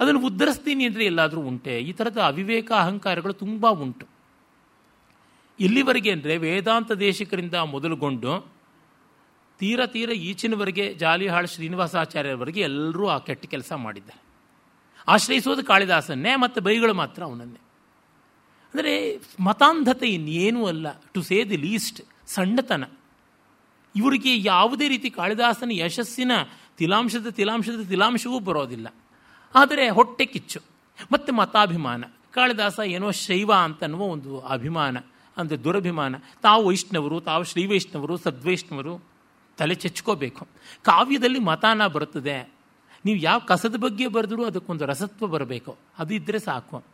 ಅದನ್ನು ಉದ್ಧರಿಸ್ತೀನಿ ಅಂದರೆ ಎಲ್ಲಾದರೂ ಉಂಟೆ. ಈ ಥರದ ಅವಿವೇಕ ಅಹಂಕಾರಗಳು ತುಂಬ ಉಂಟು. ಇಲ್ಲಿವರೆಗೆ ಅಂದರೆ ವೇದಾಂತ ದೇಶಿಕರಿಂದ ಮೊದಲುಗೊಂಡು ತೀರ ತೀರ ಈಚಿನವರೆಗೆ, ಜಾಲಿಹಾಳ್ ಶ್ರೀನಿವಾಸಾಚಾರ್ಯರವರೆಗೆ ಎಲ್ಲರೂ ಆ ಕೆಟ್ಟ ಕೆಲಸ ಮಾಡಿದ್ದಾರೆ. ಆಶ್ರಯಿಸೋದು ಕಾಳಿದಾಸನ್ನೇ ಮತ್ತು ಬೈಗಳು ಮಾತ್ರ ಅವನನ್ನೇ. ಅಂದರೆ ಮತಾಂಧತೆ ಇನ್ನೇನೂ ಅಲ್ಲ. ಟು ಸೇ ದಿ ಲೀಸ್ಟ್, ಸಣ್ಣತನ. ಇವರಿಗೆ ಯಾವುದೇ ರೀತಿ ಕಾಳಿದಾಸನ ಯಶಸ್ಸಿನ ತಿಲಾಂಶದ ತಿಲಾಂಶದ ತಿಲಾಂಶವೂ ಬರೋದಿಲ್ಲ. ಆದರೆ ಹೊಟ್ಟೆ ಕಿಚ್ಚು, ಮತ್ತು ಮತಾಭಿಮಾನ. ಕಾಳಿದಾಸ ಏನೋ ಶೈವ ಅಂತನ್ನುವ ಒಂದು ಅಭಿಮಾನ, ಅಂದರೆ ದುರಭಿಮಾನ. ತಾವು ವೈಷ್ಣವರು, ತಾವು ಶ್ರೀವೈಷ್ಣವರು ಸದ್ವೈಷ್ಣವರು ತಲೆ ಚೆಚ್ಕೋಬೇಕು. ಕಾವ್ಯದಲ್ಲಿ ಮತಾನ ಬರುತ್ತದೆ. ನೀವು ಯಾವ ಕಸದ ಬಗ್ಗೆ ಬರೆದರೂ ಅದಕ್ಕೊಂದು ರಸತ್ವ ಬರಬೇಕು. ಅದು ಇದ್ದರೆ ಸಾಕು.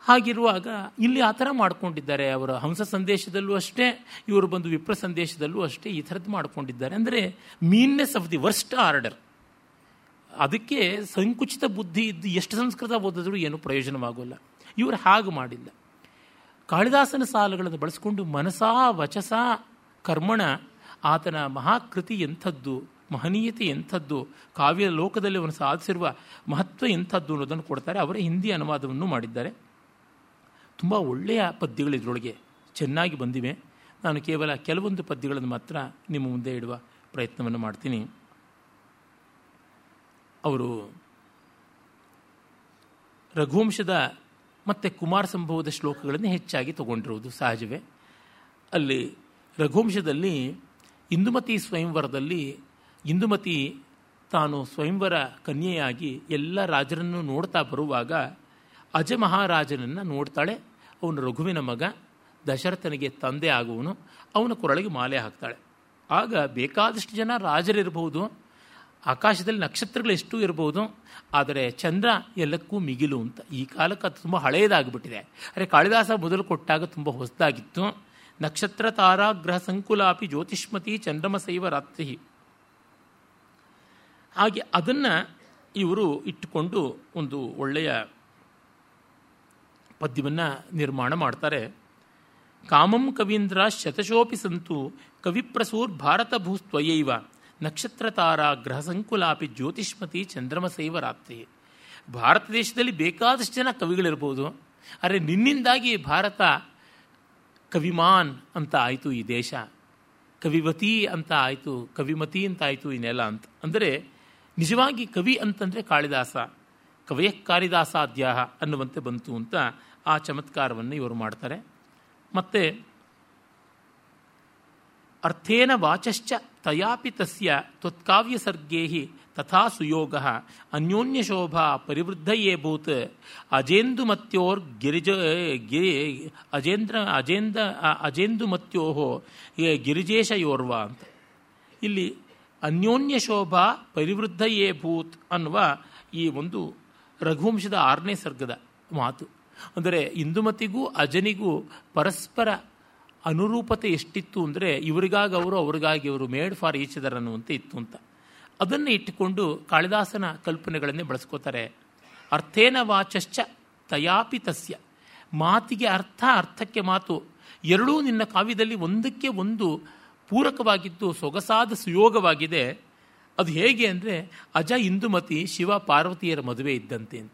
ಹಾಗಿರುವಾಗ ಇಲ್ಲಿ ಆ ಥರ ಮಾಡ್ಕೊಂಡಿದ್ದಾರೆ. ಅವರ ಹಂಸ ಸಂದೇಶದಲ್ಲೂ ಅಷ್ಟೇ, ಇವರು ಬಂದು ವಿಪ್ರ ಸಂದೇಶದಲ್ಲೂ ಅಷ್ಟೇ ಈ ಥರದ್ದು ಮಾಡ್ಕೊಂಡಿದ್ದಾರೆ. ಅಂದರೆ meanness of the worst order ಅದಕ್ಕೆ ಸಂಕುಚಿತ ಬುದ್ಧಿ ಇದ್ದು ಎಷ್ಟು ಸಂಸ್ಕೃತ ಓದಿದ್ರು ಏನು ಪ್ರಯೋಜನವಾಗೋಲ್ಲ. ಇವರು ಹಾಗೆ ಮಾಡಿಲ್ಲ. ಕಾಳಿದಾಸನ ಸಾಲುಗಳನ್ನು ಬಳಸಿಕೊಂಡು ಮನಸಾ ವಚಸ ಕರ್ಮಣ ಆತನ ಮಹಾಕೃತಿ ಎಂಥದ್ದು, ಮಹನೀಯತೆ ಎಂಥದ್ದು, ಕಾವ್ಯ ಲೋಕದಲ್ಲಿ ಅವನು ಸಾಧಿಸಿರುವ ಮಹತ್ವ ಎಂಥದ್ದು ಅನ್ನೋದನ್ನು ಕೊಡ್ತಾರೆ. ಅವರ ಹಿಂದಿ ಅನುವಾದವನ್ನು ಮಾಡಿದ್ದಾರೆ. ತುಂಬ ಒಳ್ಳೆಯ ಪದ್ಯಗಳು ಇದರೊಳಗೆ ಚೆನ್ನಾಗಿ ಬಂದಿವೆ. ನಾನು ಕೇವಲ ಕೆಲವೊಂದು ಪದ್ಯಗಳನ್ನು ಮಾತ್ರ ನಿಮ್ಮ ಮುಂದೆ ಇಡುವ ಪ್ರಯತ್ನವನ್ನು ಮಾಡ್ತೀನಿ. ಅವರು ರಘುವಂಶದ ಮತ್ತು ಕುಮಾರ ಸಂಭವದ ಶ್ಲೋಕಗಳನ್ನು ಹೆಚ್ಚಾಗಿ ತಗೊಂಡಿರುವುದು ಸಹಜವೇ. ಅಲ್ಲಿ ರಘುವಂಶದಲ್ಲಿ ಇಂದುಮತಿ ಸ್ವಯಂವರದಲ್ಲಿ, ಇಂದುಮತಿ ತಾನು ಸ್ವಯಂವರ ಕನ್ಯೆಯಾಗಿ ಎಲ್ಲ ರಾಜರನ್ನು ನೋಡ್ತಾ ಬರುವಾಗ ಅಜ ಮಹಾರಾಜನನ್ನು ನೋಡ್ತಾಳೆ. ಅವನು ರಘುವಿನ ಮಗ ದಶರಥನಿಗೆ ತಂದೆ ಆಗುವನು ಅವನ ಕೊರಳಿಗೆ ಮಾಲೆ ಹಾಕ್ತಾಳೆ. ಆಗ ಬೇಕಾದಷ್ಟು ಜನ ರಾಜರಿರಬಹುದು, ಆಕಾಶದಲ್ಲಿ ನಕ್ಷತ್ರಗಳು ಎಷ್ಟು ಇರಬಹುದು, ಆದರೆ ಚಂದ್ರ ಎಲ್ಲಕ್ಕೂ ಮಿಗಿಲು ಅಂತ. ಈ ಕಾಲಕ್ಕೆ ಅದು ತುಂಬ ಹಳೆಯದಾಗಿಬಿಟ್ಟಿದೆ ಅರೆ ಕಾಳಿದಾಸ ಮೊದಲು ಕೊಟ್ಟಾಗ ತುಂಬ ಹೊಸದಾಗಿತ್ತು. ನಕ್ಷತ್ರ ತಾರಾಗ್ರಹ ಸಂಕುಲಾಪಿ ಜ್ಯೋತಿಷ್ಮತಿ ಚಂದ್ರಮಸೈವ ರಾತ್ರಿ. ಹಾಗೆ ಅದನ್ನು ಇವರು ಇಟ್ಟುಕೊಂಡು ಒಂದು ಒಳ್ಳೆಯ ಪದ್ಯವನ್ನು ನಿರ್ಮಾಣ ಮಾಡ್ತಾರೆ. ಕಾಮಂ ಕವೀಂದ್ರ ಶತಶೋಪಿ ಸಂತು ಕವಿಪ್ರಸೂರ್ ಭಾರತ ಭೂಸ್ತ್ವಯೈವ ನಕ್ಷತ್ರ ತಾರಾ ಗ್ರಹ ಸಂಕುಲಾಪಿ ಜ್ಯೋತಿಷ್ಮತಿ ಚಂದ್ರಮಸೈವ ರಾತ್ರಿ. ಭಾರತ ದೇಶದಲ್ಲಿ ಬೇಕಾದಷ್ಟು ಜನ ಕವಿಗಳಿರ್ಬೋದು. ಆದರೆ ನಿನ್ನಿಂದಾಗಿ ಭಾರತ ಕವಿಮಾನ್ ಅಂತ ಆಯಿತು ಈ ದೇಶ. ಕವಿವತಿ ಅಂತ ಆಯಿತು, ಕವಿಮತಿ ಅಂತ ಆಯಿತು ನೆಲ ಅಂತ. ಅಂದರೆ ನಿಜವಾಗಿ ಕವಿ ಅಂತಂದರೆ ಕಾಳಿದಾಸ, ಕವಯ ಕಾಳಿದಾಸಾದ್ಯಾಹ ಅನ್ನುವಂತೆ ಬಂತು ಅಂತ ಆ ಚಮತ್ಕಾರವನ್ನು ಇವರು ಮಾಡ್ತಾರೆ. ಮತ್ತು ಅರ್ಥೇನ ವಾಚಶ್ಚ ತಯಾಪಿ ತಸ್ಯ ತ್ವತ್ಕಾವ್ಯ ಸರ್ಗೇ ತಥಾ ಸುಯೋಗ ಅನ್ಯೋನ್ಯ ಶೋಭಾ ಪರಿವೃದ್ಧಯೇ ಭೂತ್ ಅಜೇಂದುಮತ್ಯೋರ್ ಗಿರಿಜ ಗಿರಿ ಅಜೇಂದ್ರ, ಅಜೇಂದ ಅಜೇಂದುಮತ್ಯೋ ಗಿರಿಜೇಶಯೋರ್ವ ಅಂತ. ಇಲ್ಲಿ ಅನ್ಯೋನ್ಯ ಶೋಭಾ ಪರಿವೃದ್ಧಯೇಭೂತ್ ಅನ್ನುವ ಈ ಒಂದು ರಘುವಂಶದ ಆರನೇ ಸರ್ಗದ ಮಾತು. ಅಂದರೆ ಇಂದುಮತಿಗೂ ಅಜನಿಗೂ ಪರಸ್ಪರ ಅನುರೂಪತೆ ಎಷ್ಟಿತ್ತು ಅಂದರೆ ಇವರಿಗಾಗಿ ಅವರು, ಅವರಿಗಾಗಿ ಅವರು ಮೇಡ್ ಫಾರ್ ಈಚ್ ಅದರ್ ಅನ್ನುವಂತೆ ಇತ್ತು ಅಂತ. ಅದನ್ನು ಇಟ್ಟುಕೊಂಡು ಕಾಳಿದಾಸನ ಕಲ್ಪನೆಗಳನ್ನೇ ಬಳಸ್ಕೋತಾರೆ. ಅರ್ಥೇನ ವಾಚಶ್ಚ ತಯಾಪಿ ತಸ್ಯ ಮಾತಿಗೆ ಅರ್ಥ, ಅರ್ಥಕ್ಕೆ ಮಾತು. ಎರಡೂ ನಿನ್ನ ಕಾವ್ಯದಲ್ಲಿ ಒಂದಕ್ಕೆ ಒಂದು ಪೂರಕವಾಗಿದ್ದು ಸೊಗಸಾದ ಸುಯೋಗವಾಗಿದೆ. ಅದು ಹೇಗೆ ಅಂದರೆ ಅಜ ಇಂದುಮತಿ ಶಿವ ಪಾರ್ವತಿಯರ ಮದುವೆ ಇದ್ದಂತೆ ಅಂತ.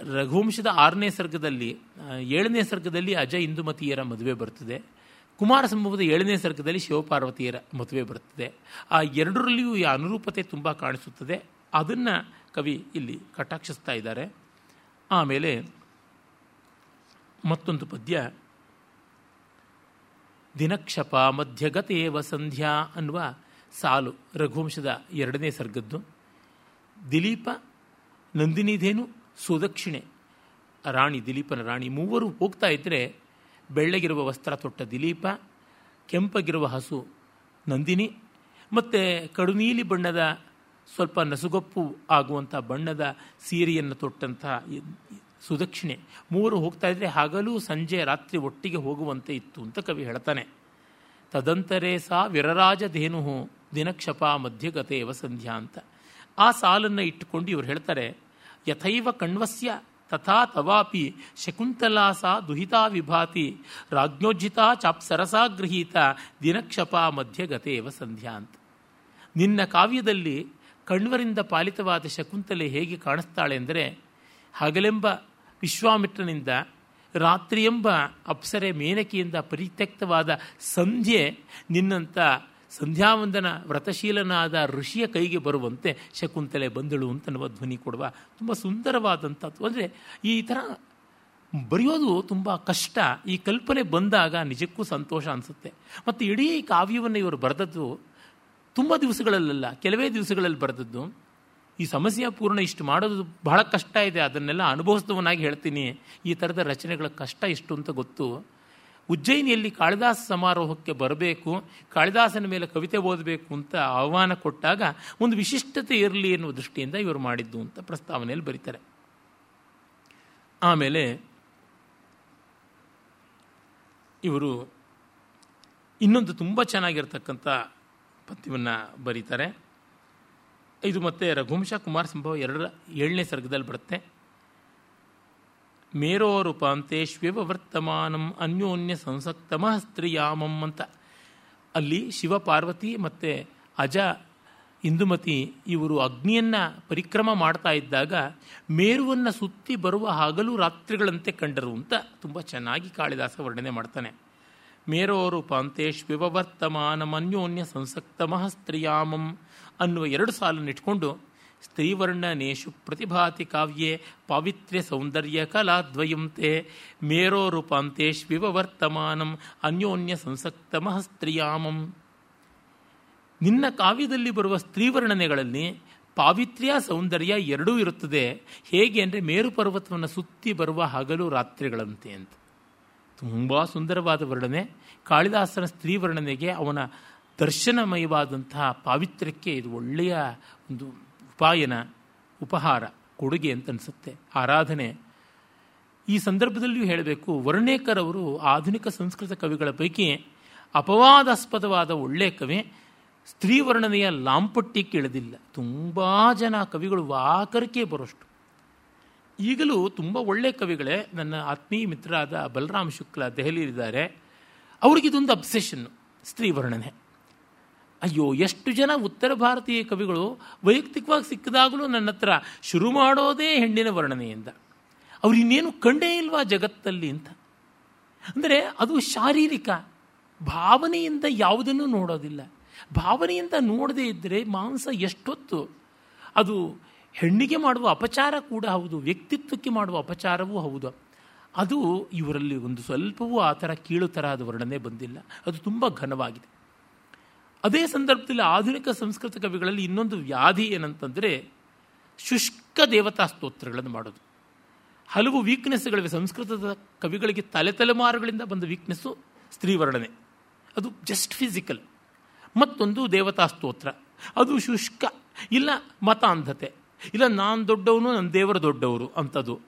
ರಘುವಂಶದ ಆರನೇ ಸರ್ಗದಲ್ಲಿ ಏಳನೇ ಸರ್ಗದಲ್ಲಿ ಅಜ ಇಂದುಮತಿಯರ ಮದುವೆ ಬರ್ತದೆ ಕುಮಾರ ಸಂಭವದ ಏಳನೇ ಸರ್ಗದಲ್ಲಿ ಶಿವಪಾರ್ವತಿಯರ ಮದುವೆ ಬರ್ತದೆ ಆ ಎರಡರಲ್ಲಿಯೂ ಈ ಅನುರೂಪತೆ ತುಂಬ ಕಾಣಿಸುತ್ತದೆ. ಅದನ್ನು ಕವಿ ಇಲ್ಲಿ ಕಟಾಕ್ಷಿಸ್ತಾ ಇದ್ದಾರೆ. ಆಮೇಲೆ ಮತ್ತೊಂದು ಪದ್ಯ. ದಿನಕ್ಷಪ ಮಧ್ಯಗತೇವ ಸಂಧ್ಯಾ ಅನ್ನುವ ಸಾಲು ರಘುವಂಶದ ಎರಡನೇ ಸರ್ಗದ್ದು. ದಿಲೀಪ, ನಂದಿನಿಧೇನು ಸುದಕ್ಷಿಣೆ. ರಾಣಿ ದಿಲೀಪನ ರಾಣಿ ಮೂವರು ಹೋಗ್ತಾ ಇದ್ದರೆ ಬೆಳ್ಳಗಿರುವ ವಸ್ತ್ರ ತೊಟ್ಟ ದಿಲೀಪ, ಕೆಂಪಗಿರುವ ಹಸು ನಂದಿನಿ ಮತ್ತು ಕಡುನೀಲಿ ಬಣ್ಣದ ಸ್ವಲ್ಪ ನಸುಗಪ್ಪು ಆಗುವಂಥ ಬಣ್ಣದ ಸೀರೆಯನ್ನು ತೊಟ್ಟಂತಹ ಸುದಕ್ಷಿಣೆ. ಮೂವರು ಹೋಗ್ತಾ ಇದ್ದರೆ ಹಗಲು ಸಂಜೆ ರಾತ್ರಿ ಒಟ್ಟಿಗೆ ಹೋಗುವಂತೆ ಇತ್ತು ಅಂತ ಕವಿ ಹೇಳ್ತಾನೆ. ತದಂತರೇ ಸಾ ವಿರರಾಜಧೇನು ದಿನಕ್ಷಪ ಮಧ್ಯಗತೆ ಸಂಧ್ಯಾ ಅಂತ. ಆ ಸಾಲನ್ನು ಇಟ್ಟುಕೊಂಡು ಇವರು ಹೇಳ್ತಾರೆ ಯಥೈವ ಕಣ್ವಸ್ಯ ತಥಾ ತವಾಪಿ ಶಕುಂತಲಾಸ ದುಹಿತಾ ವಿಭಾತಿ ರಾಜ್ಞೋಜ್ಜಿತಾ ಚಾಪ್ಸರಸಾ ಗೃಹೀತ ದಿನಕ್ಷಪ ಮಧ್ಯಗತೇವ ಸಂಧ್ಯಾ ಅಂತ ನಿನ್ನ ಕಾವ್ಯದಲ್ಲಿ ಕಣ್ವರಿಂದ ಪಾಲಿತವಾದ ಶಕುಂತಲೆ ಹೇಗೆ ಕಾಣಿಸ್ತಾಳೆ ಅಂದರೆ, ಹಗಲೆಂಬ ವಿಶ್ವಾಮಿತ್ರನಿಂದ, ರಾತ್ರಿಯೆಂಬ ಅಪ್ಸರೆ ಮೇನಕೆಯಿಂದ ಪರಿತ್ಯಕ್ತವಾದ ಸಂಧ್ಯೆ ನಿನ್ನಂಥ ಸಂಧ್ಯಾವಂದನ ವ್ರತಶೀಲನಾದ ಋಷಿಯ ಕೈಗೆ ಬರುವಂತೆ ಶಕುಂತಲೆ ಬಂದಳು ಅಂತನ್ನುವ ಧ್ವನಿ ಕೊಡುವ ತುಂಬ ಸುಂದರವಾದಂಥದ್ದು. ಅಂದರೆ ಈ ಥರ ಬರೆಯೋದು ತುಂಬ ಕಷ್ಟ. ಈ ಕಲ್ಪನೆ ಬಂದಾಗ ನಿಜಕ್ಕೂ ಸಂತೋಷ ಅನಿಸುತ್ತೆ. ಮತ್ತು ಇಡೀ ಕಾವ್ಯವನ್ನು ಇವರು ಬರೆದದ್ದು ತುಂಬ ದಿವಸಗಳಲ್ಲ ಕೆಲವೇ ದಿವಸಗಳಲ್ಲಿ ಬರೆದದ್ದು. ಈ ಸಮಸ್ಯೆ ಪೂರ್ಣ ಇಷ್ಟು ಮಾಡೋದು ಬಹಳ ಕಷ್ಟ ಇದೆ. ಅದನ್ನೆಲ್ಲ ಅನುಭವಿಸಿದವನಾಗಿ ಹೇಳ್ತೀನಿ. ಈ ಥರದ ರಚನೆಗಳ ಕಷ್ಟ ಇಷ್ಟು ಅಂತ ಗೊತ್ತು. ಉಜ್ಜಯಿನಿಯಲ್ಲಿ ಕಾಳಿದಾಸ ಸಮಾರೋಹಕ್ಕೆ ಬರಬೇಕು, ಕಾಳಿದಾಸನ ಮೇಲೆ ಕವಿತೆ ಓದಬೇಕು ಅಂತ ಆಹ್ವಾನ ಕೊಟ್ಟಾಗ ಒಂದು ವಿಶಿಷ್ಟತೆ ಇರಲಿ ಎನ್ನುವ ದೃಷ್ಟಿಯಿಂದ ಇವರು ಮಾಡಿದ್ದು ಅಂತ ಪ್ರಸ್ತಾವನೆಯಲ್ಲಿ ಬರೀತಾರೆ. ಆಮೇಲೆ ಇವರು ಇನ್ನೊಂದು ತುಂಬ ಚೆನ್ನಾಗಿರ್ತಕ್ಕಂಥ ಪದ್ಯವನ್ನು ಬರೀತಾರೆ. ಇದು ಮತ್ತೆ ರಘುವಂಶ ಕುಮಾರ್ ಸಂಭವ ಎರಡರ, ಏಳನೇ ಸರ್ಗದಲ್ಲಿ ಬರುತ್ತೆ. ಮೇರೋ ಶಿವ ವರ್ತಮಾನಂ ಅನ್ಯೋನ್ಯ ಸಂಸಕ್ತಮಃ ಸ್ತ್ರೀಯಾಮಂ ಅಂತ. ಅಲ್ಲಿ ಶಿವ ಪಾರ್ವತಿ ಮತ್ತು ಅಜ ಇಂದುಮತಿ ಇವರು ಅಗ್ನಿಯನ್ನು ಪರಿಕ್ರಮ ಮಾಡ್ತಾ ಇದ್ದಾಗ ಮೇರುವನ್ನು ಸುತ್ತಿ ಬರುವ ಹಗಲು ರಾತ್ರಿಗಳಂತೆ ಕಂಡರು ಅಂತ ತುಂಬ ಚೆನ್ನಾಗಿ ಕಾಳಿದಾಸ ವರ್ಣನೆ ಮಾಡ್ತಾನೆ. ಮೇರೋ ಪಾಂತೇಶ್ ವರ್ತಮಾನಂ ಅನ್ಯೋನ್ಯ ಸಂಸಕ್ತಮಃ ಸ್ತ್ರೀಯಾಮಂ ಅನ್ನುವ ಎರಡು ಸಾಲನ್ನು ಇಟ್ಕೊಂಡು ಸ್ತ್ರೀವರ್ಣನೇಶು ಪ್ರತಿಭಾತಿ ಕಾವ್ಯೆ ಪಾವಿತ್ರ್ಯ ಸೌಂದರ್ಯ ಕಲಾದ್ವಯಂತೆ ಮೇರೋ ರೂಪಾಂತೇಶ್ವಿವ ವರ್ತಮಾನಂ ಅನ್ಯೋನ್ಯ ಸಂಸಕ್ತ ಸ್ತ್ರೀಯಾಮಂ ನಿನ್ನ ಕಾವ್ಯದಲ್ಲಿ ಬರುವ ಸ್ತ್ರೀವರ್ಣನೆಗಳಲ್ಲಿ ಪಾವಿತ್ರ್ಯ ಸೌಂದರ್ಯ ಎರಡೂ ಇರುತ್ತದೆ. ಹೇಗೆ ಅಂದರೆ ಮೇರು ಪರ್ವತವನ್ನು ಸುತ್ತಿ ಬರುವ ಹಗಲು ರಾತ್ರಿಗಳಂತೆ ಅಂತ. ತುಂಬ ಸುಂದರವಾದ ವರ್ಣನೆ. ಕಾಳಿದಾಸನ ಸ್ತ್ರೀ ವರ್ಣನೆಗೆ ಅವನ ದರ್ಶನಮಯವಾದಂತಹ ಪಾವಿತ್ರ್ಯಕ್ಕೆ ಇದು ಒಳ್ಳೆಯ ಒಂದು ಉಪಾಯನ ಉಪಹಾರ, ಕೊಡುಗೆ ಅಂತ ಅನಿಸುತ್ತೆ, ಆರಾಧನೆ. ಈ ಸಂದರ್ಭದಲ್ಲಿಯೂ ಹೇಳಬೇಕು, ವರ್ಣೇಕರ್ ಅವರು ಆಧುನಿಕ ಸಂಸ್ಕೃತ ಕವಿಗಳ ಪೈಕಿ ಅಪವಾದಾಸ್ಪದವಾದ ಒಳ್ಳೆಯ ಕವಿ ಸ್ತ್ರೀ ವರ್ಣನೆಯ ಲಾಂಪಟ್ಯಕ್ಕೆ ಇಳಿದಿಲ್ಲ ತುಂಬ ಜನ ಕವಿಗಳು ವಾಕರಿಕೆ ಬರೋಷ್ಟು. ಈಗಲೂ ತುಂಬ ಒಳ್ಳೆಯ ಕವಿಗಳೇ ನನ್ನ ಆತ್ಮೀಯ ಮಿತ್ರರಾದ ಬಲರಾಮ್ ಶುಕ್ಲ ದೆಹಲಿಯಲ್ಲಿದ್ದಾರೆ. ಅವ್ರಿಗಿದೊಂದು ಅಬ್ಸೆಷನ್ನು ಸ್ತ್ರೀ ವರ್ಣನೆ ಅಯ್ಯೋ, ಎಷ್ಟು ಜನ ಉತ್ತರ ಭಾರತೀಯ ಕವಿಗಳು ವೈಯಕ್ತಿಕವಾಗಿ ಸಿಕ್ಕಿದಾಗಲೂ ನನ್ನ ಹತ್ರ ಶುರು ಮಾಡೋದೇ ಹೆಣ್ಣಿನ ವರ್ಣನೆಯಿಂದ. ಅವ್ರು ಇನ್ನೇನು ಕಂಡೇ ಇಲ್ವಾ ಜಗತ್ತಲ್ಲಿ ಅಂತ. ಅಂದರೆ ಅದು ಶಾರೀರಿಕ ಭಾವನೆಯಿಂದ ಯಾವುದನ್ನು ನೋಡೋದಿಲ್ಲ. ಭಾವನೆಯಿಂದ ನೋಡದೇ ಇದ್ದರೆ ಮಾಂಸ ಎಷ್ಟೊತ್ತು ಅದು ಹೆಣ್ಣಿಗೆ ಮಾಡುವ ಅಪಚಾರ ಕೂಡ ಹೌದು, ವ್ಯಕ್ತಿತ್ವಕ್ಕೆ ಮಾಡುವ ಅಪಚಾರವೂ ಹೌದು. ಅದು ಇವರಲ್ಲಿ ಒಂದು ಸ್ವಲ್ಪವೂ ಆ ಥರ ಕೀಳು ತರಹದ ವರ್ಣನೆ ಬಂದಿಲ್ಲ. ಅದು ತುಂಬ ಘನವಾಗಿದೆ. ಅದೇ ಸಂದರ್ಭದಲ್ಲಿ ಆಧುನಿಕ ಸಂಸ್ಕೃತ ಕವಿಗಳಲ್ಲಿ ಇನ್ನೊಂದು ವ್ಯಾಧಿ ಏನಂತಂದರೆ ಶುಷ್ಕ ದೇವತಾ ಸ್ತೋತ್ರಗಳನ್ನು ಮಾಡೋದು. ಹಲವು ವೀಕ್ನೆಸ್ಗಳಿವೆ ಸಂಸ್ಕೃತದ ಕವಿಗಳಿಗೆ ತಲೆ ತಲೆಮಾರುಗಳಿಂದ ಬಂದ ವೀಕ್ನೆಸ್ಸು ಸ್ತ್ರೀವರ್ಣನೆ. ಅದು ಜಸ್ಟ್ ಫಿಸಿಕಲ್ ಮತ್ತೊಂದು ದೇವತಾ ಸ್ತೋತ್ರ. ಅದು ಶುಷ್ಕ. ಇಲ್ಲ ಮತಾಂಧತೆ. ಇಲ್ಲ ನಾನು ದೊಡ್ಡವನು ನನ್ನ ದೇವರ ದೊಡ್ಡವರು ಅಂಥದ್ದು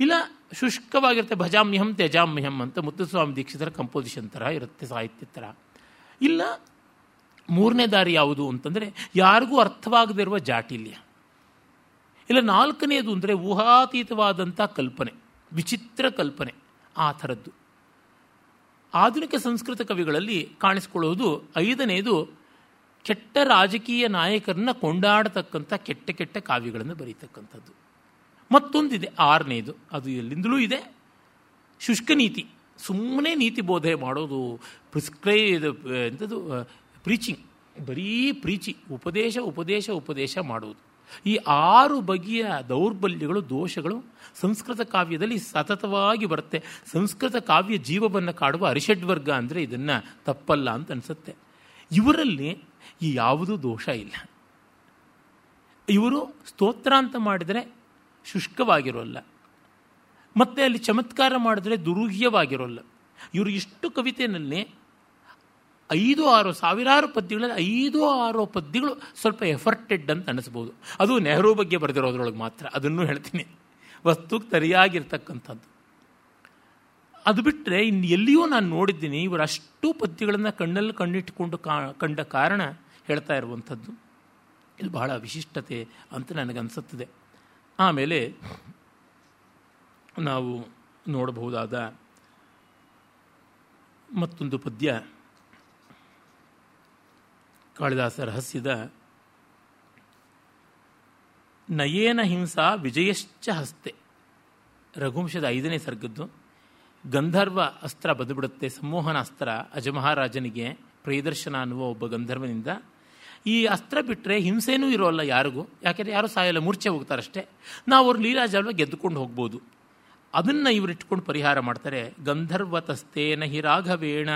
ಇಲ್ಲ ಶುಷ್ಕವಾಗಿರುತ್ತೆ ಭಜಾಮ್ಯಹಂ, ತ್ಯಜಾಮ್ಯಹಂ ಅಂತ ಮುತ್ತುಸ್ವಾಮಿ ದೀಕ್ಷಿತರ ಕಂಪೋಸಿಷನ್ ಥರ ಇರುತ್ತೆ, ಸಾಹಿತ್ಯ ಥರ ಇಲ್ಲ ಮೂರನೇ ದಾರಿ ಯಾವುದು ಅಂತಂದರೆ ಯಾರಿಗೂ ಅರ್ಥವಾಗದಿರುವ ಜಾಟಿಲ್ಯ. ಇಲ್ಲ ನಾಲ್ಕನೆಯದು ಅಂದರೆ ಊಹಾತೀತವಾದಂಥ ಕಲ್ಪನೆ, ವಿಚಿತ್ರ ಕಲ್ಪನೆ, ಆ ಥರದ್ದು. ಆಧುನಿಕ ಸಂಸ್ಕೃತ ಕವಿಗಳಲ್ಲಿ ಕಾಣಿಸ್ಕೊಳ್ಳೋದು ಐದನೇದು ಕೆಟ್ಟ ರಾಜಕೀಯ ನಾಯಕರನ್ನ ಕೊಂಡಾಡತಕ್ಕಂಥ ಕೆಟ್ಟ ಕೆಟ್ಟ ಕಾವ್ಯಗಳನ್ನು ಬರೀತಕ್ಕಂಥದ್ದು. ಮತ್ತೊಂದಿದೆ ಆರನೇದು, ಅದು ಎಲ್ಲಿಂದಲೂ ಇದೆ. ಶುಷ್ಕ ನೀತಿ ಸುಮ್ಮನೆ ನೀತಿ ಬೋಧನೆ ಮಾಡೋದು, ಪ್ರಿಸ್ಕ್ರೈ ಎಂಥದ್ದು ಪ್ರೀಚಿಂಗ್, ಬರೀ ಪ್ರೀಚಿ ಉಪದೇಶ ಉಪದೇಶ ಉಪದೇಶ ಮಾಡುವುದು. ಈ ಆರು ಬಗೆಯ ದೌರ್ಬಲ್ಯಗಳು, ದೋಷಗಳು ಸಂಸ್ಕೃತ ಕಾವ್ಯದಲ್ಲಿ ಸತತವಾಗಿ ಬರುತ್ತೆ. ಸಂಸ್ಕೃತ ಕಾವ್ಯ ಜೀವವನ್ನು ಕಾಡುವ ಅರಿಷಡ್ವರ್ಗ ಅಂದರೆ ಇದನ್ನು ತಪ್ಪಲ್ಲ ಅಂತ ಅನಿಸುತ್ತೆ. ಇವರಲ್ಲಿ ಈ ಯಾವುದೂ ದೋಷ ಇಲ್ಲ. ಇವರು ಸ್ತೋತ್ರ ಅಂತ ಮಾಡಿದರೆ ಶುಷ್ಕವಾಗಿರೋಲ್ಲ. ಮತ್ತು ಅಲ್ಲಿ ಚಮತ್ಕಾರ ಮಾಡಿದರೆ ದುರೂಹ್ಯವಾಗಿರೋಲ್ಲ. ಇವರು ಇಷ್ಟು ಕವಿತೆಯಲ್ಲಿ ಐದು ಆರು, ಸಾವಿರಾರು ಪದ್ಯಗಳಲ್ಲಿ ಐದು ಆರು ಪದ್ಯಗಳು ಸ್ವಲ್ಪ ಎಫರ್ಟೆಡ್ ಅಂತ ಅನ್ನಿಸ್ಬೋದು ಅದು ನೆಹರು ಬಗ್ಗೆ ಬರೆದಿರೋದ್ರೊಳಗೆ ಮಾತ್ರ, ಅದನ್ನು ಹೇಳ್ತೀನಿ. ವಸ್ತು ಸರಿಯಾಗಿರ್ತಕ್ಕಂಥದ್ದು ಅದು ಬಿಟ್ಟರೆ ಇನ್ನು ಎಲ್ಲಿಯೂ ನಾನು ನೋಡಿದ್ದೀನಿ ಇವರು ಅಷ್ಟು ಪದ್ಯಗಳನ್ನು ಕಣ್ಣಲ್ಲಿ ಕಣ್ಣಿಟ್ಟುಕೊಂಡು ಕಂಡ ಕಾರಣ ಹೇಳ್ತಾ ಇರುವಂಥದ್ದು. ಇದು ಬಹಳ ವಿಶಿಷ್ಟತೆ ಅಂತ ನನಗನ್ಸುತ್ತದೆ. ಆಮೇಲೆ ನಾವು ನೋಡಬಹುದಾದ ಮತ್ತೊಂದು ಪದ್ಯ. ಕಾಳಿದಾಸ ರಹಸ್ಯದ ನಯೇನ ಹಿಂಸಾ ವಿಜಯಶ್ಚ ಹಸ್ತೆ. ರಘುವಂಶದ ಐದನೇ ಸರ್ಗದ್ದು, ಗಂಧರ್ವ ಅಸ್ತ್ರ ಬದುಬಿಡುತ್ತೆ. ಸಂಮೋಹನ ಅಸ್ತ್ರ ಅಜಮಹಾರಾಜನಿಗೆ ಪ್ರಿಯದರ್ಶನ ಅನ್ನುವ ಒಬ್ಬ ಗಂಧರ್ವನಿಂದ. ಈ ಅಸ್ತ್ರ ಬಿಟ್ಟರೆ ಹಿಂಸೆನೂ ಇರೋಲ್ಲ ಯಾರಿಗೂ. ಯಾಕೆಂದರೆ ಯಾರು ಸಾಯಲ್ಲ, ಮೂರ್ಛೆ ಹೋಗ್ತಾರಷ್ಟೇ. ನಾವು ಅವ್ರ ಲೀಲಾಜಾಲ ಗೆದ್ದುಕೊಂಡು ಹೋಗ್ಬೋದು. ಅದನ್ನು ಇವರು ಇಟ್ಕೊಂಡು ಪರಿಹಾರ ಮಾಡ್ತಾರೆ. ಗಂಧರ್ವತಸ್ತೇನ ಹಿ ರಾಘವೇಣ,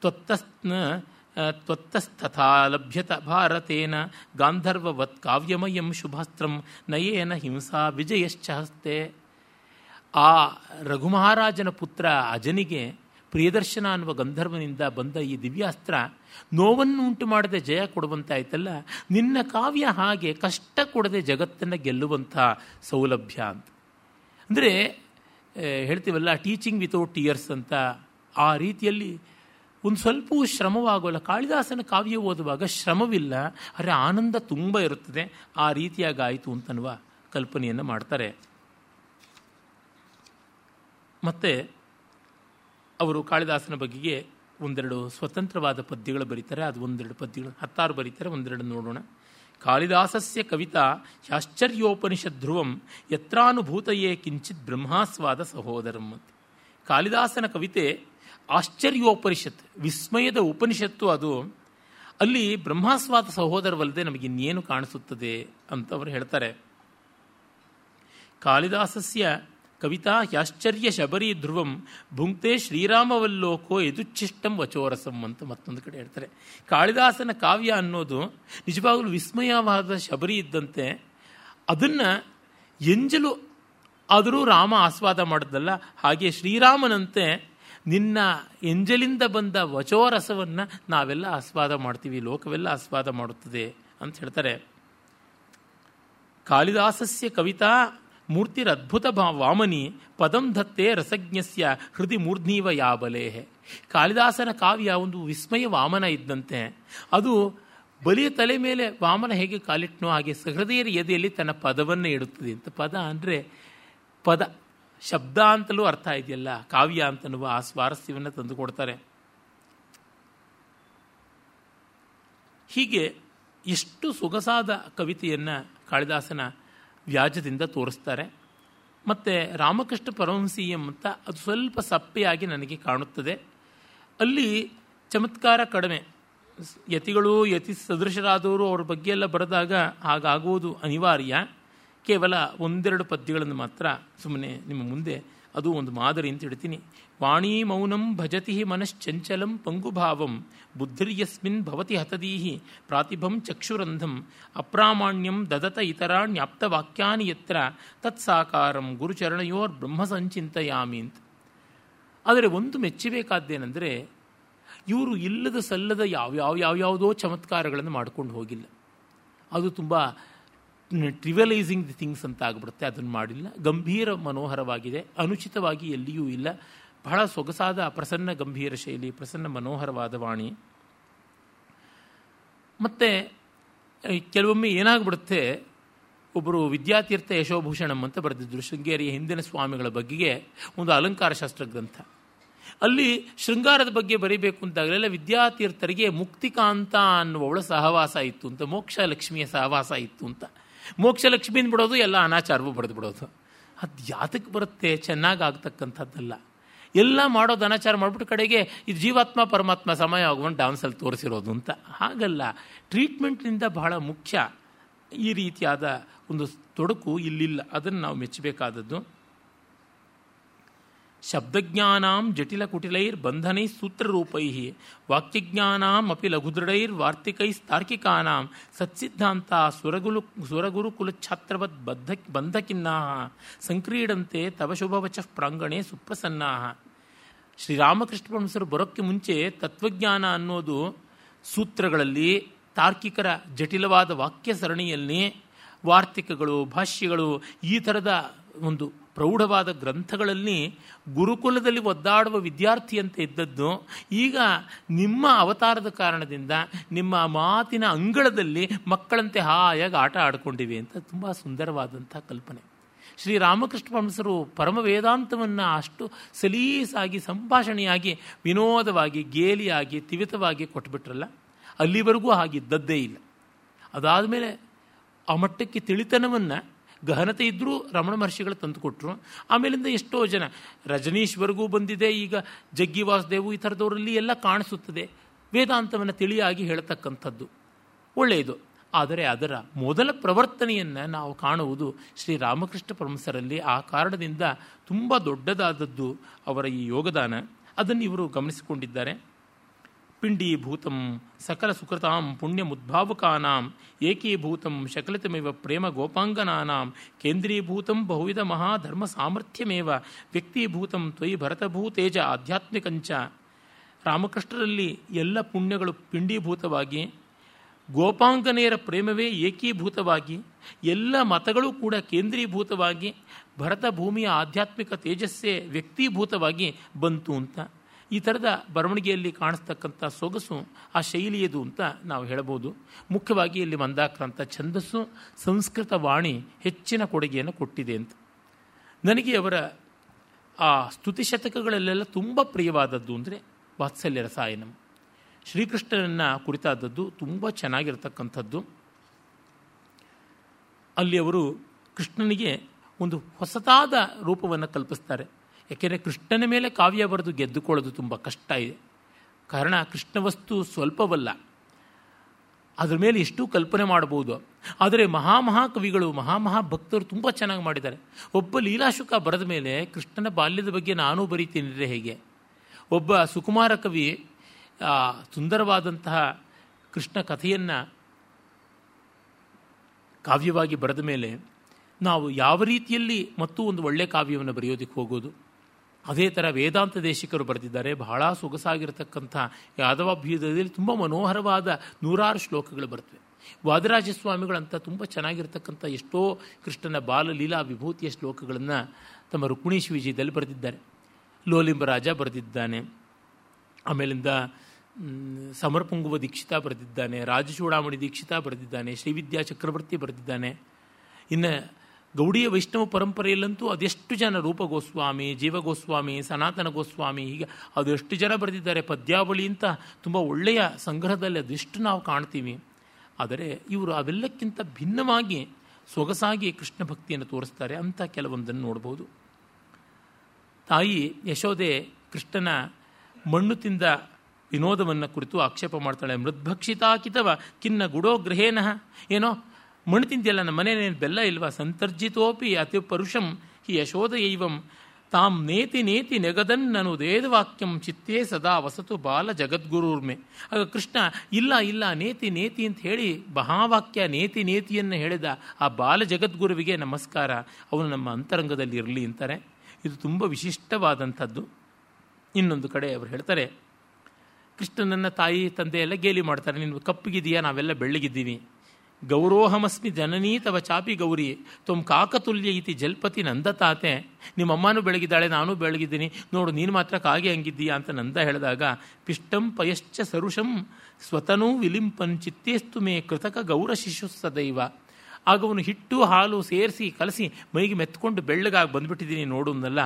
ತ್ವತ್ತಸ್ನ ತ್ವತ್ತಸ್ತಥಾ ಲಭ್ಯತ ಭಾರತೇನ ಗಾಂಧರ್ವವತ್ ಕಾವ್ಯಮಯಂ ಶುಭಾಸ್ತ್ರಂ ನಯೇನ ಹಿಂಸಾ ವಿಜಯಶ್ಚ ಹಸ್ತೆ. ಆ ರಘುಮಹಾರಾಜನ ಪುತ್ರ ಅಜನಿಗೆ ಪ್ರಿಯದರ್ಶನ ಅನ್ನುವ ಗಂಧರ್ವನಿಂದ ಬಂದ ಈ ದಿವ್ಯಾಸ್ತ್ರ ನೋವನ್ನು ಉಂಟು ಮಾಡದೆ ಜಯ ಕೊಡುವಂತಾಯ್ತಲ್ಲ, ನಿನ್ನ ಕಾವ್ಯ ಹಾಗೆ ಕಷ್ಟ ಕೊಡದೆ ಜಗತ್ತನ್ನು ಗೆಲ್ಲುವಂಥ ಸೌಲಭ್ಯ ಅಂತ. ಅಂದರೆ ಹೇಳ್ತೀವಲ್ಲ, ಟೀಚಿಂಗ್ ವಿತೌಟ್ ಟಿಯರ್ಸ್ ಅಂತ ಆ ರೀತಿಯಲ್ಲಿ ಒಂದು ಸ್ವಲ್ಪ ಶ್ರಮವಾಗೋಲ್ಲ. ಕಾಳಿದಾಸನ ಕಾವ್ಯ ಓದುವಾಗ ಶ್ರಮವಿಲ್ಲ, ಆದರೆ ಆನಂದ ತುಂಬ ಇರುತ್ತದೆ. ಆ ರೀತಿಯಾಗಿ ಆಯಿತು ಅಂತನ್ನುವ ಕಲ್ಪನೆಯನ್ನು ಮಾಡ್ತಾರೆ. ಮತ್ತು ಅವರು ಕಾಳಿದಾಸನ ಬಗೆಗೆ ಒಂದೆರಡು ಸ್ವತಂತ್ರವಾದ ಪದ್ಯಗಳು ಬರೀತಾರೆ. ಅದು ಒಂದೆರಡು ಪದ್ಯಗಳು, ಹತ್ತಾರು ಬರೀತಾರೆ, ಒಂದೆರಡು ನೋಡೋಣ. ಕಾಳಿದಾಸಸ್ಯ ಕವಿತಾ ಶಾಶ್ಚರ್ಯೋಪನಿಷತ್ ಧ್ರುವಂ ಯತ್ರಾನುಭೂತಯೇ ಕಿಂಚಿತ್ ಬ್ರಹ್ಮಾಸ್ವಾದ ಸಹೋದರಂ ಕಾಳಿದಾಸನ ಕವಿತೆ ಆಶ್ಚರ್ಯೋಪನಿಷತ್, ವಿಸ್ಮಯದ ಉಪನಿಷತ್ತು ಅದು. ಅಲ್ಲಿ ಬ್ರಹ್ಮಾಸ್ವಾದ ಸಹೋದರವಲ್ಲದೆ ನಮಗೆ ಇನ್ನೇನು ಕಾಣಿಸುತ್ತದೆ ಅಂತ ಅವರು ಹೇಳ್ತಾರೆ. ಕಾಳಿದಾಸಸ್ಯ ಕವಿತಾ ಹ್ಯಾಶ್ಚರ್ಯ ಶಬರಿ ಧ್ರುವಂ ಭುಂಕ್ತೆ ಶ್ರೀರಾಮವಲ್ಲೋಕೋ ಯದುಚ್ಛಿಷ್ಟಂ ವಚೋರಸಂ ಅಂತ ಮತ್ತೊಂದು ಕಡೆ ಹೇಳ್ತಾರೆ. ಕಾಳಿದಾಸನ ಕಾವ್ಯ ಅನ್ನೋದು ನಿಜವಾಗಲೂ ವಿಸ್ಮಯವಾದ ಶಬರಿ ಇದ್ದಂತೆ. ಅದನ್ನು ಎಂಜಲು ಆದರೂ ರಾಮ ಆಸ್ವಾದ ಮಾಡಿದ್ದಲ್ಲ ಹಾಗೆ ಶ್ರೀರಾಮನಂತೆ ನಿನ್ನ ಎಂಜಲಿಂದ ಬಂದ ವಚೋರಸವನ್ನು ನಾವೆಲ್ಲ ಆಸ್ವಾದ ಮಾಡ್ತೀವಿ, ಲೋಕವೆಲ್ಲ ಆಸ್ವಾದ ಮಾಡುತ್ತದೆ ಅಂತ ಹೇಳ್ತಾರೆ. ಕಾಳಿದಾಸಸ್ಯ ಕವಿತಾ ಮೂರ್ತಿರದ್ಭುತ ಭಾ ವಾಮನಿ ಪದಂ ಧತ್ತೆ ರಸಜ್ಞಸ್ಯ ಹೃದಯ ಮೂರ್ಧ್ನೀವ ಯಾಬಲೇಹೆ. ಕಾಳಿದಾಸನ ಕಾವ್ಯ ಒಂದು ವಿಸ್ಮಯ ವಾಮನ ಇದ್ದಂತೆ. ಅದು ಬಲಿಯ ತಲೆ ಮೇಲೆ ವಾಮನ ಹೇಗೆ ಕಾಲಿಟ್ನೋ ಹಾಗೆ ಸಹೃದಯರ ಎದೆಯಲ್ಲಿ ತನ್ನ ಪದವನ್ನು ಇಡುತ್ತದೆ ಅಂತ. ಪದ ಅಂದರೆ ಪದ ಶಬ್ದ ಅಂತಲೂ ಅರ್ಥ ಇದೆಯಲ್ಲ? ಕಾವ್ಯ ಅಂತನ್ನುವ ಆ ಸ್ವಾರಸ್ಯವನ್ನು ತಂದುಕೊಡ್ತಾರೆ ಹೀಗೆ ಎಷ್ಟು ಸೊಗಸಾದ ಕವಿತೆಯನ್ನು ಕಾಳಿದಾಸನ ವ್ಯಾಜದಿಂದ ತೋರಿಸ್ತಾರೆ. ಮತ್ತು ರಾಮಕೃಷ್ಣ ಪರಮಹಂಸೀಯಂ ಅಂತ ಅದು ಸ್ವಲ್ಪ ಸಪ್ಪೆಯಾಗಿ ನನಗೆ ಕಾಣುತ್ತದೆ. ಅಲ್ಲಿ ಚಮತ್ಕಾರ ಕಡಿಮೆ. ಯತಿಗಳು ಯತಿ ಸದೃಶರಾದವರು ಅವ್ರ ಬಗ್ಗೆ ಎಲ್ಲ ಬರೆದಾಗ ಹಾಗಾಗುವುದು ಅನಿವಾರ್ಯ. ಕೇವಲ ಒಂದೆರಡು ಪದ್ಯಗಳನ್ನು ಮಾತ್ರ ಸುಮ್ಮನೆ ನಿಮ್ಮ ಮುಂದೆ, ಅದು ಒಂದು ಮಾದರಿ ಅಂತ ಹೇಳ್ತೀನಿ ವಾಣಿ ಮೌನಂ ಭಜತಿ ಮನಶ್ಚಂಚಲಂ ಪಂಗುಭಾವಂ ಬುದ್ಧಿರ್ಯಸ್ಮಿನ್ ಭವತಿ ಹತದೀಹಿ ಪ್ರಾತಿಭಂ ಚಕ್ಷುರಂಧಂ ಅಪ್ರಾಮಾಣ್ಯಂ ದದತ ಇತರಾಣ್ಯಾಪ್ತವಾಕ್ಯಾನಿ ಯತ್ರ ತತ್ಸಾಕಾರಂ ಗುರುಚರಣಯೋರ್ ಬ್ರಹ್ಮ ಸಂಚಿಂತಯಾಮಿ ಅಂತ. ಆದರೆ ಒಂದು ಮೆಚ್ಚಬೇಕಾದ್ದೇನೆಂದರೆ ಇವರು ಇಲ್ಲದ ಸಲ್ಲದ ಯಾವ್ಯಾವ ಯಾವ್ಯಾವುದೋ ಚಮತ್ಕಾರಗಳನ್ನು ಮಾಡ್ಕೊಂಡು ಹೋಗಿಲ್ಲ. ಅದು ತುಂಬ ಟ್ರಿವಲೈಸಿಂಗ್ ದಿ ಥಿಂಗ್ಸ್ ಅಂತ ಆಗಿಬಿಡುತ್ತೆ ಅದನ್ನು ಮಾಡಿಲ್ಲ. ಗಂಭೀರ ಮನೋಹರವಾಗಿದೆ. ಅನುಚಿತವಾಗಿ ಎಲ್ಲಿಯೂ ಇಲ್ಲ. ಬಹಳ ಸೊಗಸಾದ, ಪ್ರಸನ್ನ ಗಂಭೀರ ಶೈಲಿ, ಪ್ರಸನ್ನ ಮನೋಹರವಾದ ವಾಣಿ. ಮತ್ತು ಕೆಲವೊಮ್ಮೆ ಏನಾಗ್ಬಿಡುತ್ತೆ ಒಬ್ಬರು ವಿದ್ಯಾತೀರ್ಥ ಯಶೋಭೂಷಣಂ ಅಂತ ಬರೆದಿದ್ದರು ಶೃಂಗೇರಿಯ ಹಿಂದಿನ ಸ್ವಾಮಿಗಳ ಬಗ್ಗೆಗೆ ಒಂದು ಅಲಂಕಾರ ಶಾಸ್ತ್ರ ಗ್ರಂಥ. ಅಲ್ಲಿ ಶೃಂಗಾರದ ಬಗ್ಗೆ ಬರೀಬೇಕು ಅಂತಾಗಲೆಲ್ಲ ವಿದ್ಯಾತೀರ್ಥರಿಗೆ ಮುಕ್ತಿಕಾಂತ ಅನ್ನುವವಳ ಸಹವಾಸ ಇತ್ತು ಅಂತ ಮೋಕ್ಷ ಲಕ್ಷ್ಮಿಯ ಸಹವಾಸ ಇತ್ತು ಅಂತ. ಮೋಕ್ಷ ಲಕ್ಷ್ಮಿನ ಬಿಡೋದು ಎಲ್ಲ ಅನಾಚಾರವೂ ಬರೆದು ಬಿಡೋದು. ಅದು ಯಾತಕ್ಕೆ ಬರುತ್ತೆ? ಚೆನ್ನಾಗಿ ಆಗ್ತಕ್ಕಂಥದ್ದಲ್ಲ ಎಲ್ಲ ಮಾಡೋದು ಅನಾಚಾರ ಮಾಡಿಬಿಟ್ಟು ಕಡೆಗೆ ಇದು ಜೀವಾತ್ಮ, ಪರಮಾತ್ಮ ಸಮಯ ಆಗುವಂಥ ಡಾನ್ಸಲ್ಲಿ ತೋರಿಸಿರೋದು ಅಂತ. ಹಾಗಲ್ಲ. ಟ್ರೀಟ್ಮೆಂಟ್ನಿಂದ ಬಹಳ ಮುಖ್ಯ ಈ ರೀತಿಯಾದ ಒಂದು ತೊಡಕು ಇಲ್ಲಿಲ್ಲ. ಅದನ್ನು ನಾವು ಮೆಚ್ಚಬೇಕಾದದ್ದು. ಶಬ್ದಜ್ಞಾನಾಂ ಜಟಿಲ ಕುಟಿಲೈರ್ ಬಂಧನೈ ಸೂತ್ರರೂಪೈ ವಾಕ್ಯಜ್ಞಾನಾಂ ಅಪಿ ಲಘುದೃಢೈರ್ ವಾರ್ತಿಕೈಸ್ತಾರ್ಕಿಕಾನಾಂ ಸತ್ಸಿದ್ಧಾಂತ ಸುರಗುಲು ಸುರಗುರುಕುಲ ಛಾತ್ರವತ್ ಬದ್ಧ ಬಂಧಕಿನ್ನಾ ಸಂಕ್ರೀಡಂತೆ ತವ ಶುಭವಚ ಪ್ರಾಂಗಣೆ ಸುಪ್ರಸನ್ನಾ ಶ್ರೀರಾಮಕೃಷ್ಣ ಪರಮಸರು ಬರೋಕ್ಕೆ ಮುಂಚೆ ತತ್ವಜ್ಞಾನ ಅನ್ನೋದು ಸೂತ್ರಗಳಲ್ಲಿ ತಾರ್ಕಿಕರ ಜಟಿಲವಾದ ವಾಕ್ಯ ಸರಣಿಯಲ್ಲಿ ವಾರ್ತಿಕಗಳು, ಭಾಷ್ಯಗಳು ಈ ಥರದ ಒಂದು ಪ್ರೌಢವಾದ ಗ್ರಂಥಗಳಲ್ಲಿ ಗುರುಕುಲದಲ್ಲಿ ಒದ್ದಾಡುವ ವಿದ್ಯಾರ್ಥಿಯಂತೆ ಇದ್ದದ್ದು, ಈಗ ನಿಮ್ಮ ಅವತಾರದ ಕಾರಣದಿಂದ ನಿಮ್ಮ ಮಾತಿನ ಅಂಗಳದಲ್ಲಿ ಮಕ್ಕಳಂತೆ ಹಾಯಾಗಿ ಆಟ ಆಡಿಕೊಂಡಿವೆ ಅಂತ ತುಂಬ ಸುಂದರವಾದಂಥ ಕಲ್ಪನೆ. ಶ್ರೀರಾಮಕೃಷ್ಣ ಪರಮಸರು ಪರಮ ವೇದಾಂತವನ್ನು ಅಷ್ಟು ಸಲೀಸಾಗಿ, ಸಂಭಾಷಣೆಯಾಗಿ, ವಿನೋದವಾಗಿ, ಗೇಲಿಯಾಗಿ, ತಿವಿತವಾಗಿ ಕೊಟ್ಬಿಟ್ರಲ್ಲ, ಅಲ್ಲಿವರೆಗೂ ಹಾಗಿದ್ದದ್ದೇ ಇಲ್ಲ. ಅದಾದ ಮೇಲೆ ಆ ಮಟ್ಟಕ್ಕೆ ತಿಳಿತನವನ್ನು ಗಹನತೆ ಇದ್ದರೂ ರಮಣ ಮಹರ್ಷಿಗಳು ತಂದುಕೊಟ್ರು. ಆಮೇಲಿಂದ ಎಷ್ಟೋ ಜನ, ರಜನೀಶ್ವರ್ಗೂ ಬಂದಿದೆ, ಈಗ ಜಗ್ಗಿ ವಾಸುದೇವು ಈ ಥರದವರಲ್ಲಿ ಎಲ್ಲ ಕಾಣಿಸುತ್ತದೆ. ವೇದಾಂತವನ್ನು ತಿಳಿಯಾಗಿ ಹೇಳ್ತಕ್ಕಂಥದ್ದು. ಒಳ್ಳೆಯದು. ಆದರೆ ಅದರ ಮೊದಲ ಪ್ರವರ್ತನೆಯನ್ನು ನಾವು ಕಾಣುವುದು ಶ್ರೀ ರಾಮಕೃಷ್ಣ ಪರಮಸರಲ್ಲಿ. ಆ ಕಾರಣದಿಂದ ತುಂಬ ದೊಡ್ಡದಾದದ್ದು ಅವರ ಈ ಯೋಗದಾನ. ಅದನ್ನು ಇವರು ಗಮನಿಸಿಕೊಂಡಿದ್ದಾರೆ. ಪಿಂಡೀಭೂತಂ ಸಕಲ ಸುಕೃತಾಂ ಪುಣ್ಯಮುದ್ಭಾವಕಾನಾಂ ಏಕೀಭೂತಂ ಶಕಲಿತಮೇವ ಪ್ರೇಮ ಗೋಪಾಂಗನಾನಾಂ ಕೇಂದ್ರೀಭೂತಂ ಬಹುವಿಧ ಮಹಾಧರ್ಮ ಸಾಮರ್ಥ್ಯಮೇವ ವ್ಯಕ್ತೀಭೂತಂ ತ್ವಯಿ ಭರತಭೂತೇಜ ಆಧ್ಯಾತ್ಮಿಕಂಚ. ರಾಮಕೃಷ್ಣರಲ್ಲಿ ಎಲ್ಲ ಪುಣ್ಯಗಳು ಪಿಂಡೀಭೂತವಾಗಿ, ಗೋಪಾಂಗನೆಯರ ಪ್ರೇಮವೇ ಏಕೀಭೂತವಾಗಿ, ಎಲ್ಲ ಮತಗಳು ಕೂಡ ಕೇಂದ್ರೀಭೂತವಾಗಿ ಭರತ ಭೂಮಿಯ ಆಧ್ಯಾತ್ಮಿಕ ತೇಜಸ್ಸೇ ವ್ಯಕ್ತೀಭೂತವಾಗಿ ಬಂತು ಅಂತ. ಈ ಥರದ ಬರವಣಿಗೆಯಲ್ಲಿ ಕಾಣಿಸ್ತಕ್ಕಂಥ ಸೊಗಸು ಆ ಶೈಲಿಯದು ಅಂತ ನಾವು ಹೇಳಬಹುದು ಮುಖ್ಯವಾಗಿ ಇಲ್ಲಿ ಮಂದಾಕ್ರಂಥ ಛಂದಸ್ಸು ಸಂಸ್ಕೃತ ವಾಣಿ ಹೆಚ್ಚಿನ ಕೊಡುಗೆಯನ್ನು ಕೊಟ್ಟಿದೆ ಅಂತ. ನನಗೆ ಅವರ ಆ ಸ್ತುತಿ ಶತಕಗಳಲ್ಲೆಲ್ಲ ತುಂಬ ಪ್ರಿಯವಾದದ್ದು ಅಂದರೆ ವಾತ್ಸಲ್ಯ ರಸಾಯನಂ. ಶ್ರೀಕೃಷ್ಣನನ್ನು ಕುರಿತಾದದ್ದು ತುಂಬ ಚೆನ್ನಾಗಿರ್ತಕ್ಕಂಥದ್ದು. ಅಲ್ಲಿ ಅವರು ಕೃಷ್ಣನಿಗೆ ಒಂದು ಹೊಸತಾದ ರೂಪವನ್ನು ಕಲ್ಪಿಸ್ತಾರೆ. ಯಾಕೆಂದರೆ ಕೃಷ್ಣನ ಮೇಲೆ ಕಾವ್ಯ ಬರೆದು ಗೆದ್ದುಕೊಳ್ಳೋದು ತುಂಬ ಕಷ್ಟ ಇದೆ. ಕಾರಣ ಕೃಷ್ಣ ವಸ್ತು ಸ್ವಲ್ಪವಲ್ಲ. ಅದ್ರ ಮೇಲೆ ಎಷ್ಟು ಕಲ್ಪನೆ ಮಾಡಬಹುದು ಆದರೆ ಮಹಾಮಹಾಕವಿಗಳು ಮಹಾಮಹಾ ಭಕ್ತರು ತುಂಬ ಚೆನ್ನಾಗಿ ಮಾಡಿದ್ದಾರೆ. ಒಬ್ಬ ಲೀಲಾಶುಕ ಬರೆದ ಮೇಲೆ ಕೃಷ್ಣನ ಬಾಲ್ಯದ ಬಗ್ಗೆ ನಾನು ಬರೀತೀನಿ ಹೇಗೆ? ಒಬ್ಬ ಸುಕುಮಾರ ಕವಿ ಸುಂದರವಾದಂತಹ ಕೃಷ್ಣ ಕಥೆಯನ್ನು ಕಾವ್ಯವಾಗಿ ಬರೆದ ಮೇಲೆ ನಾವು ಯಾವ ರೀತಿಯಲ್ಲಿ ಮತ್ತೂ ಒಂದು ಒಳ್ಳೆಯ ಕಾವ್ಯವನ್ನು ಬರೆಯೋದಕ್ಕೆ ಹೋಗೋದು? ಅದೇ ಥರ ವೇದಾಂತ ದೇಶಿಕರು ಬರೆದಿದ್ದಾರೆ. ಬಹಳ ಸೊಗಸಾಗಿರತಕ್ಕಂಥ ಭೀದದಲ್ಲಿ ತುಂಬ ಮನೋಹರವಾದ ನೂರಾರು ಶ್ಲೋಕಗಳು ಬರ್ತವೆ ವಾದರಾಜ ಸ್ವಾಮಿಗಳಂತ ತುಂಬ ಚೆನ್ನಾಗಿರ್ತಕ್ಕಂಥ ಎಷ್ಟೋ ಕೃಷ್ಣನ ಬಾಲಲೀಲಾ ವಿಭೂತಿಯ ಶ್ಲೋಕಗಳನ್ನು ತಮ್ಮ ರುಕ್ಮಿಣೀಶ್ ವಿಜಯದಲ್ಲಿ ಬರೆದಿದ್ದಾರೆ. ಲೋಲಿಂಬರಾಜ ಬರೆದಿದ್ದಾನೆ. ಆಮೇಲಿಂದ ಸಮರ್ಪುಂಗುವ ದೀಕ್ಷಿತ ಬರೆದಿದ್ದಾನೆ. ರಾಜಚೂಡಾಮಣಿ ದೀಕ್ಷಿತ ಬರೆದಿದ್ದಾನೆ. ಶ್ರೀವಿದ್ಯಾ ಚಕ್ರವರ್ತಿ ಬರೆದಿದ್ದಾನೆ. ಇನ್ನು ಗೌಡಿಯ ವೈಷ್ಣವ ಪರಂಪರೆಯಲ್ಲಂತೂ ಅದೆಷ್ಟು ಜನ ರೂಪಗೋಸ್ವಾಮಿ ಜೀವಗೋಸ್ವಾಮಿ ಜೀವ ಗೋಸ್ವಾಮಿ, ಸನಾತನ ಗೋಸ್ವಾಮಿ, ಹೀಗೆ ಅದೆಷ್ಟು ಜನ ಬರೆದಿದ್ದಾರೆ, ಪದ್ಯಾವಳಿ ಅಂತ ತುಂಬ ಒಳ್ಳೆಯ ಸಂಗ್ರಹದಲ್ಲಿ ಅದೆಷ್ಟು ನಾವು ಕಾಣ್ತೀವಿ. ಆದರೆ ಇವರು ಅವೆಲ್ಲಕ್ಕಿಂತ ಭಿನ್ನವಾಗಿ ಸೊಗಸಾಗಿ ಕೃಷ್ಣ ಭಕ್ತಿಯನ್ನು ತೋರಿಸ್ತಾರೆ ಅಂತ ಕೆಲವೊಂದನ್ನು ನೋಡ್ಬೋದು. ತಾಯಿ ಯಶೋದೆ ಕೃಷ್ಣನ ಮಣ್ಣು ತಿಂದ ವಿನೋದವನ್ನು ಕುರಿತು ಆಕ್ಷೇಪ ಮಾಡ್ತಾಳೆ. ಮೃದ್ಭಕ್ಷಿತಾಕಿತವ ಕಿನ್ನ ಗುಡೋ ಗೃಹೇನಃ. ಏನೋ ಮಣ್ಣು ತಿಂತಿಯಲ್ಲ ನಮ್ಮ ಮನೇನೇನು ಬೆಲ್ಲ ಇಲ್ವಾ? ಸಂತರ್ಜಿತೋಪಿ ಅತಿ ಪರುಷಂ ಹಿ ಯಶೋದಯೈವಂ ತಾಂ ನೇತಿ ನೇತಿ ನೆಗದನ್ ದೇದ ವಾಕ್ಯಂ ಚಿತ್ತೇ ಸದಾ ವಸತು ಬಾಲ ಜಗದ್ಗುರುರ್ಮೆ. ಆಗ ಕೃಷ್ಣ, ಇಲ್ಲ ಇಲ್ಲ, ನೇತಿ ನೇತಿ ಅಂತ ಹೇಳಿ ಮಹಾವಾಕ್ಯ ನೇತಿ ನೇತಿಯನ್ನು ಹೇಳಿದ ಆ ಬಾಲ ಜಗದ್ಗುರುವಿಗೆ ನಮಸ್ಕಾರ. ಅವನು ನಮ್ಮ ಅಂತರಂಗದಲ್ಲಿ ಇರಲಿ ಅಂತಾರೆ. ಇದು ತುಂಬ ವಿಶಿಷ್ಟವಾದಂಥದ್ದು. ಇನ್ನೊಂದು ಕಡೆ ಅವರು ಹೇಳ್ತಾರೆ, ಕೃಷ್ಣನನ್ನ ತಾಯಿ ತಂದೆ ಎಲ್ಲ ಗೇಲಿ ಮಾಡ್ತಾರೆ, ನೀನು ಕಪ್ಪಿಗಿದೆಯಾ ನಾವೆಲ್ಲ ಬೆಳ್ಳಗಿದ್ದೀವಿ. ಗೌರೋಹಮಸ್ಮಿ ಜನನೀ ತವ ಚಾಪಿ ಗೌರಿ ತುಮ್ ಕಾಕತುಲ್ಯ ಇತಿ ಜಲ್ಪತಿ ನಂದತಾತೆ. ನಿಮ್ಮ ಅಮ್ಮನೂ ಬೆಳಗಿದ್ದಾಳೆ, ನಾನು ಬೆಳಗಿದ್ದೀನಿ. ನೋಡು, ನೀನು ಮಾತ್ರ ಕಾಗೆ ಹಂಗಿದ್ದೀಯಾ ಅಂತ ನಂದ ಹೇಳಿದಾಗ, ಪಿಷ್ಟಂ ಪಯಶ್ಚ ಸರುಷಂ ಸ್ವತನೂ ವಿಲಿಂಪನ್ ಚಿತ್ತೇಸ್ತು ಮೇ ಕೃತಕ ಗೌರ ಶಿಶು ಸದೈವ. ಆಗ ಅವನು ಹಿಟ್ಟು, ಹಾಲು ಸೇರಿಸಿ, ಕಲಸಿ ಮೈಗೆ ಮೆತ್ಕೊಂಡು ಬೆಳ್ಳಗಾಗಿ ಬಂದುಬಿಟ್ಟಿದ್ದೀನಿ ನೋಡುವುದಲ್ಲ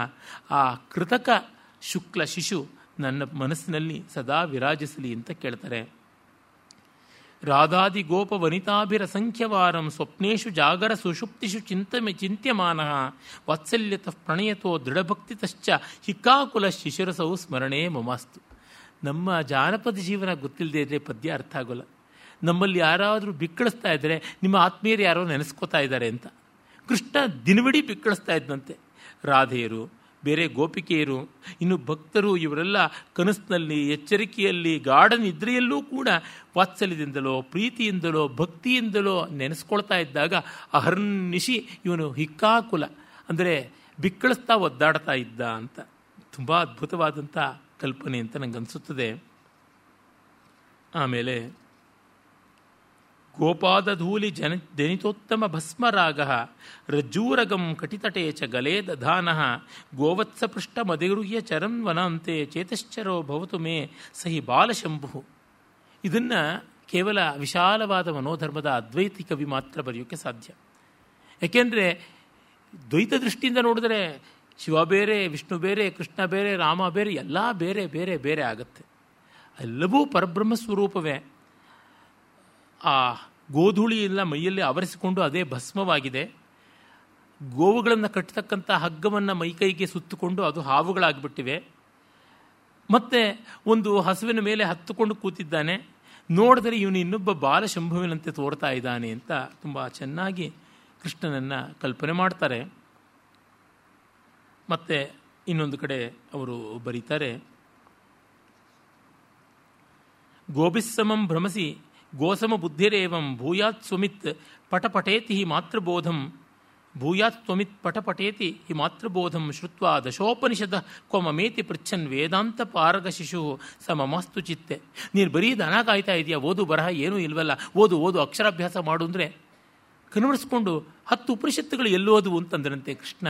ಆ ಕೃತಕ ಶುಕ್ಲ ಶಿಶು ನನ್ನ ಮನಸ್ಸಿನಲ್ಲಿ ಸದಾ ವಿರಾಜಿಸಲಿ ಅಂತ ಕೇಳ್ತಾರೆ. ರಾಧಾದಿ ಗೋಪ ವನಿತಾಭಿರ ಸಂಖ್ಯವಾರಂ ಸ್ವಪ್ನೇಶು ಜಾಗರ ಸುಷುಪ್ತಿಷು ಚಿಂತಮೆ ಚಿಂತ್ಯಮಾನ ವಾತ್ಸಲ್ಯತ ಪ್ರಣಯತೋ ದೃಢಭಕ್ತಿತಶ್ಚ ಹಿಕ್ಕಾಕುಲ ಶಿಶಿರಸೌ ಸ್ಮರಣೆ ಮಮಾಸ್ತು. ನಮ್ಮ ಜಾನಪದ ಜೀವನ ಗೊತ್ತಿಲ್ಲದೆ ಇದ್ರೆ ಪದ್ಯ ಅರ್ಥ ಆಗೋಲ್ಲ. ನಮ್ಮಲ್ಲಿ ಯಾರಾದರೂ ಬಿಕ್ಕಳಿಸ್ತಾ ಇದ್ದರೆ ನಿಮ್ಮ ಆತ್ಮೀಯರು ಯಾರೋ ನೆನೆಸ್ಕೋತಾ ಇದ್ದಾರೆ ಅಂತ. ಕೃಷ್ಣ ದಿನವಿಡೀ ಬಿಕ್ಕಳಿಸ್ತಾ ಇದ್ದಂತೆ ರಾಧೆಯರು ಬೇರೆ ಗೋಪಿಕೆಯರು, ಇನ್ನು ಭಕ್ತರು ಇವರೆಲ್ಲ ಕನಸಿನಲ್ಲಿ, ಎಚ್ಚರಿಕೆಯಲ್ಲಿ, ಗಾಢ ನಿದ್ರೆಯಲ್ಲೂ ಕೂಡ ವಾತ್ಸಲ್ಯದಿಂದಲೋ, ಪ್ರೀತಿಯಿಂದಲೋ, ಭಕ್ತಿಯಿಂದಲೋ ನೆನೆಸ್ಕೊಳ್ತಾ ಇದ್ದಾಗ ಅಹರ್ನಿಶಿ ಇವನು ಹಿಕ್ಕಾಕುಲ, ಅಂದರೆ ಬಿಕ್ಕಳಿಸ್ತಾ ಒದ್ದಾಡ್ತಾ ಇದ್ದ ಅಂತ. ತುಂಬ ಅದ್ಭುತವಾದಂಥ ಕಲ್ಪನೆ ಅಂತ ನಂಗೆ ಅನಿಸುತ್ತದೆ ಆಮೇಲೆ ಗೋಪಾದಧೂಲಿ ಜನ ಜನಿತೋತ್ತಮ ಭಸ್ಮರಾಗ, ರಜ್ಜೂರಗಂ ಕಟಿತಟೆ ಚ ಗಲೇ ದಧಾನ, ಗೋವತ್ಸಪೃಷ್ಟ ಮದಿಗೃಹ್ಯ ಚರನ್ವನಾಂತೆ ಚೇತಶ್ಚರೋ ಭವತು ಮೇ ಸಹಿ ಬಾಲಶಂಭು. ಇದನ್ನು ಕೇವಲ ವಿಶಾಲವಾದ ಮನೋಧರ್ಮದ ಅದ್ವೈತಿ ಕವಿ ಮಾತ್ರ ಬರೆಯೋಕ್ಕೆ ಸಾಧ್ಯ. ಏಕೆಂದರೆ ದ್ವೈತ ದೃಷ್ಟಿಯಿಂದ ನೋಡಿದ್ರೆ ಶಿವ ಬೇರೆ, ವಿಷ್ಣು ಬೇರೆ, ಕೃಷ್ಣ ಬೇರೆ, ರಾಮ ಬೇರೆ, ಎಲ್ಲ ಬೇರೆ ಬೇರೆ ಬೇರೆ ಆಗುತ್ತೆ. ಎಲ್ಲವೂ ಪರಬ್ರಹ್ಮ ಸ್ವರೂಪವೇ. ಆ ಗೋಧೂಳಿ ಎಲ್ಲ ಮೈಯಲ್ಲಿ ಆವರಿಸಿಕೊಂಡು ಅದೇ ಭಸ್ಮವಾಗಿದೆ. ಗೋವುಗಳನ್ನು ಕಟ್ಟತಕ್ಕಂಥ ಹಗ್ಗವನ್ನು ಮೈಕೈಗೆ ಸುತ್ತುಕೊಂಡು ಅದು ಹಾವುಗಳಾಗಿಬಿಟ್ಟಿವೆ. ಮತ್ತೆ ಒಂದು ಹಸುವಿನ ಮೇಲೆ ಹತ್ತುಕೊಂಡು ಕೂತಿದ್ದಾನೆ. ನೋಡಿದರೆ ಇವನು ಇನ್ನೊಬ್ಬ ಬಾಲಶಂಭುವಿನಂತೆ ತೋರ್ತಾ ಇದ್ದಾನೆ ಅಂತ ತುಂಬ ಚೆನ್ನಾಗಿ ಕೃಷ್ಣನನ್ನು ಕಲ್ಪನೆ ಮಾಡ್ತಾರೆ. ಮತ್ತೆ ಇನ್ನೊಂದು ಕಡೆ ಅವರು ಬರೀತಾರೆ. ಗೋಭಿಸ್ಸಮಂ ಭ್ರಮಸಿ ಗೋಸಮ ಬುದ್ಧಿರೇವಂ ಭೂಯಾತ್ ಸ್ವಮಿತ್ ಪಟಪಟೇತಿ ಹಿ ಮಾತೃಬೋಧಂ. ಭೂಯಾತ್ ತ್ವಮಿತ್ ಪಟಪಟೇತಿ ಹಿ ಮಾತೃಬೋಧಂ ಶ್ರುತ್ವ ದಶೋಪನಿಷದ ಮೇತಿ ಪೃಚ್ಛನ್ ವೇದಾಂತ ಪಾರಗ ಶಿಶು ಸಮಮಸ್ತು ಮಮಸ್ತು ಚಿತ್ತೆ. ನೀನು ಬರೀ ದನ ಕಾಯ್ತಾ ಇದೆಯಾ, ಓದು ಬರಹ ಏನೂ ಇಲ್ವಲ್ಲ, ಓದು ಓದು ಅಕ್ಷರಾಭ್ಯಾಸ ಮಾಡು ಅಂದರೆ ಕನ್ವರ್ಸ್ಕೊಂಡು ಹತ್ತು ಉಪನಿಷತ್ತುಗಳು ಎಲ್ಲೋದು ಅಂತಂದ್ರಂತೆ ಕೃಷ್ಣ.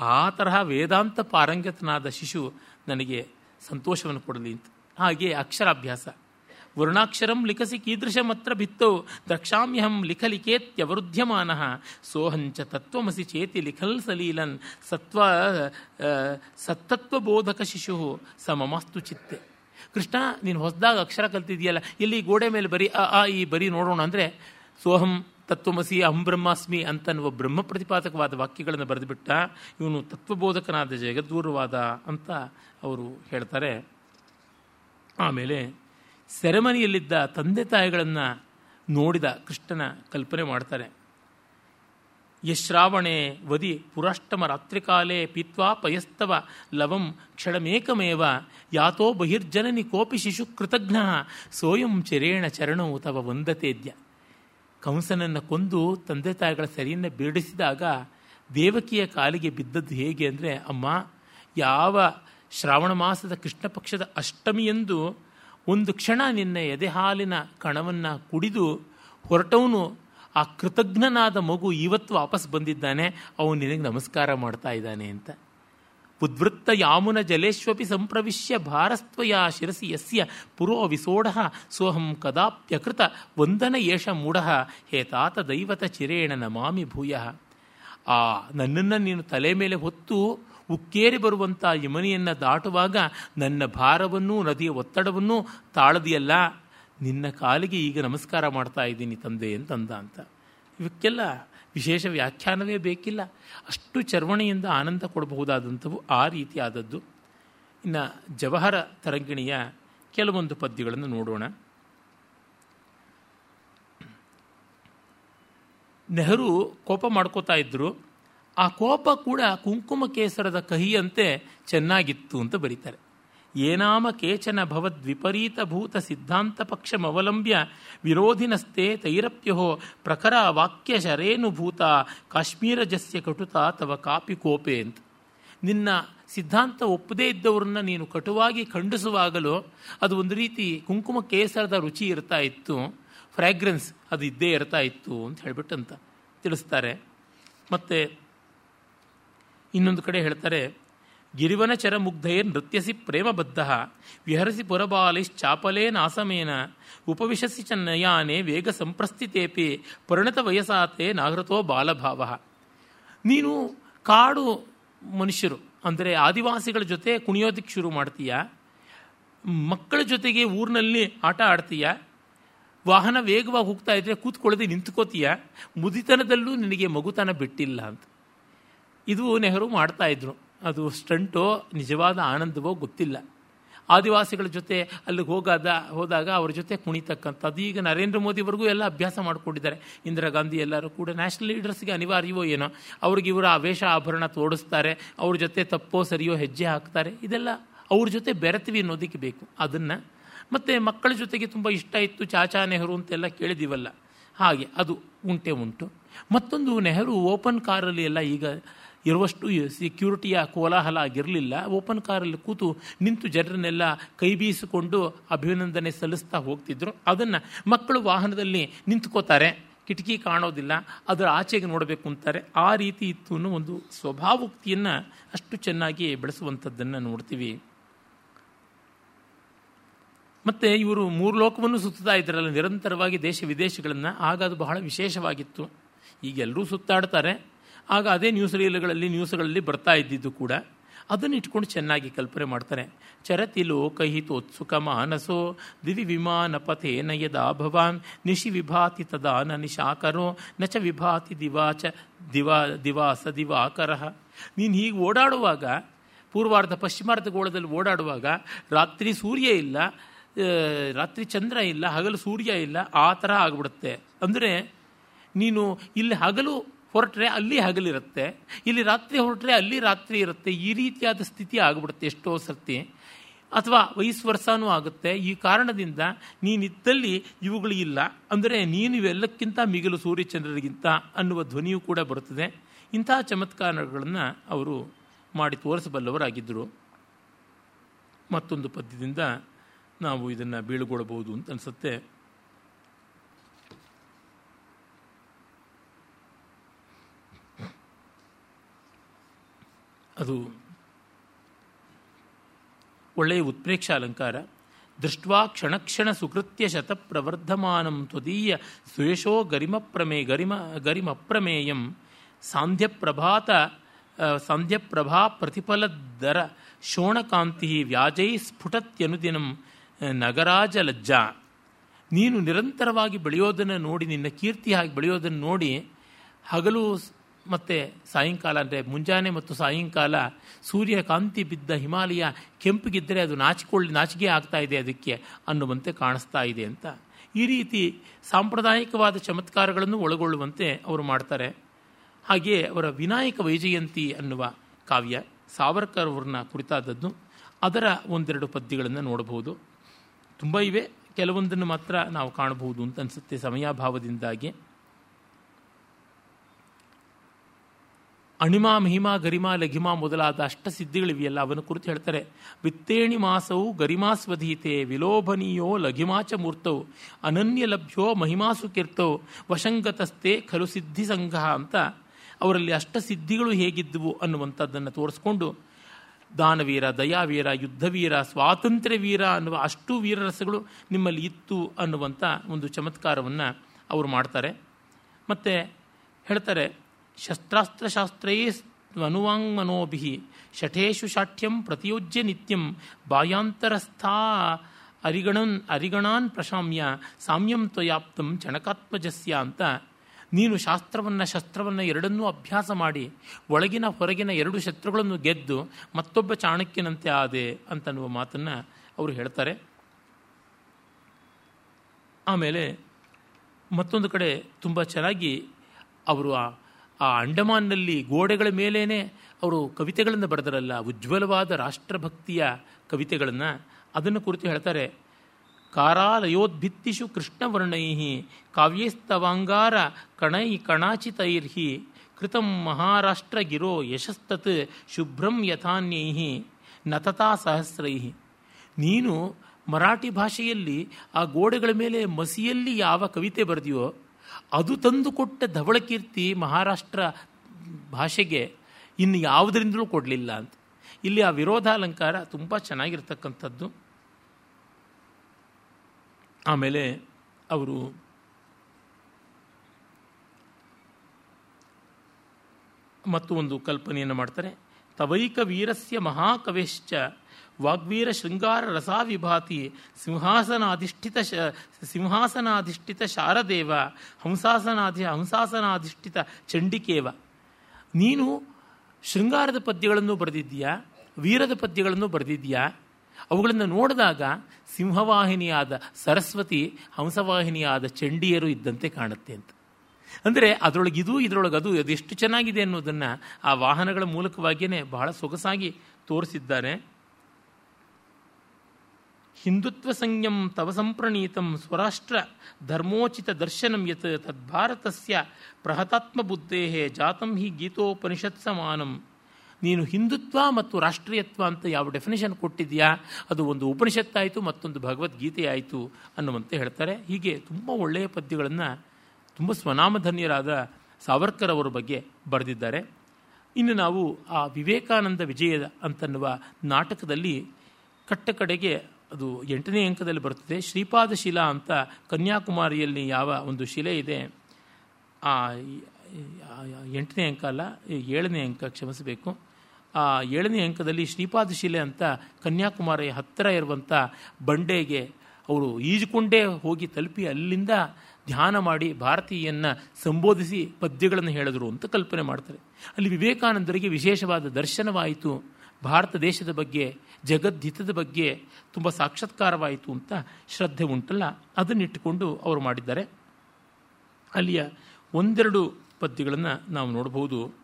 ಆ ತರಹ ವೇದಾಂತ ಪಾರಂಗತನಾದ ಶಿಶು ನನಗೆ ಸಂತೋಷವನ್ನು ಕೊಡಲಿ ಅಂತ. ಹಾಗೆ ಅಕ್ಷರಾಭ್ಯಾಸ. ವರ್ಣಾಕ್ಷರಂ ಲಿಖಸಿ ಕೀದೃಶಮತ್ರ ಭಿತ್ತೌ, ದ್ರಕ್ಷಾಮ್ಯಹಂ ಲಿಖಲಿಖೇತ್ಯವರುಧ್ಯಮಾನ ಸೋಹಂಚ ತತ್ವಮಸಿ ಚೇತಿ ಲಿಖಲ್ ಸಲೀಲನ್ ಸತ್ವ ಸತ್ತತ್ವಬೋಧಕ ಶಿಶು ಸ ಮಮಸ್ತು ಚಿತ್ತೆ. ಕೃಷ್ಣ, ನೀನು ಹೊಸದಾಗ ಅಕ್ಷರ ಕಲ್ತಿದೆಯಲ್ಲ, ಇಲ್ಲಿ ಗೋಡೆ ಮೇಲೆ ಬರೀ ಆ ಆ, ಈ ಬರೀ ನೋಡೋಣ ಅಂದರೆ, ಸೋಹಂ ತತ್ವಮಸಿ ಅಹಂ ಬ್ರಹ್ಮಾಸ್ಮಿ ಅಂತನ್ನುವ ಬ್ರಹ್ಮ ಪ್ರತಿಪಾದಕವಾದ ವಾಕ್ಯಗಳನ್ನು ಬರೆದುಬಿಟ್ಟ, ಇವನು ತತ್ವಬೋಧಕನಾದ ಜಗದ್ಗುರುವಾದ ಅಂತ ಅವರು ಹೇಳ್ತಾರೆ. ಆಮೇಲೆ ಸೆರೆಮನಿಯಲ್ಲಿದ್ದ ತಂದೆ ತಾಯಿಗಳನ್ನು ನೋಡಿದ ಕೃಷ್ಣನ ಕಲ್ಪನೆ ಮಾಡ್ತಾರೆ ಯಶ್ರಾವಣೆ ವದಿ ಪುರಾಷ್ಟಮ ರಾತ್ರಿಕಾಲೇ ಪೀತ್ವಾ ಪಯಸ್ತವ ಲವಂ ಕ್ಷಣಮೇಕಮೇವ ಯಾತೋ ಬಹಿರ್ಜನನಿ ಕೋಪಿ ಶಿಶು ಕೃತಜ್ಞ ಸೋಯಂ ಚರೇಣ ಚರಣವು ತವ ವಂದತೇದ್ಯ. ಕಂಸನನ್ನು ಕೊಂದು ತಂದೆ ತಾಯಿಗಳ ಸರಿಯನ್ನು ಬಿಡಿಸಿದಾಗ ದೇವಕಿಯ ಕಾಲಿಗೆ ಬಿದ್ದದ್ದು ಹೇಗೆ ಅಂದರೆ, ಅಮ್ಮ, ಯಾವ ಶ್ರಾವಣ ಮಾಸದ ಕೃಷ್ಣ ಪಕ್ಷದ ಅಷ್ಟಮಿಯಂದು ಒಂದು ಕ್ಷಣ ನಿನ್ನ ಎದೆಹಾಲಿನ ಕಣವನ್ನು ಕುಡಿದು ಹೊರಟವನು ಆ ಕೃತಜ್ಞನಾದ ಮಗು ಇವತ್ತು ವಾಪಸ್ ಬಂದಿದ್ದಾನೆ, ಅವನು ನಿನಗೆ ನಮಸ್ಕಾರ ಮಾಡ್ತಾ ಇದ್ದಾನೆ ಅಂತ. ಉದ್ವೃತ್ತ ಯಾಮುನ ಜಲೇಶ್ವಪಿ ಸಂಪ್ರವಿಶ್ಯ ಭಾರಸ್ತ್ವಯ ಶಿರಸಿ ಯಸ್ಯ ಪುರೋ ವಿಸೋಢ ಸೋಹಂ ಕದಾಪ್ಯಕೃತ ವಂದನ ಏಷ ಮೂಢ ಹೇ ತಾತ ದೈವತ ಚಿರೇಣ ನಮಾಮಿ ಭೂಯ. ಆ ನನ್ನನ್ನು ನೀನು ತಲೆ ಮೇಲೆ ಹೊತ್ತು ಉಕ್ಕೇರಿ ಬರುವಂಥ ಯಮನಿಯನ್ನು ದಾಟುವಾಗ ನನ್ನ ಭಾರವನ್ನು, ನದಿಯ ಒತ್ತಡವನ್ನು ತಾಳದಿಯಲ್ಲ, ನಿನ್ನ ಕಾಲಿಗೆ ಈಗ ನಮಸ್ಕಾರ ಮಾಡ್ತಾ ಇದ್ದೀನಿ ತಂದೆ ಅಂತಂದ ಅಂತ. ಇವಕ್ಕೆಲ್ಲ ವಿಶೇಷ ವ್ಯಾಖ್ಯಾನವೇ ಬೇಕಿಲ್ಲ. ಅಷ್ಟು ಚರ್ವಣೆಯಿಂದ ಆನಂದ ಕೊಡಬಹುದಾದಂಥವು ಆ ರೀತಿಯಾದದ್ದು. ಇನ್ನು ಜವಹರ ತರಂಗಿಣಿಯ ಕೆಲವೊಂದು ಪದ್ಯಗಳನ್ನು ನೋಡೋಣ. ನೆಹರು ಕೋಪ ಮಾಡ್ಕೋತಾ ಇದ್ದರು ಆ ಕೋಪ ಕೂಡ ಕುಂಕುಮ ಕೇಸರದ ಕಹಿಯಂತೆ ಚೆನ್ನಾಗಿತ್ತು ಅಂತ ಬರೀತಾರೆ. ಏನಾಮ ಕೇಚನ ಭವದ್ ವಿಪರೀತ ಭೂತ ಸಿದ್ಧಾಂತ ಪಕ್ಷಮವಲಂಬ್ಯ ವಿರೋಧಿನಸ್ತೆ ತೈರಪ್ಯಹೋ ಪ್ರಖರ ವಾಕ್ಯ ಶರೇನುಭೂತ ಕಾಶ್ಮೀರಜಸ್ಯ ಕಟುತ ತವ ಕಾಪಿ ಕೋಪೆ ಅಂತ. ನಿನ್ನ ಸಿದ್ಧಾಂತ ಒಪ್ಪದೇ ಇದ್ದವ್ರನ್ನ ನೀನು ಕಟುವಾಗಿ ಖಂಡಿಸುವಾಗಲೂ ಅದು ಒಂದು ರೀತಿ ಕುಂಕುಮ ಕೇಸರದ ರುಚಿ ಇರ್ತಾ ಇತ್ತು ಫ್ರ್ಯಾಗ್ರೆನ್ಸ್ ಅದು ಇದ್ದೇ ಇರ್ತಾ ಇತ್ತು ಅಂತ ಹೇಳ್ಬಿಟ್ಟಂತ ತಿಳಿಸ್ತಾರೆ. ಮತ್ತು ಇನ್ನೊಂದು ಕಡೆ ಹೇಳ್ತಾರೆ ಗಿರಿವನ ಚರ ನೃತ್ಯಸಿ ಪ್ರೇಮಬದ್ಧ, ವಿಹರಸಿ ಪುರಬಾಲಿಶ್ಚಾಪಲೇ ನಾಸಮೇನ, ಉಪವಿಶಸಿ ಚ ನಯಾನೆ ವೇಗ ಸಂಪ್ರಸ್ಥಿತೇಪಿ, ಪರಿಣತ ವಯಸ್ಸಾತೆ ನಾಗೃತೋ ಬಾಲಭಾವ. ನೀನು ಕಾಡು ಮನುಷ್ಯರು, ಅಂದರೆ ಆದಿವಾಸಿಗಳ ಜೊತೆ ಕುಣಿಯೋದಕ್ಕೆ ಶುರು ಮಾಡ್ತೀಯ? ಮಕ್ಕಳ ಜೊತೆಗೆ ಊರಿನಲ್ಲಿ ಆಟ ಆಡ್ತೀಯ? ವಾಹನ ವೇಗವಾಗಿ ಹೋಗ್ತಾ ಇದ್ರೆ ಕೂತ್ಕೊಳ್ಳದೆ ನಿಂತ್ಕೋತೀಯ? ಮುದಿತನದಲ್ಲೂ ನಿನಗೆ ಮಗುತನ ಬಿಟ್ಟಿಲ್ಲ ಅಂತ. ಇದು ನೆಹರು ಮಾಡ್ತಾ ಇದ್ರು. ಅದು ಸ್ಟಂಟೋ, ನಿಜವಾದ ಆನಂದವೋ ಗೊತ್ತಿಲ್ಲ. ಆದಿವಾಸಿಗಳ ಜೊತೆ ಅಲ್ಲಿಗೆ ಹೋಗಾದ, ಹೋದಾಗ ಅವ್ರ ಜೊತೆ ಕುಣಿತಕ್ಕಂಥದ್ದು. ಈಗ ನರೇಂದ್ರ ಮೋದಿವರೆಗೂ ಎಲ್ಲ ಅಭ್ಯಾಸ ಮಾಡಿಕೊಂಡಿದ್ದಾರೆ. ಇಂದಿರಾ ಗಾಂಧಿ ಎಲ್ಲರೂ ಕೂಡ ನ್ಯಾಷನಲ್ ಲೀಡರ್ಸ್ಗೆ ಅನಿವಾರ್ಯವೋ ಏನೋ. ಅವ್ರಿಗೆ ಇವರ ವೇಷ ಆಭರಣ ತೋಡಿಸ್ತಾರೆ. ಅವ್ರ ಜೊತೆ ತಪ್ಪೋ, ಸರಿಯೋ ಹೆಜ್ಜೆ ಹಾಕ್ತಾರೆ. ಇದೆಲ್ಲ ಅವ್ರ ಜೊತೆ ಬೆರೆತೀವಿ ಅನ್ನೋದಕ್ಕೆ ಬೇಕು. ಅದನ್ನು ಮತ್ತು ಮಕ್ಕಳ ಜೊತೆಗೆ ತುಂಬ ಇಷ್ಟ ಇತ್ತು ಚಾಚಾ ನೆಹರು ಅಂತೆಲ್ಲ ಕೇಳಿದಿವಲ್ಲ. ಹಾಗೆ ಅದು ಉಂಟೆ ಉಂಟು. ಮತ್ತೊಂದು ನೆಹರು ಓಪನ್ ಕಾರಲ್ಲಿ ಎಲ್ಲ ಈಗ ಇರುವಷ್ಟು ಸೆಕ್ಯೂರಿಟಿಯ ಕೋಲಾಹಲ ಆಗಿರಲಿಲ್ಲ. ಓಪನ್ ಕಾರಲ್ಲಿ ಕೂತು ನಿಂತು ಜನರನ್ನೆಲ್ಲ ಕೈ ಬೀಸಿಕೊಂಡು ಅಭಿನಂದನೆ ಸಲ್ಲಿಸ್ತಾ ಹೋಗ್ತಿದ್ರು. ಅದನ್ನು ಮಕ್ಕಳು ವಾಹನದಲ್ಲಿ ನಿಂತ್ಕೋತಾರೆ. ಕಿಟಕಿ ಕಾಣೋದಿಲ್ಲ. ಅದರ ಆಚೆಗೆ ನೋಡಬೇಕು ಅಂತಾರೆ. ಆ ರೀತಿ ಇತ್ತು ಅನ್ನೋ ಒಂದು ಸ್ವಭಾವೋಕ್ತಿಯನ್ನು ಅಷ್ಟು ಚೆನ್ನಾಗಿ ಬೆಳೆಸುವಂಥದ್ದನ್ನು ನೋಡ್ತೀವಿ. ಮತ್ತು ಇವರು ಮೂರು ಲೋಕವನ್ನು ಸುತ್ತಾ ಇದ್ರಲ್ಲ. ನಿರಂತರವಾಗಿ ದೇಶ ವಿದೇಶಗಳನ್ನು. ಆಗ ಅದು ಬಹಳ ವಿಶೇಷವಾಗಿತ್ತು. ಈಗೆಲ್ಲರೂ ಸುತ್ತಾಡ್ತಾರೆ. ಆಗ ಅದೇ ನ್ಯೂಸ್ ರೀಲ್ಗಳಲ್ಲಿ ನ್ಯೂಸ್ಗಳಲ್ಲಿ ಬರ್ತಾ ಇದ್ದಿದ್ದು ಕೂಡ ಅದನ್ನು ಇಟ್ಕೊಂಡು ಚೆನ್ನಾಗಿ ಕಲ್ಪನೆ ಮಾಡ್ತಾರೆ. ಚರತಿ ಲೋಕಹಿತೋತ್ಸುಕ ಮಾನಸೋ, ದಿವಿ ವಿಮಾನ ಪಥೇನ ಯದಾ ಭವಾನ್, ನಿಶಿ ವಿಭಾತಿ ತದಾ ನ ನಿಶಾಕರೋ ನಚ ವಿಭಾತಿ ದಿವಾಚ ದಿವಾ, ದಿವಾಸ ದಿವಾಕರ. ನೀನು ಹೀಗೆ ಓಡಾಡುವಾಗ, ಪೂರ್ವಾರ್ಧ ಪಶ್ಚಿಮಾರ್ಧ ಗೋಳದಲ್ಲಿ ಓಡಾಡುವಾಗ ರಾತ್ರಿ ಸೂರ್ಯ ಇಲ್ಲ ರಾತ್ರಿ ಚಂದ್ರ ಇಲ್ಲ, ಹಗಲು ಸೂರ್ಯ ಇಲ್ಲ, ಆ ಥರ ಆಗ್ಬಿಡುತ್ತೆ. ಅಂದರೆ ನೀನು ಇಲ್ಲಿ ಹಗಲು ಹೊರಟ್ರೆ ಅಲ್ಲಿ ಹಗಲಿರುತ್ತೆ, ಇಲ್ಲಿ ರಾತ್ರಿ ಹೊರಟ್ರೆ ಅಲ್ಲಿ ರಾತ್ರಿ ಇರುತ್ತೆ, ಈ ರೀತಿಯಾದ ಸ್ಥಿತಿ ಆಗಿಬಿಡುತ್ತೆ ಎಷ್ಟೋ ಸರ್ತಿ. ಅಥವಾ ವಯಸ್ಸು ವರ್ಷನೂ ಆಗುತ್ತೆ, ಈ ಕಾರಣದಿಂದ ನೀನಿದ್ದಲ್ಲಿ ಇವುಗಳು ಇಲ್ಲ. ಅಂದರೆ ನೀನು ಇವೆಲ್ಲಕ್ಕಿಂತ ಮಿಗಿಲು ಸೂರ್ಯಚಂದ್ರರಿಗಿಂತ ಅನ್ನುವ ಧ್ವನಿಯೂ ಕೂಡ ಬರುತ್ತದೆ. ಇಂತಹ ಚಮತ್ಕಾರಗಳನ್ನು ಅವರು ಮಾಡಿ ತೋರಿಸಬಲ್ಲವರಾಗಿದ್ದರು. ಮತ್ತೊಂದು ಪದ್ಯದಿಂದ ನಾವು ಇದನ್ನು ಬೀಳುಗೊಳ್ಳಬಹುದು ಅಂತ ಅನಿಸುತ್ತೆ. ಅದು ಒಳ್ಳೆಯ ಉತ್ಪ್ರೇಕ್ಷ ಅಲಂಕಾರ. ದೃಷ್ಟ್ವಾ ಕ್ಷಣಕ್ಷಣ ಸುಕೃತ್ಯ ಶತ ಪ್ರವರ್ಧಮಾನಂ ತ್ವದೀಯ ಸುಯಶೋ ಗರಿಮಪ್ರಮೇ ಗರಿಮ ಗರಿಮಪ್ರಮೇಯಂ ಸಾಂಧ್ಯಪ್ರಭಾತ ಸಾಂಧ್ಯಪ್ರಭಾ ಪ್ರತಿಫಲದರ ಶೋಣಕಾಂತಿ ವ್ಯಾಜೈ ಸ್ಫುಟತ್ಯನುದಿನಂ ನಗರಾಜ ಲಜ್ಜಾ. ನೀನು ನಿರಂತರವಾಗಿ ಬೆಳೆಯೋದನ್ನು ನೋಡಿ, ನಿನ್ನ ಕೀರ್ತಿ ಹಾಗೆ ಬೆಳೆಯೋದನ್ನು ನೋಡಿ ಹಗಲು ಮತ್ತು ಸಾಯಂಕಾಲ ಅಂದರೆ ಮುಂಜಾನೆ ಮತ್ತು ಸಾಯಂಕಾಲ ಸೂರ್ಯ ಕಾಂತಿ ಬಿದ್ದ ಹಿಮಾಲಯ ಕೆಂಪಗಿದ್ದರೆ ಅದು ನಾಚಿಕೊಳ್ಳಿ, ನಾಚಿಕೆ ಆಗ್ತಾ ಇದೆ ಅದಕ್ಕೆ ಅನ್ನುವಂತೆ ಕಾಣಿಸ್ತಾ ಇದೆ ಅಂತ. ಈ ರೀತಿ ಸಾಂಪ್ರದಾಯಿಕವಾದ ಚಮತ್ಕಾರಗಳನ್ನು ಒಳಗೊಳ್ಳುವಂತೆ ಅವರು ಮಾಡ್ತಾರೆ. ಹಾಗೆಯೇ ಅವರ ವಿನಾಯಕ ವೈಜಯಂತಿ ಅನ್ನುವ ಕಾವ್ಯ ಸಾವರ್ಕರ್ ಅವ್ರನ್ನ ಕುರಿತಾದದ್ದು. ಅದರ ಒಂದೆರಡು ಪದ್ಯಗಳನ್ನು ನೋಡಬಹುದು. ತುಂಬ ಇವೆ. ಕೆಲವೊಂದನ್ನು ಮಾತ್ರ ನಾವು ಕಾಣಬಹುದು ಅಂತ ಅನಿಸುತ್ತೆ ಸಮಯಾಭಾವದಿಂದಾಗಿ. ಅಣಿಮಾ ಮಹಿಮಾ ಗರಿಮಾ ಲಘಿಮಾ ಮೊದಲಾದ ಅಷ್ಟ ಅಷ್ಟಸಿದ್ಧಿಗಳಿವೆಯಲ್ಲ ಅವನ ಕುರಿತು ಹೇಳ್ತಾರೆ. ವಿತ್ತೇಣಿ ಮಾಸವು ಗರಿಮಾಸ್ವಧೀತೆ ವಿಲೋಭನೀಯೋ ಲಘಿಮಾಚ ಮೂರ್ತವು ಅನನ್ಯ ಲಭ್ಯೋ ಮಹಿಮಾಸು ಕೀರ್ತವು ವಶಂಗತಸ್ಥೆ ಖಲು ಸಿದ್ಧಿ ಸಂಘ ಅಂತ ಅವರಲ್ಲಿ ಅಷ್ಟ ಸಿದ್ಧಿಗಳು ಹೇಗಿದ್ದವು ಅನ್ನುವಂಥದ್ದನ್ನು ತೋರಿಸ್ಕೊಂಡು, ದಾನವೀರ, ದಯಾವೀರ, ಯುದ್ಧವೀರ ಸ್ವಾತಂತ್ರ್ಯ ವೀರ ಅನ್ನುವ ಅಷ್ಟು ವೀರರಸಗಳು ನಿಮ್ಮಲ್ಲಿ ಇತ್ತು ಅನ್ನುವಂಥ ಒಂದು ಚಮತ್ಕಾರವನ್ನು ಅವರು ಮಾಡ್ತಾರೆ. ಮತ್ತು ಹೇಳ್ತಾರೆ ಶಸ್ತ್ರಾಸ್ತ್ರಶಾಸ್ತ್ರೇ ಅನುವಾಂಗ್ಮನೋಭಿ ಶಠೇಶು ಶಾಠ್ಯಂ ಪ್ರತಿಯೋಜ್ಯ ನಿತ್ಯಂ. ಬಾಯಾಂತರಸ್ಥಾ ಅರಿಗಣನ್, ಅರಿಗಣಾನ್ ಪ್ರಶಾಮ್ಯ. ಸಾಮ್ಯಂ ತ್ವಯಾಪ್ತಂ ಚಣಕಾತ್ಮಜಸ್ಯ ಅಂತ. ನೀನು ಶಾಸ್ತ್ರವನ್ನು, ಶಸ್ತ್ರವನ್ನು ಎರಡನ್ನೂ ಅಭ್ಯಾಸ ಮಾಡಿ. ಒಳಗಿನ, ಹೊರಗಿನ ಎರಡು ಶತ್ರುಗಳನ್ನು ಗೆದ್ದು ಮತ್ತೊಬ್ಬ ಚಾಣಕ್ಯನಂತೆ ಆದೆ ಅಂತನ್ನುವ ಮಾತನ್ನು ಅವರು ಹೇಳ್ತಾರೆ. ಆಮೇಲೆ ಮತ್ತೊಂದು ಕಡೆ ತುಂಬ ಚೆನ್ನಾಗಿ ಅವರು ಆ ಆ ಅಂಡಮಾನ್ನಲ್ಲಿ ಗೋಡೆಗಳ ಮೇಲೇ ಅವರು ಕವಿತೆಗಳನ್ನು ಬರೆದರಲ್ಲ, ಉಜ್ವಲವಾದ ರಾಷ್ಟ್ರಭಕ್ತಿಯ ಕವಿತೆಗಳನ್ನು ಅದನ್ನು ಕುರಿತು ಹೇಳ್ತಾರೆ. ಕಾರಾಲಯೋದ್ಭಿತ್ತಿಷು ಕೃಷ್ಣವರ್ಣೈ ಕಾವ್ಯಸ್ತವಾಂಗಾರ ಕಣೈ ಕಣಾಚಿತೈರ್ಹಿ ಕೃತಂ ಮಹಾರಾಷ್ಟ್ರ ಗಿರೋ ಯಶಸ್ತತ್ ಶುಭ್ರಂ ಯಥಾನ್ಯೈ ನತತಾ ಸಹಸ್ರೈ ನೀನು ಮರಾಠಿ ಭಾಷೆಯಲ್ಲಿ ಆ ಗೋಡೆಗಳ ಮೇಲೆ ಮಸಿಯಲ್ಲಿ ಯಾವ ಕವಿತೆ ಬರೆದಿಯೋ ಅದು ತಂದುಕೊಟ್ಟ ಧವಳಕೀರ್ತಿ ಮಹಾರಾಷ್ಟ್ರ ಭಾಷೆಗೆ ಇನ್ನು ಯಾವುದರಿಂದಲೂ ಕೊಡಲಿಲ್ಲ ಅಂತ. ಇಲ್ಲಿ ಆ ವಿರೋಧಾಲಂಕಾರ ತುಂಬ ಚೆನ್ನಾಗಿರ್ತಕ್ಕಂಥದ್ದು. ಆಮೇಲೆ ಅವರು ಮತ್ತು ಒಂದು ಕಲ್ಪನೆಯನ್ನು ಮಾಡ್ತಾರೆ. ತವೈಕ ವೀರಸ್ಯ ಮಹಾಕವೇಶ್ಚ ವಾಗ್ವೀರ ಶೃಂಗಾರ ರಸಾವಿಭಾತಿ ಸಿಂಹಾಸನಾಧಿಷ್ಠಿತ ಶ, ಸಿಂಹಾಸನಾಧಿಷ್ಠಿತ ಶಾರದೇವ, ಹಂಸಾಸನಾಧಿ, ಹಂಸಾಸನಾಧಿಷ್ಠಿತ ಚಂಡಿಕೇವ. ನೀನು ಶೃಂಗಾರದ ಪದ್ಯಗಳನ್ನು ಬರೆದಿದ್ದೀಯಾ? ವೀರದ ಪದ್ಯಗಳನ್ನು ಬರೆದಿದ್ದೀಯಾ? ಅವುಗಳನ್ನು ನೋಡಿದಾಗ ಸಿಂಹವಾಹಿನಿಯಾದ ಸರಸ್ವತಿ, ಹಂಸವಾಹಿನಿಯಾದ ಚಂಡಿಯರು ಇದ್ದಂತೆ ಕಾಣುತ್ತೆ ಅಂತ. ಅಂದರೆ ಅದರೊಳಗೆ ಇದು ಇದರೊಳಗೆ ಅದು ಅದೆಷ್ಟು ಚೆನ್ನಾಗಿದೆ ಅನ್ನೋದನ್ನು ಆ ವಾಹನಗಳ ಮೂಲಕವಾಗಿಯೇ ಬಹಳ ಸೊಗಸಾಗಿ ತೋರಿಸಿದ್ದಾರೆ. ಹಿಂದುತ್ವ ಸಂಯಂ ತವ ಸಂಪ್ರಣೀತಂ ಸ್ವರಾಷ್ಟ್ರ ಧರ್ಮೋಚಿತ ದರ್ಶನಂ ಯತ್ ತದ್ಭಾರತಸ್ಯ ಪ್ರಹತಾತ್ಮ ಬುದ್ಧೇ ಜಾತಂ ಹಿ ಗೀತೋಪನಿಷತ್ ಸಮಾನಂ. ನೀನು ಹಿಂದುತ್ವ ಮತ್ತು ರಾಷ್ಟ್ರೀಯತ್ವ ಅಂತ ಯಾವ ಡೆಫಿನೇಷನ್ ಕೊಟ್ಟಿದೆಯಾ ಅದು ಒಂದು ಉಪನಿಷತ್ತಾಯಿತು ಮತ್ತೊಂದು ಭಗವದ್ಗೀತೆ ಆಯಿತು ಅನ್ನುವಂತೆ ಹೇಳ್ತಾರೆ. ಹೀಗೆ ತುಂಬ ಒಳ್ಳೆಯ ಪದ್ಯಗಳನ್ನು ತುಂಬ ಸ್ವನಾಮಧನ್ಯರಾದ ಸಾವರ್ಕರ್ ಅವರ ಬಗ್ಗೆ ಬರೆದಿದ್ದಾರೆ. ಇನ್ನು ನಾವು ಆ ವಿವೇಕಾನಂದ ವಿಜಯದ ಅಂತನ್ನುವ ನಾಟಕದಲ್ಲಿ ಕಟ್ಟ ಕಡೆಗೆ ಅದು ಎಂಟನೇ ಅಂಕದಲ್ಲಿ ಬರುತ್ತದೆ. ಶ್ರೀಪಾದ ಶಿಲಾ ಅಂತ ಕನ್ಯಾಕುಮಾರಿಯಲ್ಲಿ ಯಾವ ಒಂದು ಶಿಲೆ ಇದೆ. ಆ, ಎಂಟನೇ ಅಂಕ ಅಲ್ಲ, ಏಳನೇ ಅಂಕ ಕ್ಷಮಿಸಬೇಕು. ಆ, ಏಳನೇ ಅಂಕದಲ್ಲಿ ಶ್ರೀಪಾದ ಶಿಲೆ ಅಂತ ಕನ್ಯಾಕುಮಾರಿ ಹತ್ತಿರ ಇರುವಂಥ ಬಂಡೆಗೆ ಅವರು ಈಜುಕೊಂಡೇ ಹೋಗಿ ತಲುಪಿ ಅಲ್ಲಿಂದ ಧ್ಯಾನ ಮಾಡಿ ಭಾರತೀಯನ್ನು ಸಂಬೋಧಿಸಿ ಪದ್ಯಗಳನ್ನು ಹೇಳಿದ್ರು ಅಂತ ಕಲ್ಪನೆ ಮಾಡ್ತಾರೆ. ಅಲ್ಲಿ ವಿವೇಕಾನಂದರಿಗೆ ವಿಶೇಷವಾದ ದರ್ಶನವಾಯಿತು. ಭಾರತ ದೇಶದ ಬಗ್ಗೆ ಜಗದ್ಹಿತದ ಬಗ್ಗೆ ತುಂಬ ಸಾಕ್ಷಾತ್ಕಾರವಾಯಿತು ಅಂತ ಶ್ರದ್ಧೆ ಉಂಟಲ್ಲ ಅದನ್ನಿಟ್ಟುಕೊಂಡು ಅವರು ಮಾಡಿದ್ದಾರೆ. ಅಲ್ಲಿಯ ಒಂದೆರಡು ಪದ್ಯಗಳನ್ನು ನಾವು ನೋಡಬಹುದು.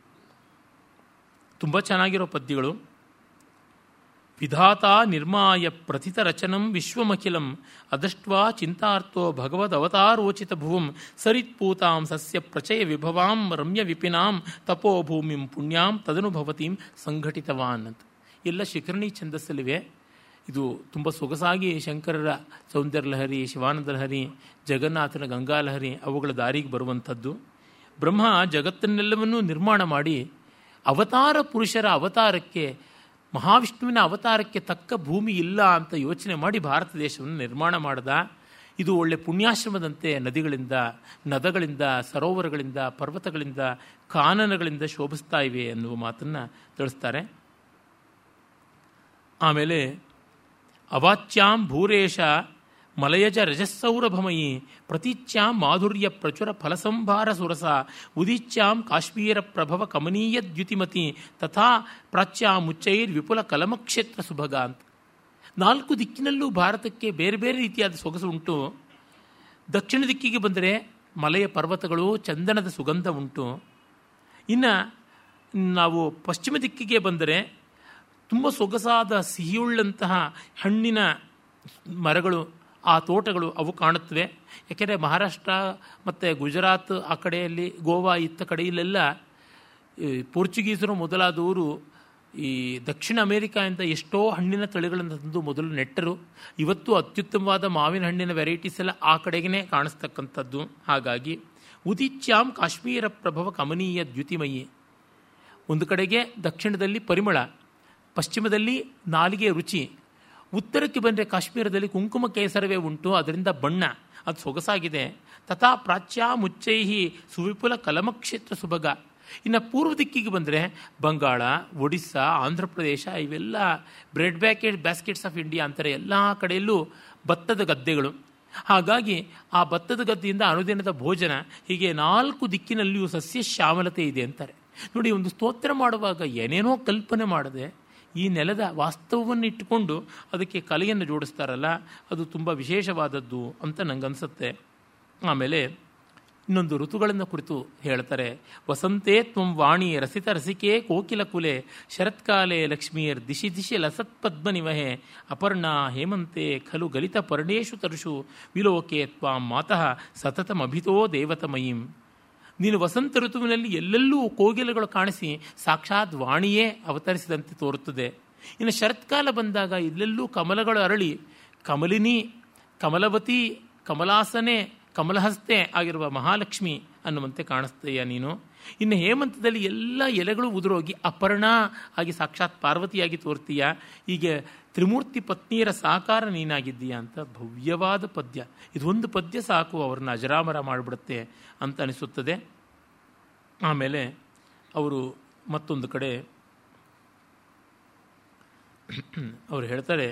ತುಂಬ ಚೆನ್ನಾಗಿರೋ ಪದ್ಯಗಳು. ವಿಧಾತ ನಿರ್ಮಾಯ ಪ್ರಥಿತರಚನಂ ವಿಶ್ವಮಖಿಲಂ ಅದಷ್ಟ್ವಾ ಚಿಂತಾರ್ಥೋ ಭಗವದವತಾರೋಚಿತ ಭುವಂ ಸರಿತ್ಪೂತಾಂ ಸಸ್ಯ ಪ್ರಚಯ ವಿಭವಾಂ ರಮ್ಯ ವಿಪಿನಾಂ ತಪೋಭೂಮಿಂ ಪುಣ್ಯಾಂ ತದನುಭವತೀಂ ಸಂಘಟಿತವಾನ್ ಅಂತ. ಎಲ್ಲ ಶಿಖರಣಿ ಛಂದಸ್ಸಲ್ಲಿವೆ. ಇದು ತುಂಬ ಸೊಗಸಾಗಿ ಶಂಕರರ ಸೌಂದರ್ಯ ಲಹರಿ ಶಿವಾನಂದ ಲಹರಿ ಜಗನ್ನಾಥನ ಗಂಗಾಲಹರಿ ಅವುಗಳ ದಾರಿಗೆ ಬರುವಂಥದ್ದು. ಬ್ರಹ್ಮ ಜಗತ್ತನ್ನೆಲ್ಲವನ್ನೂ ನಿರ್ಮಾಣ ಮಾಡಿ ಅವತಾರ ಪುರುಷರ ಅವತಾರಕ್ಕೆ ಮಹಾವಿಷ್ಣುವಿನ ಅವತಾರಕ್ಕೆ ತಕ್ಕ ಭೂಮಿ ಇಲ್ಲ ಅಂತ ಯೋಚನೆ ಮಾಡಿ ಭಾರತ ದೇಶವನ್ನು ನಿರ್ಮಾಣ ಮಾಡ್ದ. ಇದು ಒಳ್ಳೆ ಪುಣ್ಯಾಶ್ರಮದಂತೆ ನದಿಗಳಿಂದ, ನದಗಳಿಂದ, ಸರೋವರಗಳಿಂದ, ಪರ್ವತಗಳಿಂದ, ಕಾನನಗಳಿಂದ ಶೋಭಿಸ್ತಾ ಇವೆ ಎನ್ನುವ ಮಾತನ್ನು ತಿಳಿಸ್ತಾರೆ. ಆಮೇಲೆ ಅವಾಚ್ಯಾಂ ಭೂರೇಶ ಮಲಯಜ ರಜಸ್ಸೌರಭಮಯಿ ಪ್ರತೀಚ್ಯಾಂ ಮಾಧುರ್ಯ ಪ್ರಚುರ ಫಲಸಂಭಾರ ಸುರಸ ಉದಿಚ್ಯಾಂ ಕಾಶ್ಮೀರ ಪ್ರಭವ ಕಮನೀಯ ದ್ಯುತಿಮತಿ ತಥಾ ಪ್ರಾಚ್ಯಾ ಉಚ್ಚೈರ್ ವಿಪುಲ ಕಲಮಕ್ಷೇತ್ರ ಸುಭಗ ಅಂತ ನಾಲ್ಕು ದಿಕ್ಕಿನಲ್ಲೂ ಭಾರತಕ್ಕೆ ಬೇರೆ ಬೇರೆ ರೀತಿಯಾದ ಸೊಗಸು ಉಂಟು. ದಕ್ಷಿಣ ದಿಕ್ಕಿಗೆ ಬಂದರೆ ಮಲೆಯ ಪರ್ವತಗಳು ಚಂದನದ ಸುಗಂಧ ಉಂಟು. ಇನ್ನು ನಾವು ಪಶ್ಚಿಮ ದಿಕ್ಕಿಗೆ ಬಂದರೆ ತುಂಬ ಸೊಗಸಾದ ಸಿಹಿಯುಳ್ಳಂತಹ ಹಣ್ಣಿನ ಮರಗಳು ಆ ತೋಟಗಳು ಅವು ಕಾಣುತ್ತವೆ. ಯಾಕೆಂದರೆ ಮಹಾರಾಷ್ಟ್ರ ಮತ್ತು ಗುಜರಾತ್ ಆ ಕಡೆಯಲ್ಲಿ, ಗೋವಾ ಇತ್ತ ಕಡೆಯಲ್ಲೆಲ್ಲ ಪೋರ್ಚುಗೀಸರು ಮೊದಲಾದವರು ಈ ದಕ್ಷಿಣ ಅಮೇರಿಕಾಯಿಂದ ಎಷ್ಟೋ ಹಣ್ಣಿನ ತಳಿಗಳನ್ನು ತಂದು ಮೊದಲು ನೆಟ್ಟರು. ಇವತ್ತು ಅತ್ಯುತ್ತಮವಾದ ಮಾವಿನ ಹಣ್ಣಿನ ವೆರೈಟೀಸ್ ಎಲ್ಲ ಆ ಕಡೆಗೇ ಕಾಣಿಸ್ತಕ್ಕಂಥದ್ದು. ಹಾಗಾಗಿ ಉದಿಚ್ಯಾಂ ಕಾಶ್ಮೀರ ಪ್ರಭವ ಕಮನೀಯ ದ್ಯುತಿಮಯಿ. ಒಂದು ಕಡೆಗೆ ದಕ್ಷಿಣದಲ್ಲಿ ಪರಿಮಳ, ಪಶ್ಚಿಮದಲ್ಲಿ ನಾಲಿಗೆ ರುಚಿ. ಉತ್ತರಕ್ಕೆ ಬಂದರೆ ಕಾಶ್ಮೀರದಲ್ಲಿ ಕುಂಕುಮ ಕೇಸರವೇ ಉಂಟು, ಅದರಿಂದ ಬಣ್ಣ, ಅದು ಸೊಗಸಾಗಿದೆ. ತಥಾ ಪ್ರಾಚ್ಯ ಮುಚ್ಚೈಹಿ ಸುವಿಪುಲ ಕಲಮಕ್ಷೇತ್ರ ಸುಭಗ. ಇನ್ನು ಪೂರ್ವ ದಿಕ್ಕಿಗೆ ಬಂದರೆ ಬಂಗಾಳ, ಒಡಿಸ್ಸಾ ಆಂಧ್ರ ಪ್ರದೇಶ ಇವೆಲ್ಲ bread basket, baskets of India ಅಂತಾರೆ ಎಲ್ಲ ಕಡೆಯಲ್ಲೂ ಭತ್ತದ ಗದ್ದೆಗಳು. ಹಾಗಾಗಿ ಆ ಭತ್ತದ ಗದ್ದೆಯಿಂದ ಅನುದಿನದ ಭೋಜನ ಹೀಗೆ ನಾಲ್ಕು ದಿಕ್ಕಿನಲ್ಲಿಯೂ ಸಸ್ಯ ಶ್ಯಾಮಲತೆ ಇದೆ ಅಂತಾರೆ. ನೋಡಿ, ಒಂದು ಸ್ತೋತ್ರ ಮಾಡುವಾಗ ಏನೇನೋ ಕಲ್ಪನೆ ಮಾಡದೆ ಈ ನೆಲದ ವಾಸ್ತವವನ್ನು ಇಟ್ಟುಕೊಂಡು ಅದಕ್ಕೆ ಕಲೆಯನ್ನು ಜೋಡಿಸ್ತಾರಲ್ಲ, ಅದು ತುಂಬ ವಿಶೇಷವಾದದ್ದು ಅಂತ ನನಗನ್ಸುತ್ತೆ ಆಮೇಲೆ ಇನ್ನೊಂದು ಋತುಗಳನ್ನು ಕುರಿತು ಹೇಳ್ತಾರೆ. ವಸಂತೆ ತ್ವಂ ವಾಣಿ ರಸಿತ ರಸಿಕೆ ಕೋಕಿಲ ಕುಲೆ, ಶರತ್ಕಾಲೆ ಲಕ್ಷ್ಮೀರ್ ದಿಶಿ ದಿಶಿ ಲಸತ್ ಪದ್ಮನಿವಹೆ ಅಪರ್ಣ ಹೇಮಂತೆ ಖಲು ಗಲಿತ ಪರ್ಣೇಶು ತರುಷು, ವಿಲೋಕೆ ತ್ವಾಂ ಮಾತಃ ಸತತಮಭಿತೋ ದೇವತಮಯೀಂ. ನೀನು ವಸಂತ ಋತುವಿನಲ್ಲಿ ಎಲ್ಲೆಲ್ಲೂ ಕೋಗಿಲೆಗಳು ಕಾಣಿಸಿ ಸಾಕ್ಷಾತ್ ವಾಣಿಯೇ ಅವತರಿಸಿದಂತೆ ತೋರುತ್ತದೆ. ಇನ್ನು ಶರತ್ಕಾಲ ಬಂದಾಗ ಎಲ್ಲೆಲ್ಲೂ ಕಮಲಗಳು ಅರಳಿ ಕಮಲಿನಿ, ಕಮಲವತಿ, ಕಮಲಾಸನೆ, ಕಮಲಹಸ್ತೆ ಆಗಿರುವ ಮಹಾಲಕ್ಷ್ಮಿ ಅನ್ನುವಂತೆ ಕಾಣಿಸ್ತೀಯ ನೀನು. ಇನ್ನು ಹೇಮಂತದಲ್ಲಿ ಎಲ್ಲ ಎಲೆಗಳು ಉದುರೋಗಿ ಅಪರ್ಣ ಆಗಿ ಸಾಕ್ಷಾತ್ ಪಾರ್ವತಿಯಾಗಿ ತೋರ್ತೀಯ? ಹೀಗೆ ತ್ರಿಮೂರ್ತಿ ಪತ್ನಿಯರ ಸಾಕಾರ ನೀನಾಗಿದ್ದೀಯಾ ಅಂತ ಭವ್ಯವಾದ ಪದ್ಯ. ಇದೊಂದು ಪದ್ಯ ಸಾಕು, ಅವ್ರನ್ನ ಅಜರಾಮರ ಮಾಡಿಬಿಡುತ್ತೆ ಅಂತ ಅನಿಸುತ್ತದೆ. ಆಮೇಲೆ ಅವರು ಮತ್ತೊಂದು ಕಡೆ ಅವರು ಹೇಳ್ತಾರೆ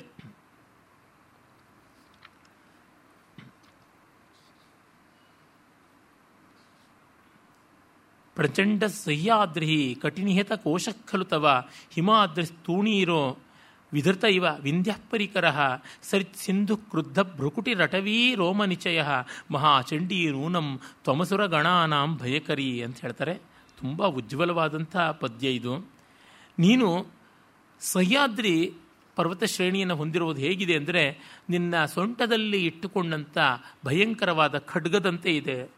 ಪ್ರಚಂಡ ಸಹ್ಯಾದ್ರಿ ಕಠಿಣಿಹಿತ ಕೋಶಃಖಲು ತವ ಹಿಮಾದ್ರಿ ಇರೋ ವಿಧೃತ ಇವ ವಿಂಧ್ಯ ಸರಿ ಸಿಂಧು ಕ್ರುದ್ಧ ಭ್ರುಕುಟಿ ರಟವೀ ರೋಮ ನಿಚಯ ಮಹಾಚಂಡೀ ನೂನಂ ತ್ವಮಸುರ ಗಣಾನಾಂ ಭಯಕರಿ ಅಂತ ಹೇಳ್ತಾರೆ. ತುಂಬ ಉಜ್ವಲವಾದಂಥ ಪದ್ಯ ಇದು. ನೀನು ಸಹ್ಯಾದ್ರಿ ಪರ್ವತ ಶ್ರೇಣಿಯನ್ನು ಹೊಂದಿರುವುದು ಹೇಗಿದೆ ಅಂದರೆ ನಿನ್ನ ಸೊಂಟದಲ್ಲಿ ಇಟ್ಟುಕೊಂಡಂಥ ಭಯಂಕರವಾದ ಖಡ್ಗದಂತೆ ಇದೆ.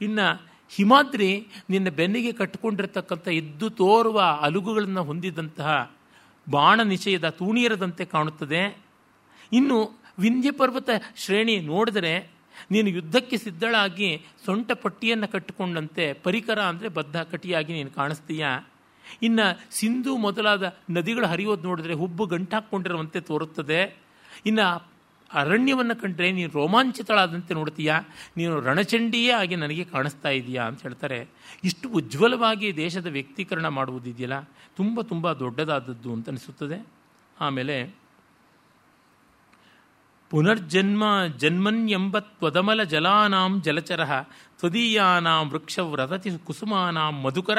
ಇನ್ನು ಹಿಮಾದ್ರಿ ನಿನ್ನ ಬೆನ್ನಿಗೆ ಕಟ್ಟಿಕೊಂಡಿರ್ತಕ್ಕಂಥ ಎದ್ದು ತೋರುವ ಅಲುಗುಗಳನ್ನು ಹೊಂದಿದಂತಹ ಬಾಣ ನಿಶಯದ ತೂಣಿಯರದಂತೆ ಕಾಣುತ್ತದೆ. ಇನ್ನು ವಿಂಧ್ಯ ಪರ್ವತ ಶ್ರೇಣಿ ನೋಡಿದರೆ ನೀನು ಯುದ್ಧಕ್ಕೆ ಸಿದ್ಧಳಾಗಿ ಸೊಂಟ ಪಟ್ಟಿಯನ್ನು ಕಟ್ಟಿಕೊಂಡಂತೆ ಪರಿಕರ ಅಂದರೆ ಬದ್ಧ ಕಟಿಯಾಗಿ ನೀನು ಕಾಣಿಸ್ತೀಯ? ಇನ್ನು ಸಿಂಧು ಮೊದಲಾದ ನದಿಗಳು ಹರಿಯೋದು ನೋಡಿದ್ರೆ ಹುಬ್ಬು ಗಂಟಾಕ್ಕೊಂಡಿರುವಂತೆ ತೋರುತ್ತದೆ. ಇನ್ನು ಅರಣ್ಯವನ್ನು ಕಂಡ್ರೆ ನೀನು ರೋಮಾಂಚಿತಳಾದಂತೆ ನೋಡ್ತೀಯಾ? ನೀನು ರಣಚಂಡಿಯೇ ಆಗಿ ನನಗೆ ಕಾಣಿಸ್ತಾ ಇದೆಯಾ ಅಂತ ಹೇಳ್ತಾರೆ. ಇಷ್ಟು ಉಜ್ವಲವಾಗಿ ದೇಶದ ವ್ಯಕ್ತೀಕರಣ ಮಾಡುವುದಿದೆಯಲ್ಲ ತುಂಬ ತುಂಬ ದೊಡ್ಡದಾದದ್ದು ಅಂತ ಅನಿಸುತ್ತದೆ. ಆಮೇಲೆ, ಪುನರ್ಜನ್ಮ ಜನ್ಮನ್ಯಂಬ ತ್ವದಮಲ ಜಲಾನಾಂ ಜಲಚರ ತ್ವದೀಯಾನಾಂ ವೃಕ್ಷವ್ರತತಿ ಕುಸುಮಾನಾಂ ಮಧುಕರ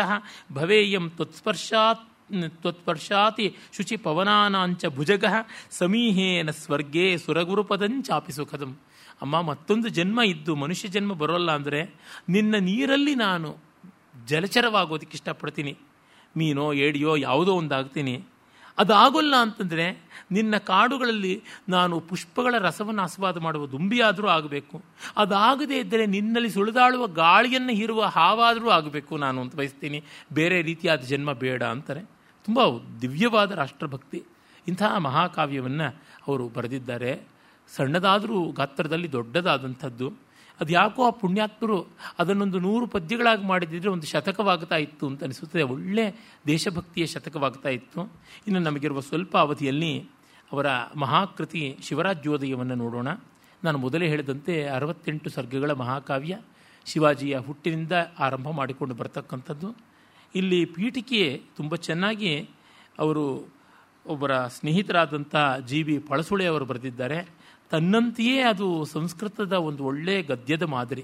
ಭವೇಯಂ ತ್ವತ್ಸ್ಪರ್ಶಾತ್ ತ್ವತ್ಪರ್ಶಾತಿ ಶುಚಿ ಪವನಾನಾಂಚ ಭುಜಗ ಸಮೀಹೇನ ಸ್ವರ್ಗೇ ಸುರಗುರುಪದಂಚಾಪಿ ಸುಖದಂ. ಅಮ್ಮ, ಮತ್ತೊಂದು ಜನ್ಮ ಇದ್ದು ಮನುಷ್ಯ ಜನ್ಮ ಬರೋಲ್ಲ ಅಂದರೆ ನಿನ್ನ ನೀರಲ್ಲಿ ನಾನು ಜಲಚರವಾಗೋದಕ್ಕೆ ಇಷ್ಟಪಡ್ತೀನಿ. ಮೀನೋ, ಏಡಿಯೋ ಯಾವುದೋ ಒಂದು ಆಗ್ತೀನಿ ಅದಾಗೋಲ್ಲ ಅಂತಂದರೆ ನಿನ್ನ ಕಾಡುಗಳಲ್ಲಿ ನಾನು ಪುಷ್ಪಗಳ ರಸವನ್ನು ಆಸ್ವಾದ ಮಾಡುವ ದುಂಬಿಯಾದರೂ ಆಗಬೇಕು. ಅದಾಗದೇ ಇದ್ದರೆ ನಿನ್ನಲ್ಲಿ ಸುಳಿದಾಳುವ ಗಾಳಿಯನ್ನು ಹೀರುವ ಹಾವಾದರೂ ಆಗಬೇಕು ನಾನು ಅಂತ ಬಯಸ್ತೀನಿ. ಬೇರೆ ರೀತಿಯಾದ ಜನ್ಮ ಬೇಡ ಅಂತಾರೆ. ತುಂಬ ದಿವ್ಯವಾದ ರಾಷ್ಟ್ರಭಕ್ತಿ. ಇಂತಹ ಮಹಾಕಾವ್ಯವನ್ನು ಅವರು ಬರೆದಿದ್ದಾರೆ. ಸಣ್ಣದಾದರೂ ಗಾತ್ರದಲ್ಲಿ ದೊಡ್ಡದಾದಂಥದ್ದು. ಅದು ಯಾಕೋ ಆ ಪುಣ್ಯಾತ್ಮರು ಅದನ್ನೊಂದು ನೂರು ಪದ್ಯಗಳಾಗಿ ಮಾಡಿದ್ರೆ ಒಂದು ಶತಕವಾಗ್ತಾ ಇತ್ತು ಅಂತ ಅನಿಸುತ್ತದೆ ಒಳ್ಳೆ ದೇಶಭಕ್ತಿಯ ಶತಕವಾಗ್ತಾ ಇತ್ತು. ಇನ್ನು ನಮಗಿರುವ ಸ್ವಲ್ಪ ಅವಧಿಯಲ್ಲಿ ಅವರ ಮಹಾಕೃತಿ ಶಿವರಾಜ್ಯೋದಯವನ್ನು ನೋಡೋಣ. ನಾನು ಮೊದಲೇ ಹೇಳಿದಂತೆ ಅರವತ್ತೆಂಟು ಸರ್ಗಗಳ ಮಹಾಕಾವ್ಯ ಶಿವಾಜಿಯ ಹುಟ್ಟಿನಿಂದ ಆರಂಭ ಮಾಡಿಕೊಂಡು ಬರ್ತಕ್ಕಂಥದ್ದು. ಇಲ್ಲಿ ಪೀಠಿಕೆ ತುಂಬ ಚೆನ್ನಾಗಿ ಅವರು ಒಬ್ಬರ ಸ್ನೇಹಿತರಾದಂಥ ಜಿ ಬಿ ಪಳಸುಳೆ ಅವರು ಬರೆದಿದ್ದಾರೆ. ತನ್ನಂತೆಯೇ ಅದು ಸಂಸ್ಕೃತದ ಒಂದು ಒಳ್ಳೆಯ ಗದ್ಯದ ಮಾದರಿ.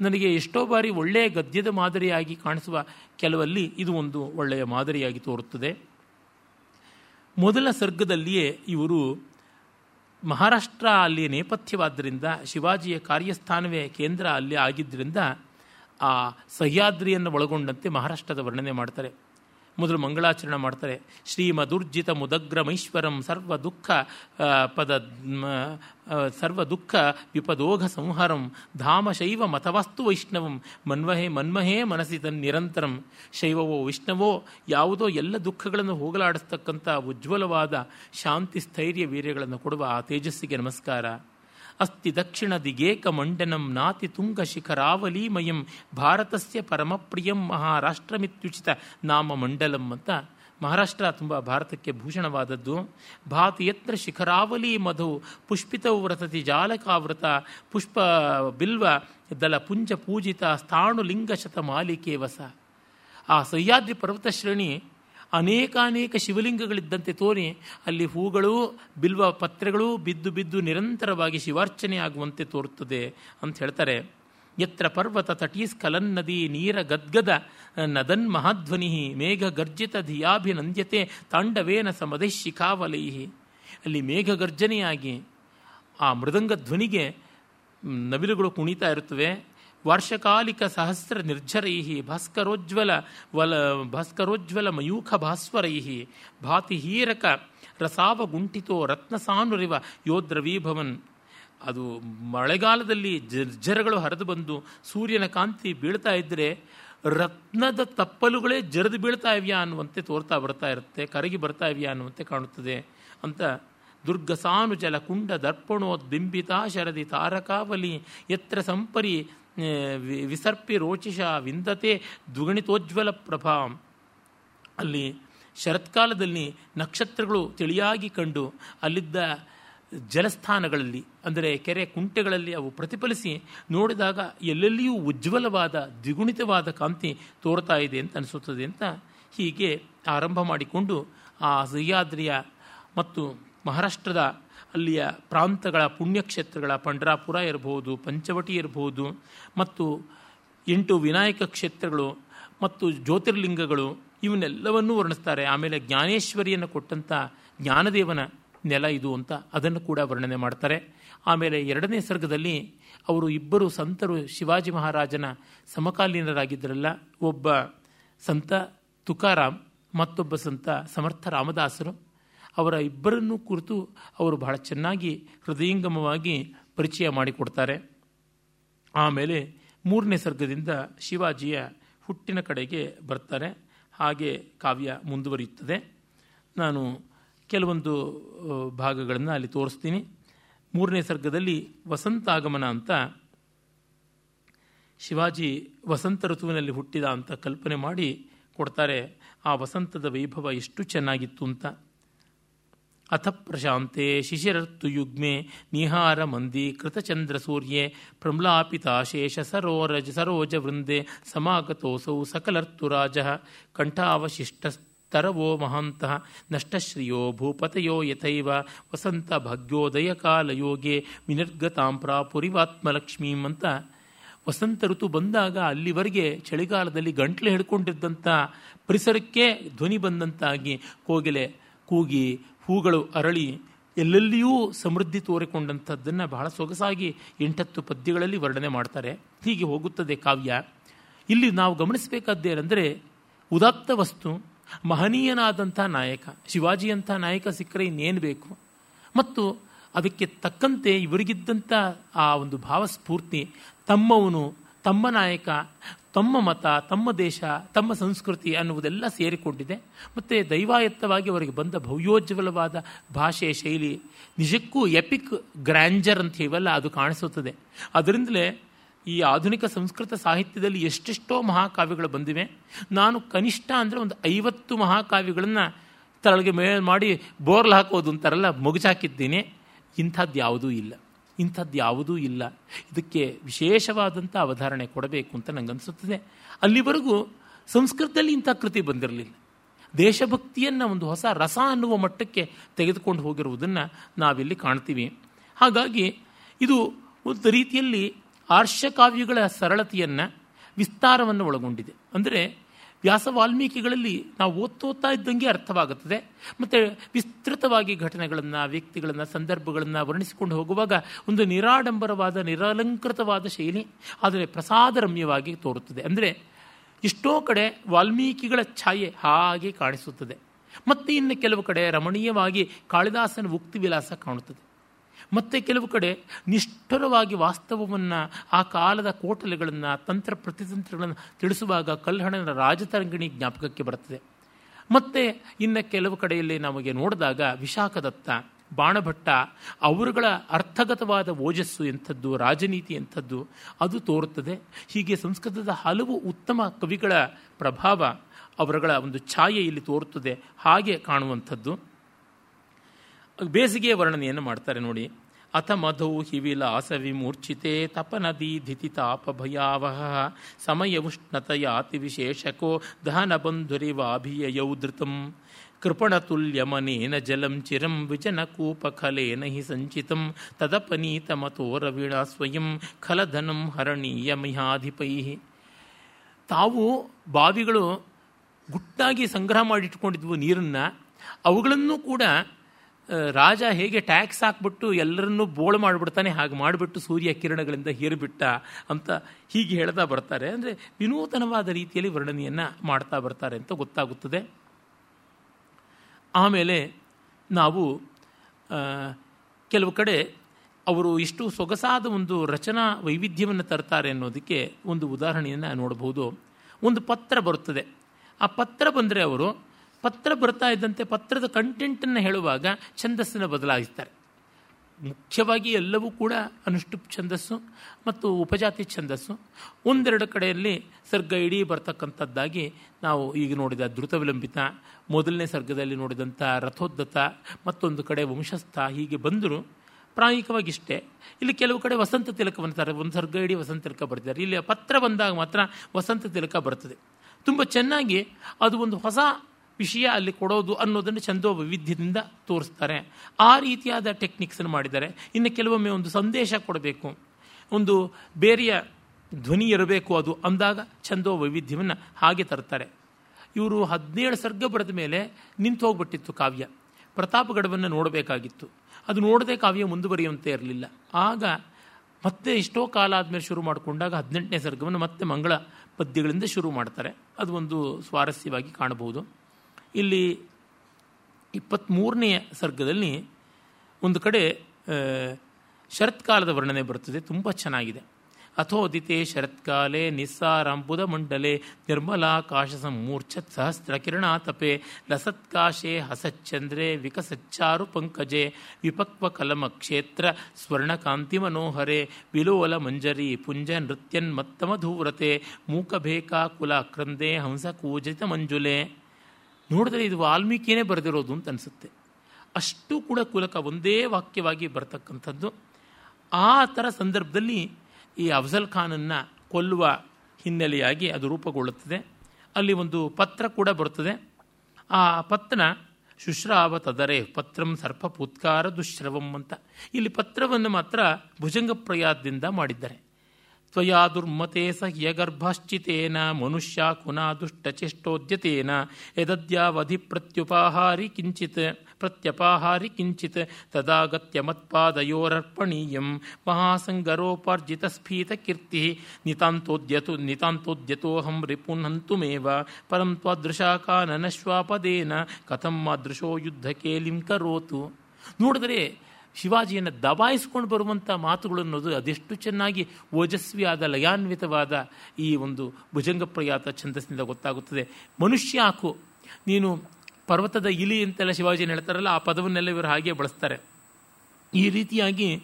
ನನಗೆ ಎಷ್ಟೋ ಬಾರಿ ಒಳ್ಳೆಯ ಗದ್ಯದ ಮಾದರಿಯಾಗಿ ಕಾಣಿಸುವ ಕೆಲವಲ್ಲಿ ಇದು ಒಂದು ಒಳ್ಳೆಯ ಮಾದರಿಯಾಗಿ ತೋರುತ್ತದೆ. ಮೊದಲ ಸರ್ಗದಲ್ಲಿಯೇ ಇವರು ಮಹಾರಾಷ್ಟ್ರ ಅಲ್ಲಿ ನೇಪಥ್ಯವಾದ್ದರಿಂದ, ಶಿವಾಜಿಯ ಕಾರ್ಯಸ್ಥಾನವೇ ಕೇಂದ್ರ ಅಲ್ಲಿ ಆಗಿದ್ದರಿಂದ ಆ ಸಹ್ಯಾದ್ರಿಯನ್ನು ಒಳಗೊಂಡಂತೆ ಮಹಾರಾಷ್ಟ್ರದ ವರ್ಣನೆ ಮಾಡ್ತಾರೆ. ಮೊದಲು ಮಂಗಳಾಚರಣೆ ಮಾಡ್ತಾರೆ. ಶ್ರೀಮದುರ್ಜಿತ ಮುದಗ್ರಮೈಶ್ವರಂ ಸರ್ವ ದುಃಖ ಪದ ಸರ್ವ ದುಃಖ ವಿಪದೋಘ ಸಂಹಾರಂ. ಧಾಮ ಶೈವ ಮತವಾಸ್ತು ವೈಷ್ಣವಂ. ಮನ್ಮಹೇ ಮನ್ಮಹೇ ಮನಸ್ಸಿ ನಿರಂತರಂ. ಶೈವವೋ ವಿಷ್ಣವೋ ಯಾವುದೋ ಎಲ್ಲ ದುಃಖಗಳನ್ನು ಹೋಗಲಾಡಿಸ್ತಕ್ಕಂಥ ಉಜ್ವಲವಾದ ಶಾಂತಿ ಸ್ಥೈರ್ಯ ವೀರ್ಯಗಳನ್ನು ಕೊಡುವ ಆ ತೇಜಸ್ಸಿಗೆ ನಮಸ್ಕಾರ. ಅಸ್ತಿ ದಕ್ಷಿಣ ದಿಗೇಕ ಮಂಡನಂ ನಾತಿ ತುಂಗ ಶಿಖರಾವಲೀಮಯಂ ಭಾರತಸ್ಯ ಪರಮಪ್ರಿಯಂ ಮಹಾರಾಷ್ಟ್ರಮಿತ್ಯುಚಿತ ನಾಮ ಮಂಡಲಂ ಅಂತ ಮಹಾರಾಷ್ಟ್ರ ತುಂಬ ಭಾರತಕ್ಕೆ ಭೂಷಣವಾದದ್ದು. ಭಾತಿ ಯತ್ರ ಶಿಖರಾವಲಿ ಮಧು ಪುಷ್ಪಿತ ವ್ರತತಿ ಜಾಲಕಾವೃತ ಪುಷ್ಪ ಬಿಲ್ವ ದಲ ಪುಂಜ ಪೂಜಿತ ಸ್ಥಾಣು ಲಿಂಗಶತ ಮಾಲಿಕೆ ವಸ ಆ ಸಹ್ಯಾದ್ರಿ ಪರ್ವತ ಶ್ರೇಣಿ ಅನೇಕಾನೇಕ ಶಿವಲಿಂಗಗಳಿದ್ದಂತೆ ತೋರಿ ಅಲ್ಲಿ ಹೂಗಳು, ಬಿಲ್ವ ಪತ್ರೆಗಳು ಬಿದ್ದು ಬಿದ್ದು ನಿರಂತರವಾಗಿ ಶಿವಾರ್ಚನೆ ಆಗುವಂತೆ ತೋರುತ್ತದೆ ಅಂತ ಹೇಳ್ತಾರೆ. ಯತ್ರ ಪರ್ವತ ತಟೀಸ್ಖಲನ್ ನದಿ ನೀರ ಗದ್ಗದ, ನದನ್ ಮಹಾಧ್ವನಿ ಮೇಘ ಗರ್ಜಿತ ಧಿಯಾಭಿನಂದ್ಯತೆ ತಾಂಡವೇನ ಸಮದೆ ಶಿಖಾವಲೈ ಅಲ್ಲಿ ಮೇಘ ಗರ್ಜನೆಯಾಗಿ ಆ ಮೃದಂಗ ಧ್ವನಿಗೆ ನವಿಲುಗಳು ಕುಣಿತಾ ಇರುತ್ತವೆ. ವಾರ್ಷಕಾಲಿಕ ಸಹಸ್ರ ನಿರ್ಜರೈ ಭಾಸ್ಕರೋಜ್ವಲ ವಲ, ಭಾಸ್ಕರೋಜ್ವಲ ಮಯೂಖ ಭಾಸ್ವರೈ ಭಾತಿ ಹೀರಕ ರಸಾವ ಗುಂಠಿತೋ ರತ್ನಸಾನುರಿವ ಯೋದ್ರವೀಭವನ್ ಅದು ಮಳೆಗಾಲದಲ್ಲಿ ಜರ್ಜರಗಳು ಹರಿದು ಬಂದು ಸೂರ್ಯನ ಕಾಂತಿ ಬೀಳ್ತಾ ಇದ್ದರೆ ರತ್ನದ ತಪ್ಪಲುಗಳೇ ಜರಿದು ಬೀಳ್ತಾ ಇವ್ಯಾ ಅನ್ನುವಂತೆ ತೋರ್ತಾ ಬರ್ತಾ ಇರುತ್ತೆ, ಕರಗಿ ಬರ್ತಾ ಇವ್ಯಾ ಅನ್ನುವಂತೆ ಕಾಣುತ್ತದೆ ಅಂತ ದುರ್ಗಸಾನುಜಲ ಕುಂಡ ದರ್ಪಣೋದ್ಬಿಂಬಿತಾ ಶರದಿ ತಾರಕಾವಲಿ ಎತ್ರ ಸಂಪರಿ ವಿಸರ್ಪಿ ರೋಚಿಷ ವಿಂದತೆ ದ್ವಿಗಣಿತೋಜ್ವಲ ಪ್ರಭಾವ ಅಲ್ಲಿ ಶರತ್ಕಾಲದಲ್ಲಿ ನಕ್ಷತ್ರಗಳು ತಿಳಿಯಾಗಿ ಕಂಡು ಅಲ್ಲಿದ್ದ ಜಲಸ್ಥಾನಗಳಲ್ಲಿ, ಅಂದರೆ ಕೆರೆ ಕುಂಟೆಗಳಲ್ಲಿ ಅವು ಪ್ರತಿಫಲಿಸಿ ನೋಡಿದಾಗ ಎಲ್ಲೆಲ್ಲಿಯೂ ಉಜ್ವಲವಾದ ದ್ವಿಗುಣಿತವಾದ ಕಾಂತಿ ತೋರ್ತಾ ಇದೆ ಅಂತ ಅನಿಸುತ್ತದೆ ಅಂತ ಹೀಗೆ ಆರಂಭ ಮಾಡಿಕೊಂಡು ಆ ಸಹ್ಯಾದ್ರಿಯ ಮತ್ತು ಮಹಾರಾಷ್ಟ್ರದ ಅಲ್ಲಿಯ ಪ್ರಾಂತಗಳ ಪುಣ್ಯಕ್ಷೇತ್ರಗಳ ಪಂಡ್ರಾಪುರ ಇರಬಹುದು ಪಂಚವಟಿ ಇರಬಹುದು ಮತ್ತು ಎಂಟು ವಿನಾಯಕ ಕ್ಷೇತ್ರಗಳು ಮತ್ತು ಜ್ಯೋತಿರ್ಲಿಂಗಗಳು ಇವನ್ನೆಲ್ಲವನ್ನೂ ವರ್ಣಿಸ್ತಾರೆ. ಆಮೇಲೆ ಜ್ಞಾನೇಶ್ವರಿಯನ್ನು ಕೊಟ್ಟಂಥ ಜ್ಞಾನದೇವನ ನೆಲ ಇದು ಅಂತ ಅದನ್ನು ಕೂಡ ವರ್ಣನೆ ಮಾಡ್ತಾರೆ. ಆಮೇಲೆ ಎರಡನೇ ಸರ್ಗದಲ್ಲಿ ಅವರು ಇಬ್ಬರು ಸಂತರು ಶಿವಾಜಿ ಮಹಾರಾಜನ ಸಮಕಾಲೀನರಾಗಿದ್ದರಲ್ಲ, ಒಬ್ಬ ಸಂತ ತುಕಾರಾಮ್, ಮತ್ತೊಬ್ಬ ಸಂತ ಸಮರ್ಥ ರಾಮದಾಸರು. ಅವರ ಇಬ್ಬರನ್ನು ಕುರಿತು ಅವರು ಬಹಳ ಚೆನ್ನಾಗಿ ಹೃದಯಂಗಮವಾಗಿ ಪರಿಚಯ ಮಾಡಿಕೊಡ್ತಾರೆ. ಆಮೇಲೆ ಮೂರನೇ ಸರ್ಗದಿಂದ ಶಿವಾಜಿಯ ಹುಟ್ಟಿನ ಕಡೆಗೆ ಬರ್ತಾರೆ. ಹಾಗೆ ಕಾವ್ಯ ಮುಂದುವರಿಯುತ್ತದೆ. ನಾನು ಕೆಲವೊಂದು ಭಾಗಗಳನ್ನು ಅಲ್ಲಿ ತೋರಿಸ್ತೀನಿ. ಮೂರನೇ ಸರ್ಗದಲ್ಲಿ ವಸಂತಾಗಮನ ಅಂತ. ಶಿವಾಜಿ ವಸಂತ ಋತುವಿನಲ್ಲಿ ಹುಟ್ಟಿದ ಅಂತ ಕಲ್ಪನೆ ಮಾಡಿ ಕೊಡ್ತಾರೆ. ಆ ವಸಂತದ ವೈಭವ ಎಷ್ಟು ಚೆನ್ನಾಗಿತ್ತು ಅಂತ. ಅಥ ಪ್ರಶಾಂತೆ ಶಿಶಿರರ್ತು ಯುಗ್ಮೆ ನಿಹಾರ ಮಂದಿ ಕೃತಚಂದ್ರ ಸೂರ್ಯೆ ಪ್ರಮ್ಲಾಪಿತಾಶೇಷ ಸರೋರಜ ಸರೋಜ ವೃಂದೆ ಸಮಾಗತೋಸೌ ಸಕಲರ್ತುರಾಜ ಕಂಠಾವಶಿಷ್ಟಸ್ತರವೋ ಮಹಾಂತಃ ನಷ್ಟಶ್ರಿಯೋ ಭೂಪತಯೋ ಯಥೈವ ವಸಂತ ಭಾಗ್ಯೋದಯ ಕಾಲಯೋಗೆ ವಿನಿರ್ಗತಾಂ ಪ್ರಾಪುರಿವಾತ್ಮಲಕ್ಷ್ಮೀಂ ಅಂತ ವಸಂತ ಋತು ಬಂದಾಗ ಅಲ್ಲಿವರೆಗೆ ಚಳಿಗಾಲದಲ್ಲಿ ಗಂಟ್ಲು ಹಿಡ್ಕೊಂಡಿದ್ದಂಥ ಪರಿಸರಕ್ಕೆ ಧ್ವನಿ ಬಂದಂತಾಗಿ ಕೋಗಿಲೆ ಕೂಗಿ ಹೂಗಳು ಅರಳಿ ಎಲ್ಲೆಲ್ಲಿಯೂ ಸಮೃದ್ಧಿ ತೋರಿಕೊಂಡಂಥದ್ದನ್ನು ಬಹಳ ಸೊಗಸಾಗಿ ಎಂಟತ್ತು ಪದ್ಯಗಳಲ್ಲಿ ವರ್ಣನೆ ಮಾಡ್ತಾರೆ. ಹೀಗೆ ಹೋಗುತ್ತದೆ ಕಾವ್ಯ. ಇಲ್ಲಿ ನಾವು ಗಮನಿಸಬೇಕಾದ್ದೇನೆಂದರೆ ಉದಾತ್ತ ವಸ್ತು, ಮಹನೀಯನಾದಂಥ ನಾಯಕ, ಶಿವಾಜಿಯಂಥ ನಾಯಕ ಸಿಕ್ಕರೆ ಇನ್ನೇನು ಬೇಕು? ಮತ್ತು ಅದಕ್ಕೆ ತಕ್ಕಂತೆ ಇವರಿಗಿದ್ದಂಥ ಆ ಒಂದು ಭಾವಸ್ಫೂರ್ತಿ, ತಮ್ಮವನು, ತಮ್ಮ ನಾಯಕ ತಮ್ಮ ಮತ, ತಮ್ಮ ದೇಶ, ತಮ್ಮ ಸಂಸ್ಕೃತಿ ಅನ್ನುವುದೆಲ್ಲ ಸೇರಿಕೊಂಡಿದೆ. ಮತ್ತು ದೈವಾಯತ್ತವಾಗಿ ಅವರಿಗೆ ಬಂದ ಭವ್ಯೋಜ್ವಲವಾದ ಭಾಷೆ ಶೈಲಿ, ನಿಜಕ್ಕೂ ಎಪಿಕ್ ಗ್ರ್ಯಾಂಜರ್ ಅಂತ ಇವೆಲ್ಲ ಅದು ಕಾಣಿಸುತ್ತದೆ. ಅದರಿಂದಲೇ ಈ ಆಧುನಿಕ ಸಂಸ್ಕೃತ ಸಾಹಿತ್ಯದಲ್ಲಿ ಎಷ್ಟೆಷ್ಟೋ ಮಹಾಕಾವ್ಯಗಳು ಬಂದಿವೆ. ನಾನು ಕನಿಷ್ಠ ಅಂದರೆ ಒಂದು ಐವತ್ತು ಮಹಾಕಾವ್ಯಗಳನ್ನು ತಳಗೆ ಮೇಲೆ ಮಾಡಿ ಬೋರ್ಲ್ ಹಾಕೋದು ಅಂತಾರಲ್ಲ ಮೊಗಚಾಕಿದ್ದೀನಿ ಇಂಥದ್ದು ಯಾವುದೂ ಇಲ್ಲ. ಇಂಥದ್ದು ಯಾವುದೂ ಇಲ್ಲ. ಇದಕ್ಕೆ ವಿಶೇಷವಾದಂಥ ಅವಧಾರಣೆ ಕೊಡಬೇಕು ಅಂತ ನನಗನ್ಸುತ್ತದೆ ಅಲ್ಲಿವರೆಗೂ ಸಂಸ್ಕೃತದಲ್ಲಿ ಇಂಥ ಕೃತಿ ಬಂದಿರಲಿಲ್ಲ. ದೇಶಭಕ್ತಿಯನ್ನು ಒಂದು ಹೊಸ ರಸ ಅನ್ನುವ ಮಟ್ಟಕ್ಕೆ ತೆಗೆದುಕೊಂಡು ಹೋಗಿರುವುದನ್ನು ನಾವಿಲ್ಲಿ ಕಾಣ್ತೀವಿ. ಹಾಗಾಗಿ ಇದು ಒಂದು ರೀತಿಯಲ್ಲಿ ಆರ್ಷಕಾವ್ಯಗಳ ಸರಳತೆಯನ್ನು ವಿಸ್ತಾರವನ್ನು ಒಳಗೊಂಡಿದೆ. ಅಂದರೆ ವ್ಯಾಸ ವಾಲ್ಮೀಕಿಗಳಲ್ಲಿ ನಾವು ಓದ್ತೋತಾ ಇದ್ದಂಗೆ ಅರ್ಥವಾಗುತ್ತದೆ. ಮತ್ತು ವಿಸ್ತೃತವಾಗಿ ಘಟನೆಗಳನ್ನು, ವ್ಯಕ್ತಿಗಳನ್ನು, ಸಂದರ್ಭಗಳನ್ನು ವರ್ಣಿಸಿಕೊಂಡು ಹೋಗುವಾಗ ಒಂದು ನಿರಾಡಂಬರವಾದ, ನಿರಾಲಂಕೃತವಾದ ಶೈಲಿ, ಆದರೆ ಪ್ರಸಾದರಮ್ಯವಾಗಿ ತೋರುತ್ತದೆ. ಅಂದರೆ ಎಷ್ಟೋ ಕಡೆ ವಾಲ್ಮೀಕಿಗಳ ಛಾಯೆ ಹಾಗೆ ಕಾಣಿಸುತ್ತದೆ. ಮತ್ತು ಇನ್ನು ಕೆಲವು ಕಡೆ ರಮಣೀಯವಾಗಿ ಕಾಳಿದಾಸನ ಉಕ್ತಿ ವಿಲಾಸ ಕಾಣುತ್ತದೆ. ಮತ್ತೆ ಕೆಲವು ಕಡೆ ನಿಷ್ಠುರವಾಗಿ ವಾಸ್ತವವನ್ನು ಆ ಕಾಲದ ಕೋಟಲೆಗಳನ್ನು, ತಂತ್ರ ಪ್ರತಿತಂತ್ರಗಳನ್ನು ತಿಳಿಸುವಾಗ ಕಲ್ಹಣನ ರಾಜತರಂಗಿಣಿ ಜ್ಞಾಪಕಕ್ಕೆ ಬರುತ್ತದೆ. ಮತ್ತು ಇನ್ನು ಕೆಲವು ಕಡೆಯಲ್ಲಿ ನಮಗೆ ನೋಡಿದಾಗ ವಿಶಾಖದತ್ತ, ಬಾಣಭಟ್ಟ, ಅವರುಗಳ ಅರ್ಥಗತವಾದ ಓಜಸ್ಸು ಎಂಥದ್ದು, ರಾಜನೀತಿ ಎಂಥದ್ದು, ಅದು ತೋರುತ್ತದೆ. ಹೀಗೆ ಸಂಸ್ಕೃತದ ಹಲವು ಉತ್ತಮ ಕವಿಗಳ ಪ್ರಭಾವ ಅವರುಗಳ ಒಂದು ಛಾಯೆ ಇಲ್ಲಿ ತೋರುತ್ತದೆ. ಹಾಗೆ ಕಾಣುವಂಥದ್ದು. ಬೇಸಿಗೆಯ ವರ್ಣನೆಯನ್ನು ಮಾಡ್ತಾರೆ ನೋಡಿ. ಅಥ ಮಧೌ ಹಿವಿಲಾಸವಿ ಮೂರ್ಛಿತೆ ತಪನದಿ ಧಿತಿತಾಪ ಭಯಾವಹ ಸಮಯ ಉಷ್ಣತಯಾತಿ ವಿಶೇಷಕೋ ದಹನ ಬಂಧುರಿವಾಭಿಯಯೌ ಧೃತಂ. ಕೃಪಣತುಲ್ಯಮನೇನ ಜಲಂ ಚಿರಂ ವಿಜನಕೂಪಖಲೇನ ಹಿ ಸಂಚಿತಂ. ತದಪನೀತ ರವಿಣ ಸ್ವಯಂ ಖಲಧನಂ ಹರಣೀಯಮಿಹಾಧಿಪೈ ತಾವು ಬಾವಿಗಳು ಗುಟ್ಟಾಗಿ ಸಂಗ್ರಹ ಮಾಡಿಟ್ಕೊಂಡಿದ್ವು ನೀರನ್ನು. ಅವುಗಳನ್ನು ಕೂಡ ರಾಜ ಹೇಗೆ ಟ್ಯಾಕ್ಸ್ ಹಾಕ್ಬಿಟ್ಟು ಎಲ್ಲರನ್ನೂ ಬೋಳ್ ಮಾಡಿಬಿಡ್ತಾನೆ, ಹಾಗೆ ಮಾಡಿಬಿಟ್ಟು ಸೂರ್ಯ ಕಿರಣಗಳಿಂದ ಹೀರಿಬಿಟ್ಟ ಅಂತ ಹೀಗೆ ಹೇಳ್ತಾ ಬರ್ತಾರೆ. ಅಂದರೆ ವಿನೂತನವಾದ ರೀತಿಯಲ್ಲಿ ವರ್ಣನೆಯನ್ನು ಮಾಡ್ತಾ ಬರ್ತಾರೆ ಅಂತ ಗೊತ್ತಾಗುತ್ತದೆ. ಆಮೇಲೆ ನಾವು ಕೆಲವು ಕಡೆ ಅವರು ಇಷ್ಟು ಸೊಗಸಾದ ಒಂದು ರಚನಾ ವೈವಿಧ್ಯವನ್ನು ತರ್ತಾರೆ ಅನ್ನೋದಕ್ಕೆ ಒಂದು ಉದಾಹರಣೆಯನ್ನು ನೋಡಬಹುದು. ಒಂದು ಪತ್ರ ಬರುತ್ತದೆ. ಆ ಪತ್ರ ಬಂದರೆ ಅವರು ಪತ್ರ ಬರ್ತಾ ಇದ್ದಂತೆ ಪತ್ರದ ಕಂಟೆಂಟನ್ನು ಹೇಳುವಾಗ ಛಂದಸ್ಸನ್ನು ಬದಲಾಯಿಸ್ತಾರೆ. ಮುಖ್ಯವಾಗಿ ಎಲ್ಲವೂ ಕೂಡ ಅನುಷ್ಠುಪ್ ಛಂದಸ್ಸು ಮತ್ತು ಉಪಜಾತಿ ಛಂದಸ್ಸು. ಒಂದೆರಡು ಕಡೆಯಲ್ಲಿ ಸರ್ಗ ಇಡೀ ಬರ್ತಕ್ಕಂಥದ್ದಾಗಿ ನಾವು ಈಗ ನೋಡಿದ ಧೃತ ವಿಲಂಬಿತ ಮೊದಲನೇ ಸರ್ಗದಲ್ಲಿ ನೋಡಿದಂಥ ರಥೋದ್ದತ, ಮತ್ತೊಂದು ಕಡೆ ವಂಶಸ್ಥ ಹೀಗೆ ಬಂದರು ಪ್ರಾಯಿಕವಾಗಿ ಇಷ್ಟೇ. ಇಲ್ಲಿ ಕೆಲವು ಕಡೆ ವಸಂತ ತಿಲಕ ಬರ್ತಾರೆ ಒಂದು ಸರ್ಗ ಇಡೀ ವಸಂತ ತಿಲಕ ಬರ್ತಿದ್ದಾರೆ ಇಲ್ಲಿ ಪತ್ರ ಬಂದಾಗ ಮಾತ್ರ ವಸಂತ ತಿಲಕ ಬರ್ತದೆ. ತುಂಬ ಚೆನ್ನಾಗಿ ಅದು ಒಂದು ಹೊಸ ವಿಷಯ ಅಲ್ಲಿ ಕೊಡೋದು ಅನ್ನೋದನ್ನು ಚಂದೋ ವೈವಿಧ್ಯದಿಂದ ತೋರಿಸ್ತಾರೆ. ಆ ರೀತಿಯಾದ ಟೆಕ್ನಿಕ್ಸನ್ನು ಮಾಡಿದ್ದಾರೆ. ಇನ್ನು ಕೆಲವೊಮ್ಮೆ ಒಂದು ಸಂದೇಶ ಕೊಡಬೇಕು. ಒಂದು ಬೇರೆಯ ಧ್ವನಿ ಇರಬೇಕು ಅದು ಅಂದಾಗ ಚಂದೋ ವೈವಿಧ್ಯವನ್ನು ಹಾಗೆ ತರ್ತಾರೆ ಇವರು ಹದಿನೇಳು ಸರ್ಗ ಬರೆದ ಮೇಲೆ ನಿಂತು ಹೋಗ್ಬಿಟ್ಟಿತ್ತು ಕಾವ್ಯ. ಪ್ರತಾಪಗಢವನ್ನು ನೋಡಬೇಕಾಗಿತ್ತು. ಅದು ನೋಡದೆ ಕಾವ್ಯ ಮುಂದುವರಿಯುವಂತೆ ಇರಲಿಲ್ಲ. ಆಗ ಮತ್ತೆ ಎಷ್ಟೋ ಕಾಲ ಆದಮೇಲೆ ಶುರು ಮಾಡಿಕೊಂಡಾಗ ಹದಿನೆಂಟನೇ ಸರ್ಗವನ್ನು ಮತ್ತೆ ಮಂಗಳ ಪದ್ಯಗಳಿಂದ ಶುರು ಮಾಡ್ತಾರೆ. ಅದು ಒಂದು ಸ್ವಾರಸ್ಯವಾಗಿ ಕಾಣಬಹುದು. ಇಲ್ಲಿ ಇಪ್ಪತ್ತ್ಮೂರನೆಯ ಸರ್ಗದಲ್ಲಿ ಒಂದು ಕಡೆ ಶರತ್ಕಾಲದ ವರ್ಣನೆ ಬರುತ್ತದೆ. ತುಂಬ ಚೆನ್ನಾಗಿದೆ. ಅಥೋದಿತೆ ಶರತ್ಕಾಲೆ ನಿಸ್ಸಾರಾಂಬುದ ಮಂಡಲೆ ನಿರ್ಮಲಾಕಾಶ ಸಂಮೂರ್ಛತ್ ಸಹಸ್ರ ಕಿರಣಾತಪೆ ಲಸತ್ಕಾಶೆ ಹಸಚ್ಚಂದ್ರೆ ವಿಕಸಚ್ಚಾರು ಪಂಕಜೆ ವಿಪಕ್ವ ಕಲಮ ಕ್ಷೇತ್ರ ಸ್ವರ್ಣಕಾಂತಿ ಮನೋಹರೆ ವಿಲೋಲ ಮಂಜರಿ ಪುಂಜ ನೃತ್ಯನ್ಮತ್ತಮಧೂರತೆ ಮೂಕಭೇಕಾಕುಲ ಕುಲಾಕ್ರಂದೆ ಹಂಸಕೂಜಿತ ಮಂಜುಲೆ. ನೋಡಿದ್ರೆ ಇದು ವಾಲ್ಮೀಕಿಯೇ ಬರೆದಿರೋದು ಅಂತ ಅನಿಸುತ್ತೆ. ಅಷ್ಟು ಕೂಡ ಕುಲಕ ಒಂದೇ ವಾಕ್ಯವಾಗಿ ಬರ್ತಕ್ಕಂಥದ್ದು. ಆ ಥರ ಸಂದರ್ಭದಲ್ಲಿ ಈ ಅಫಜಲ್ ಖಾನನ್ನು ಕೊಲ್ಲುವ ಹಿನ್ನೆಲೆಯಾಗಿ ಅದು ರೂಪುಗೊಳ್ಳುತ್ತದೆ. ಅಲ್ಲಿ ಒಂದು ಪತ್ರ ಕೂಡ ಬರುತ್ತದೆ. ಆ ಪತ್ರ ಶುಶ್ರಾವ ತದರೆ ಪತ್ರಂ ಸರ್ಪಪೂತ್ಕಾರ ದುಶ್ರವಂ ಅಂತ. ಇಲ್ಲಿ ಪತ್ರವನ್ನು ಮಾತ್ರ ಭುಜಂಗ ಪ್ರಯಾದದಿಂದ ಮಾಡಿದ್ದಾರೆ. ತ್ವಯಾ ದುರ್ಮತೆ ಸಹ್ಯಗರ್ಭಶ್ಚಿತೇನ ಮನುಷ್ಯ ಕುನಾ ದುಷ್ಟಚೇಷ್ಟೋದ್ಯತೇನ ಯದದ್ಯಾವಧಿ ಪ್ರತ್ಯುಪಾಹಾರಿ ಕಿಂಚಿತ್, ಪ್ರತ್ಯಪಾಹಾರಿ ಕಿಂಚಿತ್ ತದಾಗತ್ಯ ಮತ್ಪಾದಯೋರರ್ಪಣೀಯಂ ಮಹಾಸಂಗರೋಪಾರ್ಜಿತ ಸ್ಫೀತ ಕೀರ್ತಿ ನಿತಾಂತೋದ್ಯತು ನಿತಾಂತೋದ್ಯತೋಹಂ ರಿಪುನಂತುಮೇವ, ಪರಂ ತ್ವಾದೃಶಾಕಾನನಶ್ವಾಪದೇನ, ಕಥಂ ಮಾದೃಶೋ ಯುದ್ಧ ಕೇಲಿಂ ಕರೋತು. ನೋಡಿದರೆ ಶಿವಾಜಿಯನ್ನು ದಬಾಯಿಸ್ಕೊಂಡು ಬರುವಂಥ ಮಾತುಗಳು ಅನ್ನೋದು ಅದೆಷ್ಟು ಚೆನ್ನಾಗಿ ಓಜಸ್ವಿಯಾದ, ಲಯಾನ್ವಿತವಾದ ಈ ಒಂದು ಭುಜಂಗ ಪ್ರಯಾತ ಛಂದಸ್ಸಿನಿಂದ ಗೊತ್ತಾಗುತ್ತದೆ. ಮನುಷ್ಯ ಹಾಕು, ನೀನು ಪರ್ವತದ ಇಲಿ ಅಂತೆಲ್ಲ ಶಿವಾಜಿಯನ್ನು ಹೇಳ್ತಾರಲ್ಲ, ಆ ಪದವನ್ನೆಲ್ಲ ಇವರು ಹಾಗೆ ಬಳಸ್ತಾರೆ. ಈ ರೀತಿಯಾಗಿ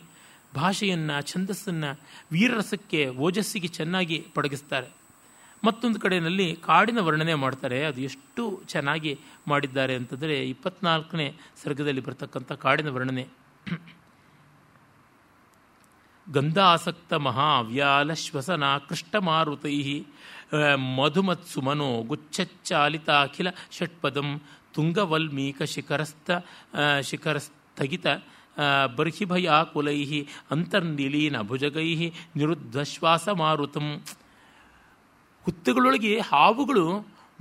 ಭಾಷೆಯನ್ನು, ಛಂದಸ್ಸನ್ನು ವೀರರಸಕ್ಕೆ, ಓಜಸ್ಸಿಗೆ ಚೆನ್ನಾಗಿ ಪಡಗಿಸ್ತಾರೆ. ಮತ್ತೊಂದು ಕಡೆಯಲ್ಲಿ ಕಾಡಿನ ವರ್ಣನೆ ಮಾಡ್ತಾರೆ, ಅದು ಎಷ್ಟು ಚೆನ್ನಾಗಿ ಮಾಡಿದ್ದಾರೆ ಅಂತಂದರೆ ಇಪ್ಪತ್ನಾಲ್ಕನೇ ಸರ್ಗದಲ್ಲಿ ಬರ್ತಕ್ಕಂಥ ಕಾಡಿನ ವರ್ಣನೆ. ಗಂಧಾಸಕ್ತ ಮಹಾವ್ಯಾಲ ಶ್ವಸನ ಕೃಷ್ಟಮಾರುತೈ ಮಧುಮತ್ಸುಮನೋ ಗುಚ್ಛಚ್ಚಾಲಿತಾಖಿಲ ಷಟ್ಪದಂ ತುಂಗವಲ್ಮೀಕ ಶಿಖರಸ್ಥ ಶಿಖರಸ್ಥಗಿತ ಬರ್ಹಿಭಯಾಕುಲೈ ಅಂತರ್ನಿಲೀನ ಭುಜಗೈ ನಿರುದ್ಧಶ್ವಾಸ ಮಾರುತಂ ಹುತ್ತಗಳೊಳಗೆ ಹಾವುಗಳು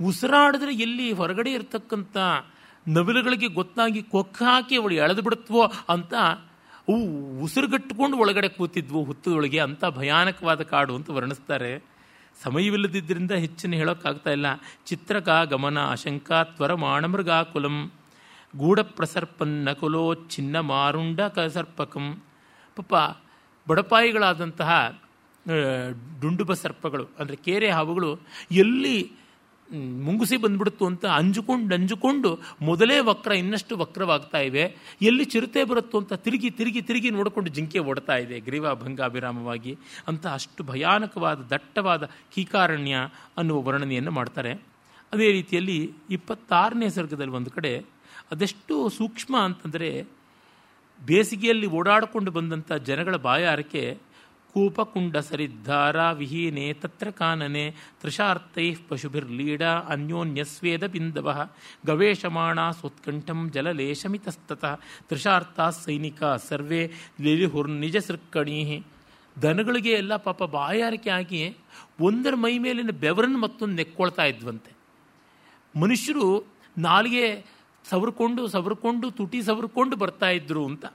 ಉಸಿರಾಡಿದ್ರೆ ಎಲ್ಲಿ ಹೊರಗಡೆ ಇರತಕ್ಕಂಥ ನವಿಲುಗಳಿಗೆ ಗೊತ್ತಾಗಿ ಕೊಕ್ಕ ಹಾಕಿ ಅವಳು ಎಳೆದು ಬಿಡುತ್ತವೋ ಅಂತ ಅವು ಉಸಿರುಗಟ್ಟುಕೊಂಡು ಒಳಗಡೆ ಕೂತಿದ್ವು ಹುತ್ತದೊಳಗೆ ಅಂತ ಭಯಾನಕವಾದ ಕಾಡು ಅಂತ ವರ್ಣಿಸ್ತಾರೆ. ಸಮಯವಿಲ್ಲದಿದ್ದರಿಂದ ಹೆಚ್ಚಿನ ಹೇಳೋಕ್ಕಾಗ್ತಾ ಇಲ್ಲ. ಚಿತ್ರಕ ಗಮನ ಆಶಂಕಾ ತ್ವರ ಮಾಣಮೃಗಾಕುಲಂ ಗೂಢ ಪ್ರಸರ್ಪನ್ನ ಕುಲೋ ಚಿನ್ನ ಮಾರುಂಡ ಕಸರ್ಪಕಂ. ಪಾಪ ಬಡಪಾಯಿಗಳಾದಂತಹ ಡುಂಡುಬ ಸರ್ಪಗಳು, ಅಂದರೆ ಕೇರೆ ಹಾವುಗಳು ಎಲ್ಲಿ ಮುಂಗುಸಿ ಬಂದ್ಬಿಡ್ತು ಅಂತ ಅಂಜುಕೊಂಡು ಅಂಜುಕೊಂಡು ಮೊದಲೇ ವಕ್ರ ಇನ್ನಷ್ಟು ವಕ್ರವಾಗ್ತಾ ಇವೆ. ಎಲ್ಲಿ ಚಿರತೆ ಬರುತ್ತೋ ಅಂತ ತಿರುಗಿ ತಿರುಗಿ ತಿರುಗಿ ನೋಡಿಕೊಂಡು ಜಿಂಕೆ ಓಡ್ತಾ ಇದೆ ಗ್ರೀವ ಭಂಗ ಅಭಿರಾಮವಾಗಿ. ಅಂತ ಅಷ್ಟು ಭಯಾನಕವಾದ, ದಟ್ಟವಾದ ಕೀಕಾರಣ್ಯ ಅನ್ನುವ ವರ್ಣನೆಯನ್ನು ಮಾಡ್ತಾರೆ. ಅದೇ ರೀತಿಯಲ್ಲಿ ಇಪ್ಪತ್ತಾರನೇ ಸರ್ಗದಲ್ಲಿ ಒಂದು ಕಡೆ ಅದೆಷ್ಟು ಸೂಕ್ಷ್ಮ ಅಂತಂದರೆ ಬೇಸಿಗೆಯಲ್ಲಿ ಓಡಾಡಿಕೊಂಡು ಬಂದಂಥ ಜನಗಳ ಬಾಯಾರಿಕೆ ಕೂಪಕುಂಡ ಸರಿದ್ಧಾರ ವಿಹೀನೆ ತತ್ರ ಕಾನನೆ ತೃಷಾರ್ಥೈ ಪಶುಭಿರ್ಲೀಡ ಅನ್ಯೋನ್ಯಸ್ವೇದ ಬಿಂದವ ಗವೇಷಮಾಣ ಸೋತ್ಕಂಠಂ ಜಲಲೇಶಮಿತಸ್ತತಃ ತೃಷಾರ್ಥ ಸೈನಿಕ ಸರ್ವೇ ಲಿಲಿಹುರ್ನಿಜ ಸೃಕ್ಕಣಿ ದನಗಳಿಗೆ ಎಲ್ಲ ಪಾಪ ಬಾಯಾರಿಕೆ ಆಗಿ ಒಂದರ ಮೈ ಮೇಲಿನ ಬೆವರನ್ನು ಮತ್ತೊಂದು ನೆಕ್ಕೊಳ್ತಾ ಇದ್ವಂತೆ. ಮನುಷ್ಯರು ನಾಲಿಗೆ ಸವರ್ಕೊಂಡು ಸವರ್ಕೊಂಡು ತುಟಿ ಸವರ್ಕೊಂಡು ಬರ್ತಾ ಇದ್ರು ಅಂತ.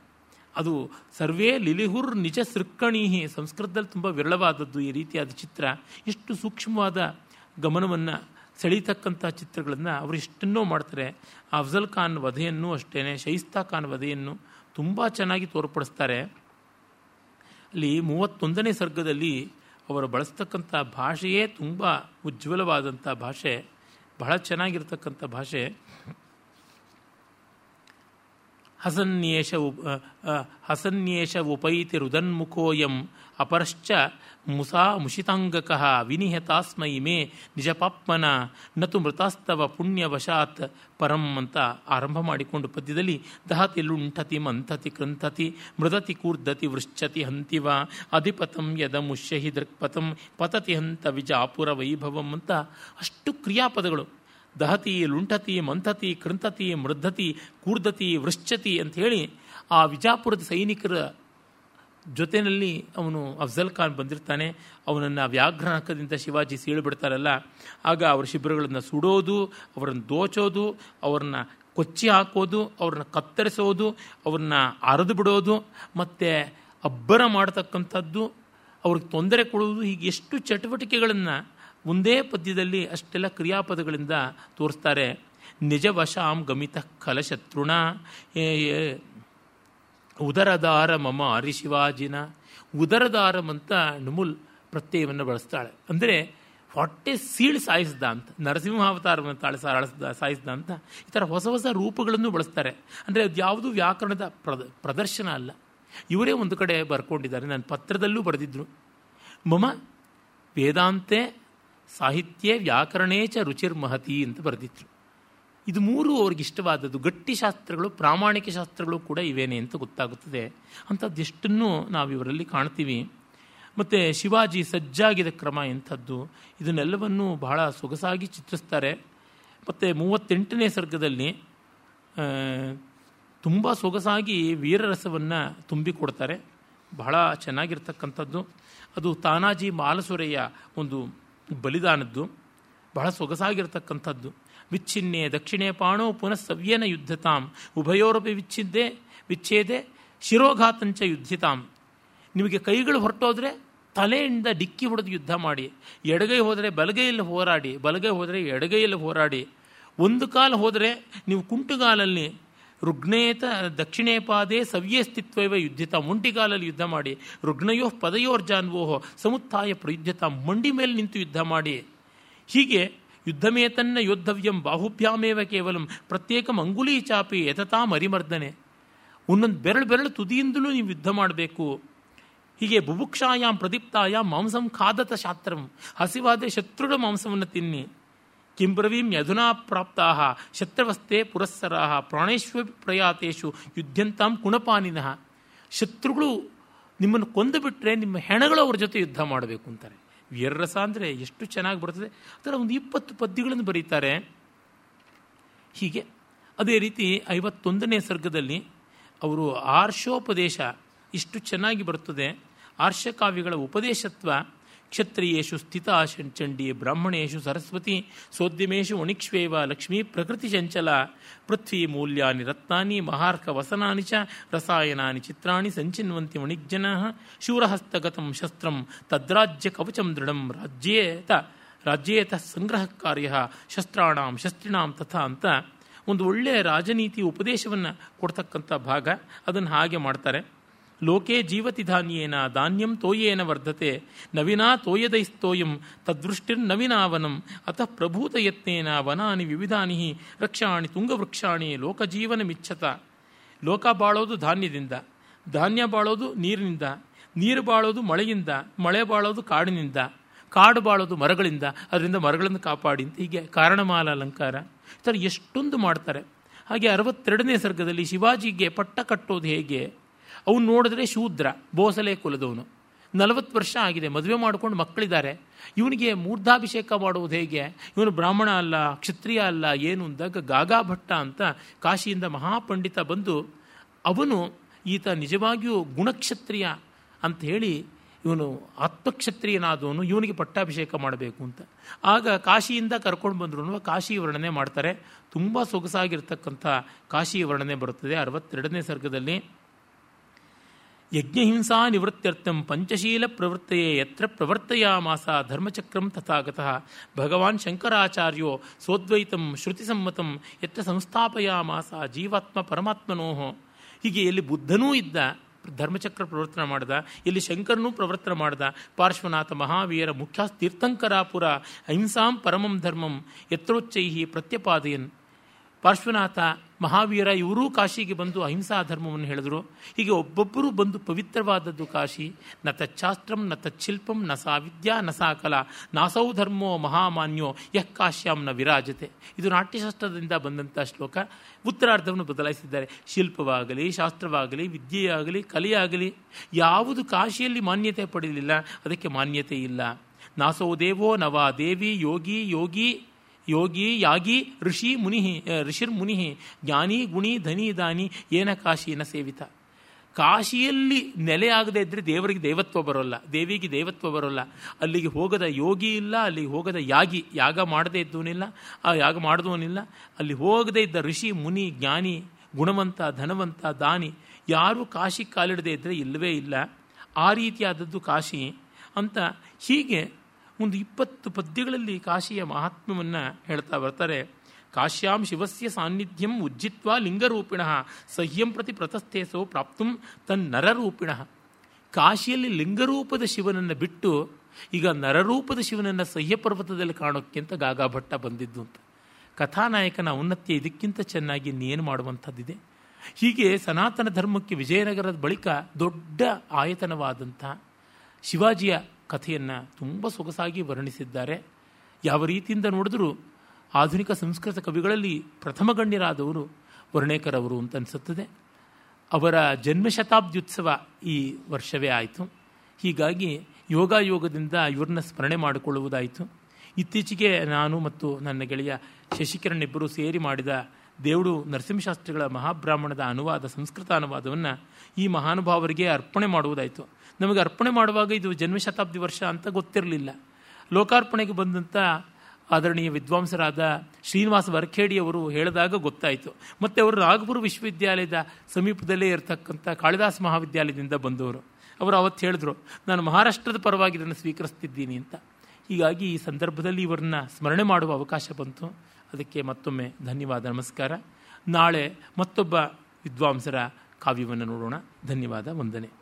ಅದು ಸರ್ವೇ ಲಿಲಿಹುರ್ ನಿಜ ಸೃಕ್ಕಣೀಹಿ. ಸಂಸ್ಕೃತದಲ್ಲಿ ತುಂಬ ವಿರಳವಾದದ್ದು ಈ ರೀತಿಯಾದ ಚಿತ್ರ. ಇಷ್ಟು ಸೂಕ್ಷ್ಮವಾದ ಗಮನವನ್ನು ಸೆಳೀತಕ್ಕಂಥ ಚಿತ್ರಗಳನ್ನು ಅವರು ಇಷ್ಟನ್ನೋ ಮಾಡ್ತಾರೆ. ಅಫ್ಜಲ್ ಖಾನ್ ವಧೆಯನ್ನು ಅಷ್ಟೇ ಶೈಸ್ತಾ ಖಾನ್ ವಧೆಯನ್ನು ತುಂಬ ಚೆನ್ನಾಗಿ ತೋರ್ಪಡಿಸ್ತಾರೆ. ಅಲ್ಲಿ ಮೂವತ್ತೊಂದನೇ ಸರ್ಗದಲ್ಲಿ ಅವರು ಬಳಸ್ತಕ್ಕಂಥ ಭಾಷೆಯೇ ತುಂಬ ಉಜ್ವಲವಾದಂಥ ಭಾಷೆ, ಬಹಳ ಚೆನ್ನಾಗಿರ್ತಕ್ಕಂಥ ಭಾಷೆ. ಹಸನ್ಯೇಷ ಉಪ ಹಸನ್ಯೇಷ ಉಪೈತಿ ರುದನ್ಮುಖೋಯಂ ಅಪರಶ್ಚ ಮುಸಾ ಮುಷಿತಾಂಗಕ ವಿನಿಹತಾಸ್ಮೈ ಮೇ ನಿಜಪಾಪ್ಮನ ನತು ಮೃತಾಸ್ತವ ಪುಣ್ಯವಶಾತ್ ಪರಂ ಅಂತ ಆರಂಭ ಮಾಡಿಕೊಂಡು ಪದ್ಯದಲ್ಲಿ ದಹತಿ ಲುಂಠತಿ ಮಂಥತಿ ಕೃಂಥತಿ ಮೃದತಿ ಕೂರ್ದತಿ ವೃಶ್ಚತಿ ಹಂತಿವ ಅಧಿಪತಂ ಯದ ಮುಷ್ಯಹಿ ದೃಕ್ಪಥಂ ಪತತಿ ಹಂತ ವಿಜಾಪುರ ವೈಭವಂ ಅಂತ ಅಷ್ಟು ಕ್ರಿಯಾಪದಗಳು. ದಹತಿ, ಲುಂಠತಿ, ಮಂಥತಿ ಕೃಂತತಿ ಮೃದ್ಧತಿ, ಕೂರ್ಧತಿ, ವೃಶ್ಚತಿ ಅಂತ ಹೇಳಿ ಆ ವಿಜಾಪುರದ ಸೈನಿಕರ ಜೊತೆಯಲ್ಲಿ ಅವನು ಅಫ್ಜಲ್ ಖಾನ್ ಬಂದಿರ್ತಾನೆ. ಅವನನ್ನು ವ್ಯಾಘ್ರಹಕದಿಂದ ಶಿವಾಜಿ ಸೀಳುಬಿಡ್ತಾರಲ್ಲ ಆಗ ಅವರ ಶಿಬಿರಗಳನ್ನು ಸುಡೋದು, ಅವರನ್ನು ದೋಚೋದು, ಅವ್ರನ್ನ ಕೊಚ್ಚಿ ಹಾಕೋದು, ಅವ್ರನ್ನ ಕತ್ತರಿಸೋದು, ಅವ್ರನ್ನ ಅರೆದು ಬಿಡೋದು, ಮತ್ತು ಅಬ್ಬರ ಮಾಡತಕ್ಕಂಥದ್ದು, ಅವ್ರಿಗೆ ತೊಂದರೆ ಕೊಡುವುದು, ಹೀಗೆ ಎಷ್ಟು ಚಟುವಟಿಕೆಗಳನ್ನು ಒಂದೇ ಪದ್ಯದಲ್ಲಿ ಅಷ್ಟೆಲ್ಲ ಕ್ರಿಯಾಪದಗಳಿಂದ ತೋರಿಸ್ತಾರೆ. ನಿಜವಶಾಂ ಗಮಿತ ಕಲಶತ್ರುಣ ಉದರದಾರ ಮಮ ಹರಿಶಿವಾಜಿನ ಉದರದಾರಂ ಅಂತ ನುಮುಲ್ ಪ್ರತ್ಯಯವನ್ನು ಬಳಸ್ತಾಳೆ. ಅಂದರೆ ಹೊಟ್ಟೆ ಸೀಳು ಸಾಯಿಸ್ದ ಅಂತ ನರಸಿಂಹಾವತಾರವನ್ನು ತಾಳೆ ಸಾಳಿಸ್ದ ಸಾಯಿಸ್ದ ಅಂತ ಈ ಥರ ಹೊಸ ಹೊಸ ರೂಪಗಳನ್ನು ಬಳಸ್ತಾರೆ. ಅಂದರೆ, ಅದು ಯಾವುದು ವ್ಯಾಕರಣದ ಪ್ರದ, ಪ್ರದರ್ಶನ ಅಲ್ಲ. ಇವರೇ ಒಂದು ಕಡೆ ಬರ್ಕೊಂಡಿದ್ದಾರೆ. ನನ್ನ ಪತ್ರದಲ್ಲೂ ಬರೆದಿದ್ರು. ಮಮ, ವೇದಾಂತೆ ಸಾಹಿತ್ಯ ವ್ಯಾಕರಣೇ ಚ ರುಚಿರ್ಮಹತಿ ಅಂತ ಬರೆದಿತ್ತು ಇದು ಮೂರು ಅವ್ರಿಗೆ ಇಷ್ಟವಾದದ್ದು. ಗಟ್ಟಿ ಶಾಸ್ತ್ರಗಳು, ಪ್ರಾಮಾಣಿಕ ಶಾಸ್ತ್ರಗಳು ಕೂಡ ಇವೇನೆ ಅಂತ ಗೊತ್ತಾಗುತ್ತದೆ. ಅಂಥದ್ದೆಷ್ಟನ್ನು ನಾವು ಇವರಲ್ಲಿ ಕಾಣ್ತೀವಿ. ಮತ್ತು ಶಿವಾಜಿ ಸಜ್ಜಾಗಿದ ಕ್ರಮ ಎಂಥದ್ದು. ಇದನ್ನೆಲ್ಲವನ್ನು ಬಹಳ ಸೊಗಸಾಗಿ ಚಿತ್ರಿಸ್ತಾರೆ. ಮತ್ತು ಮೂವತ್ತೆಂಟನೇ ಸರ್ಗದಲ್ಲಿ ತುಂಬ ಸೊಗಸಾಗಿ ವೀರರಸವನ್ನು ತುಂಬಿಕೊಡ್ತಾರೆ. ಬಹಳ ಚೆನ್ನಾಗಿರ್ತಕ್ಕಂಥದ್ದು. ಅದು ತಾನಾಜಿ ಮಾಲಸುರೆಯ ಒಂದು ಬಲಿದಾನದ್ದು, ಬಹಳ ಸೊಗಸಾಗಿರ್ತಕ್ಕಂಥದ್ದು. ವಿಚ್ಛಿನ್ನೆ ದಕ್ಷಿಣೆ ಪಾಣೋ ಪುನಃ ಸವ್ಯನ ಯುದ್ಧತಾಂ. ಉಭಯೋರಪಿ ವಿಚ್ಛಿದ್ದೆ, ವಿಚ್ಛೇದೆ, ಶಿರೋಘಾತಂಚ ಯುದ್ಧಿತಾಂ. ನಿಮಗೆ ಕೈಗಳು ಹೊರಟೋದ್ರೆ ತಲೆಯಿಂದ ಡಿಕ್ಕಿ ಹೊಡೆದು ಯುದ್ಧ ಮಾಡಿ. ಎಡಗೈ ಹೋದರೆ ಬಲಗೈಯಲ್ಲಿ ಹೋರಾಡಿ, ಬಲಗೈ ಹೋದರೆ ಎಡಗೈಯಲ್ಲಿ ಹೋರಾಡಿ. ಒಂದು ಕಾಲು ಹೋದರೆ ನೀವು ಕುಂಟುಗಾಲಲ್ಲಿ ರುಗ್ನೇತ ದಕ್ಷಿಣೇ ಪಾದೇ ಸವ್ಯೇ ಸ್ಥಿತ್ವೈವ ಯುದ್ಧ ಮಾಡಿ ರುಗ್ನಯೋ ಪದಯೋರ್ಜಾನ್ವೋಹೋ ಸಮುತ್ತಾಯ ಪ್ರಯುದ್ಧತ ಮಂಡಿ ಮೇಲೆ ನಿಂತು ಯುದ್ಧ ಮಾಡಿ. ಹೀಗೆ ಯುದ್ಧಮೇತನ್ನ ಯೋದ್ಧವ್ಯಂ ಬಾಹುಭ್ಯಾಮೇವ ಕೇವಲಂ ಪ್ರತ್ಯೇಕ ಅಂಗುಲಿ ಚಾಪಿ ಎತತಾ ಮರಿಮರ್ದನೆ. ಒಂದೊಂದು ಬೆರಳು ಬೆರಳು ತುದಿಯಿಂದಲೂ ನೀವು ಯುದ್ಧ ಮಾಡಬೇಕು. ಹೀಗೆ ಬುಭುಕ್ಷಾಯಾಮ್ ಪ್ರದೀಪ್ತಾಯಾಮ್ ಮಾಂಸಂ ಖಾದತ ಶಾಸ್ತ್ರಂ ಹಸಿವಾದ ಶತ್ರುಡ ಮಾಂಸವನ್ನು ತಿನ್ನಿ. ಕಿಂಬ್ರವೀಂ ಯಧುನಾ ಪ್ರಾಪ್ತಾ ಶತ್ರವಸ್ತೆ ಪುರಸ್ಸರಾ ಪ್ರಾಣೇಶ್ವ ಪ್ರಯಾತೇಶು ಯುದ್ಧಂತಾಂ ಕುಣಪಾನಿನಃ ಶತ್ರುಗಳು ನಿಮ್ಮನ್ನು ಕೊಂದು ಬಿಟ್ಟರೆ ನಿಮ್ಮ ಹೆಣಗಳು ಅವ್ರ ಜೊತೆ ಯುದ್ಧ ಮಾಡಬೇಕು ಅಂತಾರೆ. ವೀರರಸ ಅಂದರೆ ಎಷ್ಟು ಚೆನ್ನಾಗಿ ಬರ್ತದೆ. ಅದರ ಒಂದು ಇಪ್ಪತ್ತು ಪದ್ಯಗಳನ್ನು ಬರೀತಾರೆ. ಹೀಗೆ ಅದೇ ರೀತಿ ಐವತ್ತೊಂದನೇ ಸರ್ಗದಲ್ಲಿ ಅವರು ಆರ್ಷೋಪದೇಶ ಇಷ್ಟು ಚೆನ್ನಾಗಿ ಬರ್ತದೆ. ಆರ್ಷಕಾವ್ಯಗಳ ಉಪದೇಶತ್ವ ಕ್ಷತ್ರಿಯೇಷು ಸ್ಥಿತ ಚಂಡಿ ಬ್ರಾಹ್ಮಣೇಶು ಸರಸ್ವತಿ ಸೋದ್ಯಮೇಶು ವಣಿಕ್ಷ್ವೇವ ಲಕ್ಷ್ಮೀ ಪ್ರಕೃತಿ ಚಂಚಲ ಪೃಥ್ವಿ ಮೂಲ್ಯಾನಿ ರತ್ನಾನಿ ಮಹಾರ್ಕ ವಸನಾನಿ ಚ ರಸಾಯನಾನಿ ಚಿತ್ರಾಣಿ ಸಂಚಿನ್ವಂತಿ ವಣಿಜ್ಜನ ಶೂರಹಸ್ತಗತಂ ಶಸ್ತ್ರಂ ತದ್ರಾಜ್ಯ ಕವಚಂ ದೃಢಂ ರಾಜ್ಯೇತ ರಾಜ್ಯೇತ ಸಂಗ್ರಹ ಕಾರ್ಯ ಶಸ್ತ್ರಾಣಾಂ ಶಸ್ತ್ರಿಣಾಂ ತಥಾ ಅಂತ ಒಂದು ಒಳ್ಳೆಯ ರಾಜನೀತಿ ಉಪದೇಶವನ್ನು ಕೊಡ್ತಕ್ಕಂಥ ಭಾಗ. ಅದನ್ನು ಹಾಗೆ ಮಾಡ್ತಾರೆ. ಲೋಕೆ ಜೀವತಿ ಧಾನ್ಯೇನ, ಧಾನ್ಯಂ ತೋಯೇನ ವರ್ಧತೆ, ನವಿನಾ ತೋಯದೈಸ್ತೋಯಂ ತದೃಷ್ಟಿರ್ನವಿನಾವನಂ ಅತಃ ಪ್ರಭೂತ ಯತ್ನೇನ ವನಾನಿ ವಿವಿಧಾನಿ ರಕ್ಷಾಣಿ ತುಂಗವೃಕ್ಷಾಣಿ ಲೋಕಜೀವನಮಿಚ್ಛತ ಲೋಕ ಬಾಳೋದು ಧಾನ್ಯದಿಂದ, ಧಾನ್ಯ ಬಾಳೋದು ನೀರಿನಿಂದ, ನೀರು ಬಾಳೋದು ಮಳೆಯಿಂದ, ಮಳೆ ಬಾಳೋದು ಕಾಡಿನಿಂದ, ಕಾಡು ಬಾಳೋದು ಮರಗಳಿಂದ, ಅದರಿಂದ ಮರಗಳನ್ನು ಕಾಪಾಡಿ ಅಂತ ಹೀಗೆ ಕಾರಣಮಾಲ ಅಲಂಕಾರ. ಈ ಥರ ಎಷ್ಟೊಂದು ಮಾಡ್ತಾರೆ. ಹಾಗೆ ಅರವತ್ತೆರಡನೇ ಸರ್ಗದಲ್ಲಿ ಶಿವಾಜಿಗೆ ಪಟ್ಟ ಕಟ್ಟೋದು ಹೇಗೆ? ಅವನು ನೋಡಿದ್ರೆ ಶೂದ್ರ, ಬೋಸಲೆ ಕುಲದವನು. ನಲವತ್ತು ವರ್ಷ ಆಗಿದೆ, ಮದುವೆ ಮಾಡ್ಕೊಂಡು ಮಕ್ಕಳಿದ್ದಾರೆ. ಇವನಿಗೆ ಮೂರ್ಧಾಭಿಷೇಕ ಮಾಡುವುದು ಹೇಗೆ? ಇವನು ಬ್ರಾಹ್ಮಣ ಅಲ್ಲ, ಕ್ಷತ್ರಿಯ ಅಲ್ಲ, ಏನು ಅಂದಾಗ ಗಾಗಾ ಭಟ್ಟ ಅಂತ ಕಾಶಿಯಿಂದ ಮಹಾಪಂಡಿತ ಬಂದು ಅವನು ಈತ ನಿಜವಾಗಿಯೂ ಗುಣಕ್ಷತ್ರಿಯ ಅಂತ ಹೇಳಿ ಇವನು ಆತ್ಮಕ್ಷತ್ರಿಯನಾದವನು, ಇವನಿಗೆ ಪಟ್ಟಾಭಿಷೇಕ ಮಾಡಬೇಕು ಅಂತ. ಆಗ ಕಾಶಿಯಿಂದ ಕರ್ಕೊಂಡು ಬಂದ್ರು ಕಾಶಿ ವರ್ಣನೆ ಮಾಡ್ತಾರೆ. ತುಂಬ ಸೊಗಸಾಗಿರ್ತಕ್ಕಂಥ ಕಾಶಿ ವರ್ಣನೆ ಬರುತ್ತದೆ ಅರವತ್ತೆರಡನೇ ಸರ್ಗದಲ್ಲಿ. ಯಜ್ಞಹಿಂಸಾ ನಿವೃತ್ತ್ಯರ್ಥಂ ಪಂಚಶೀಲ ಪ್ರವೃತ್ತಯೇ ಯತ್ರ ಪ್ರವರ್ತಯಾಮಾಸ ಧರ್ಮಚಕ್ರಂ ತಥಾಗತಃ. ಭಗವಾನ್ ಶಂಕರಾಚಾರ್ಯೋ ಸೋದ್ವೈತಂ ಶ್ರುತಿಸಮ್ಮತಂ ಯತ್ರ ಸಂಸ್ಥಾಪಯಾಮಾಸ ಜೀವಾತ್ಮ ಪರಮಾತ್ಮನೋಹೋ ಹೀಗೆ ಎಲ್ಲಿ ಬುದ್ಧನೂ ಇದ್ದ ಧರ್ಮಚಕ್ರ ಪ್ರವರ್ತನ ಮಾಡ್ದ ಇಲ್ಲಿ ಶಂಕರನೂ ಪ್ರವರ್ತನ ಮಾಡ್ದ, ಪಾರ್ಶ್ವನಾಥ ಮಹಾವೀರ ಮುಖ್ಯ ತೀರ್ಥಂಕರಾಪುರ ಅಹಿಂಸಾಂ ಪರಮಂ ಧರ್ಮಂ ಯತ್ರೋಚ್ಚೈಹಿ ಪ್ರತ್ಯಪಾದಯನ್. ಪಾರ್ಶ್ವನಾಥ ಮಹಾವೀರ, ಇವರೂ ಕಾಶಿಗೆ ಬಂದು ಅಹಿಂಸಾ ಧರ್ಮವನ್ನು ಹೇಳಿದ್ರು. ಹೀಗೆ ಒಬ್ಬೊಬ್ಬರು ಬಂದು ಪವಿತ್ರವಾದದ್ದು ಕಾಶಿ. ನ ತಚ್ಛಾಸ್ತ್ರಂ ನ ತಚ್ಛಿಲ್ಪಂ ನ ಸಾ ವಿದ್ಯಾ, ನ ಸಾ ಕಲಾ. ನಾಸೌ ಧರ್ಮೋ ಮಹಾಮಾನ್ಯೋ, ಯಃ ಕಾಶ್ಯಾಂ ನ ವಿರಾಜತೆ. ಇದು ನಾಟ್ಯಶಾಸ್ತ್ರದಿಂದ ಬಂದಂಥ ಶ್ಲೋಕ. ಉತ್ತರಾರ್ಧವನ್ನು ಬದಲಾಯಿಸಿದ್ದಾರೆ. ಶಿಲ್ಪವಾಗಲಿ, ಶಾಸ್ತ್ರವಾಗಲಿ, ವಿದ್ಯೆಯಾಗಲಿ, ಕಲೆಯಾಗಲಿ, ಯಾವುದು ಕಾಶಿಯಲ್ಲಿ ಮಾನ್ಯತೆ ಪಡೆಯಲಿಲ್ಲ, ಅದಕ್ಕೆ ಮಾನ್ಯತೆ ಇಲ್ಲ. ನಾಸೌ ದೇವೋ ನವಾ ದೇವಿ, ಯೋಗಿ ಯೋಗಿ. ಯೋಗಿ ಯಾಗಿ ಋಷಿ ಮುನಿಹಿ ಮುನಿ ಋಷಿರ್ಮುನಿ ಜ್ಞಾನಿ, ಗುಣಿ, ಧನಿ, ದಾನಿ, ಏನ ಕಾಶಿನ ಸೇವಿತ. ಕಾಶಿಯಲ್ಲಿ ನೆಲೆಯಾಗದೇ ಇದ್ದರೆ ದೇವರಿಗೆ ದೇವತ್ವ ಬರೋಲ್ಲ, ದೇವಿಗೆ ದೇವತ್ವ ಬರೋಲ್ಲ. ಅಲ್ಲಿಗೆ ಹೋಗದ ಯೋಗಿ ಇಲ್ಲ, ಅಲ್ಲಿಗೆ ಹೋಗದ ಯಾಗಿ, ಯಾಗ ಮಾಡದೇ ಇದ್ದವನಿಲ್ಲ, ಆ ಯಾಗ ಮಾಡಿದವನಿಲ್ಲ. ಅಲ್ಲಿ ಹೋಗದೇ ಇದ್ದ ಋಷಿ, ಮುನಿ, ಜ್ಞಾನಿ, ಗುಣವಂತ, ಧನವಂತ, ದಾನಿ, ಯಾರೂ ಕಾಶಿ ಕಾಲಿಡದೇ ಇದ್ದರೆ ಇಲ್ಲವೇ ಇಲ್ಲ. ಆ ರೀತಿಯಾದದ್ದು ಕಾಶಿ ಅಂತ ಹೀಗೆ ಒಂದು ಇಪ್ಪತ್ತು ಪದ್ಯಗಳಲ್ಲಿ ಕಾಶಿಯ ಮಹಾತ್ಮ್ಯವನ್ನು ಹೇಳ್ತಾ ಬರ್ತಾರೆ. ಕಾಶ್ಯಾಂ ಶಿವಸ್ಯ ಸಾನ್ನಿಧ್ಯಂ ಉಜ್ಜಿತ್ವ ಲಿಂಗರೂಪಿಣ ಸಹ್ಯಂ ಪ್ರತಿ ಪ್ರತಸ್ಥೇಸೋ ಪ್ರಾಪ್ತುಂ ತನ್ನರರೂಪಿಣ ಕಾಶಿಯಲ್ಲಿ ಲಿಂಗರೂಪದ ಶಿವನನ್ನು ಬಿಟ್ಟು ಈಗ ನರರೂಪದ ಶಿವನನ್ನು ಸಹ್ಯ ಪರ್ವತದಲ್ಲಿ ಕಾಣೋಕ್ಕೆ ಅಂತ ಗಾಗಾ ಭಟ್ಟ ಬಂದಿದ್ದು ಅಂತ. ಕಥಾನಾಯಕನ ಔನ್ನತ್ಯ ಇದಕ್ಕಿಂತ ಚೆನ್ನಾಗಿ ಇನ್ನೇನು ಮಾಡುವಂಥದ್ದಿದೆ? ಹೀಗೆ ಸನಾತನ ಧರ್ಮಕ್ಕೆ ವಿಜಯನಗರದ ಬಳಿಕ ದೊಡ್ಡ ಆಯತನವಾದಂಥ ಶಿವಾಜಿಯ ಕಥೆಯನ್ನು ತುಂಬ ಸೊಗಸಾಗಿ ವರ್ಣಿಸಿದ್ದಾರೆ. ಯಾವ ರೀತಿಯಿಂದ ನೋಡಿದ್ರೂ ಆಧುನಿಕ ಸಂಸ್ಕೃತ ಕವಿಗಳಲ್ಲಿ ಪ್ರಥಮ ಗಣ್ಯರಾದವರು ವರ್ಣೇಕರ್ ಅವರು ಅಂತ ಅನಿಸುತ್ತದೆ. ಅವರ ಜನ್ಮಶತಾಬ್ದ್ಯುತ್ಸವ ಈ ವರ್ಷವೇ ಆಯಿತು. ಹೀಗಾಗಿ ಯೋಗಾಯೋಗದಿಂದ ಇವ್ರನ್ನ ಸ್ಮರಣೆ ಮಾಡಿಕೊಳ್ಳುವುದಾಯಿತು. ಇತ್ತೀಚೆಗೆ ನಾನು ಮತ್ತು ನನ್ನ ಗೆಳೆಯ ಶಶಿಕಿರಣ್ ಇಬ್ಬರು ಸೇರಿ ಮಾಡಿದ ದೇವಡು ನರಸಿಂಹಶಾಸ್ತ್ರಿಗಳ ಮಹಾಬ್ರಾಹ್ಮಣದ ಅನುವಾದ, ಸಂಸ್ಕೃತ ಅನುವಾದವನ್ನು ಈ ಮಹಾನುಭಾವರಿಗೆ ಅರ್ಪಣೆ ಮಾಡುವುದಾಯಿತು. ನಮಗೆ ಅರ್ಪಣೆ ಮಾಡುವಾಗ ಇದು ಜನ್ಮಶತಾಬ್ದಿ ವರ್ಷ ಅಂತ ಗೊತ್ತಿರಲಿಲ್ಲ. ಲೋಕಾರ್ಪಣೆಗೆ ಬಂದಂಥ ಆದರಣೀಯ ವಿದ್ವಾಂಸರಾದ ಶ್ರೀನಿವಾಸ ವರ್ಖೇಡಿಯವರು ಹೇಳಿದಾಗ ಗೊತ್ತಾಯಿತು. ಮತ್ತು ಅವರು ನಾಗಪುರ ವಿಶ್ವವಿದ್ಯಾಲಯದ ಸಮೀಪದಲ್ಲೇ ಇರತಕ್ಕಂಥ ಕಾಳಿದಾಸ ಮಹಾವಿದ್ಯಾಲಯದಿಂದ ಬಂದವರು. ಅವರು ಅವತ್ತು ಹೇಳಿದ್ರು, ನಾನು ಮಹಾರಾಷ್ಟ್ರದ ಪರವಾಗಿ ಇದನ್ನು ಸ್ವೀಕರಿಸ್ತಿದ್ದೀನಿ ಅಂತ. ಹೀಗಾಗಿ ಈ ಸಂದರ್ಭದಲ್ಲಿ ಇವರನ್ನ ಸ್ಮರಣೆ ಮಾಡುವ ಅವಕಾಶ ಬಂತು. ಅದಕ್ಕೆ ಮತ್ತೊಮ್ಮೆ ಧನ್ಯವಾದ, ನಮಸ್ಕಾರ. ನಾಳೆ ಮತ್ತೊಬ್ಬ ವಿದ್ವಾಂಸರ ಕಾವ್ಯವನ್ನು ನೋಡೋಣ. ಧನ್ಯವಾದ, ವಂದನೆ.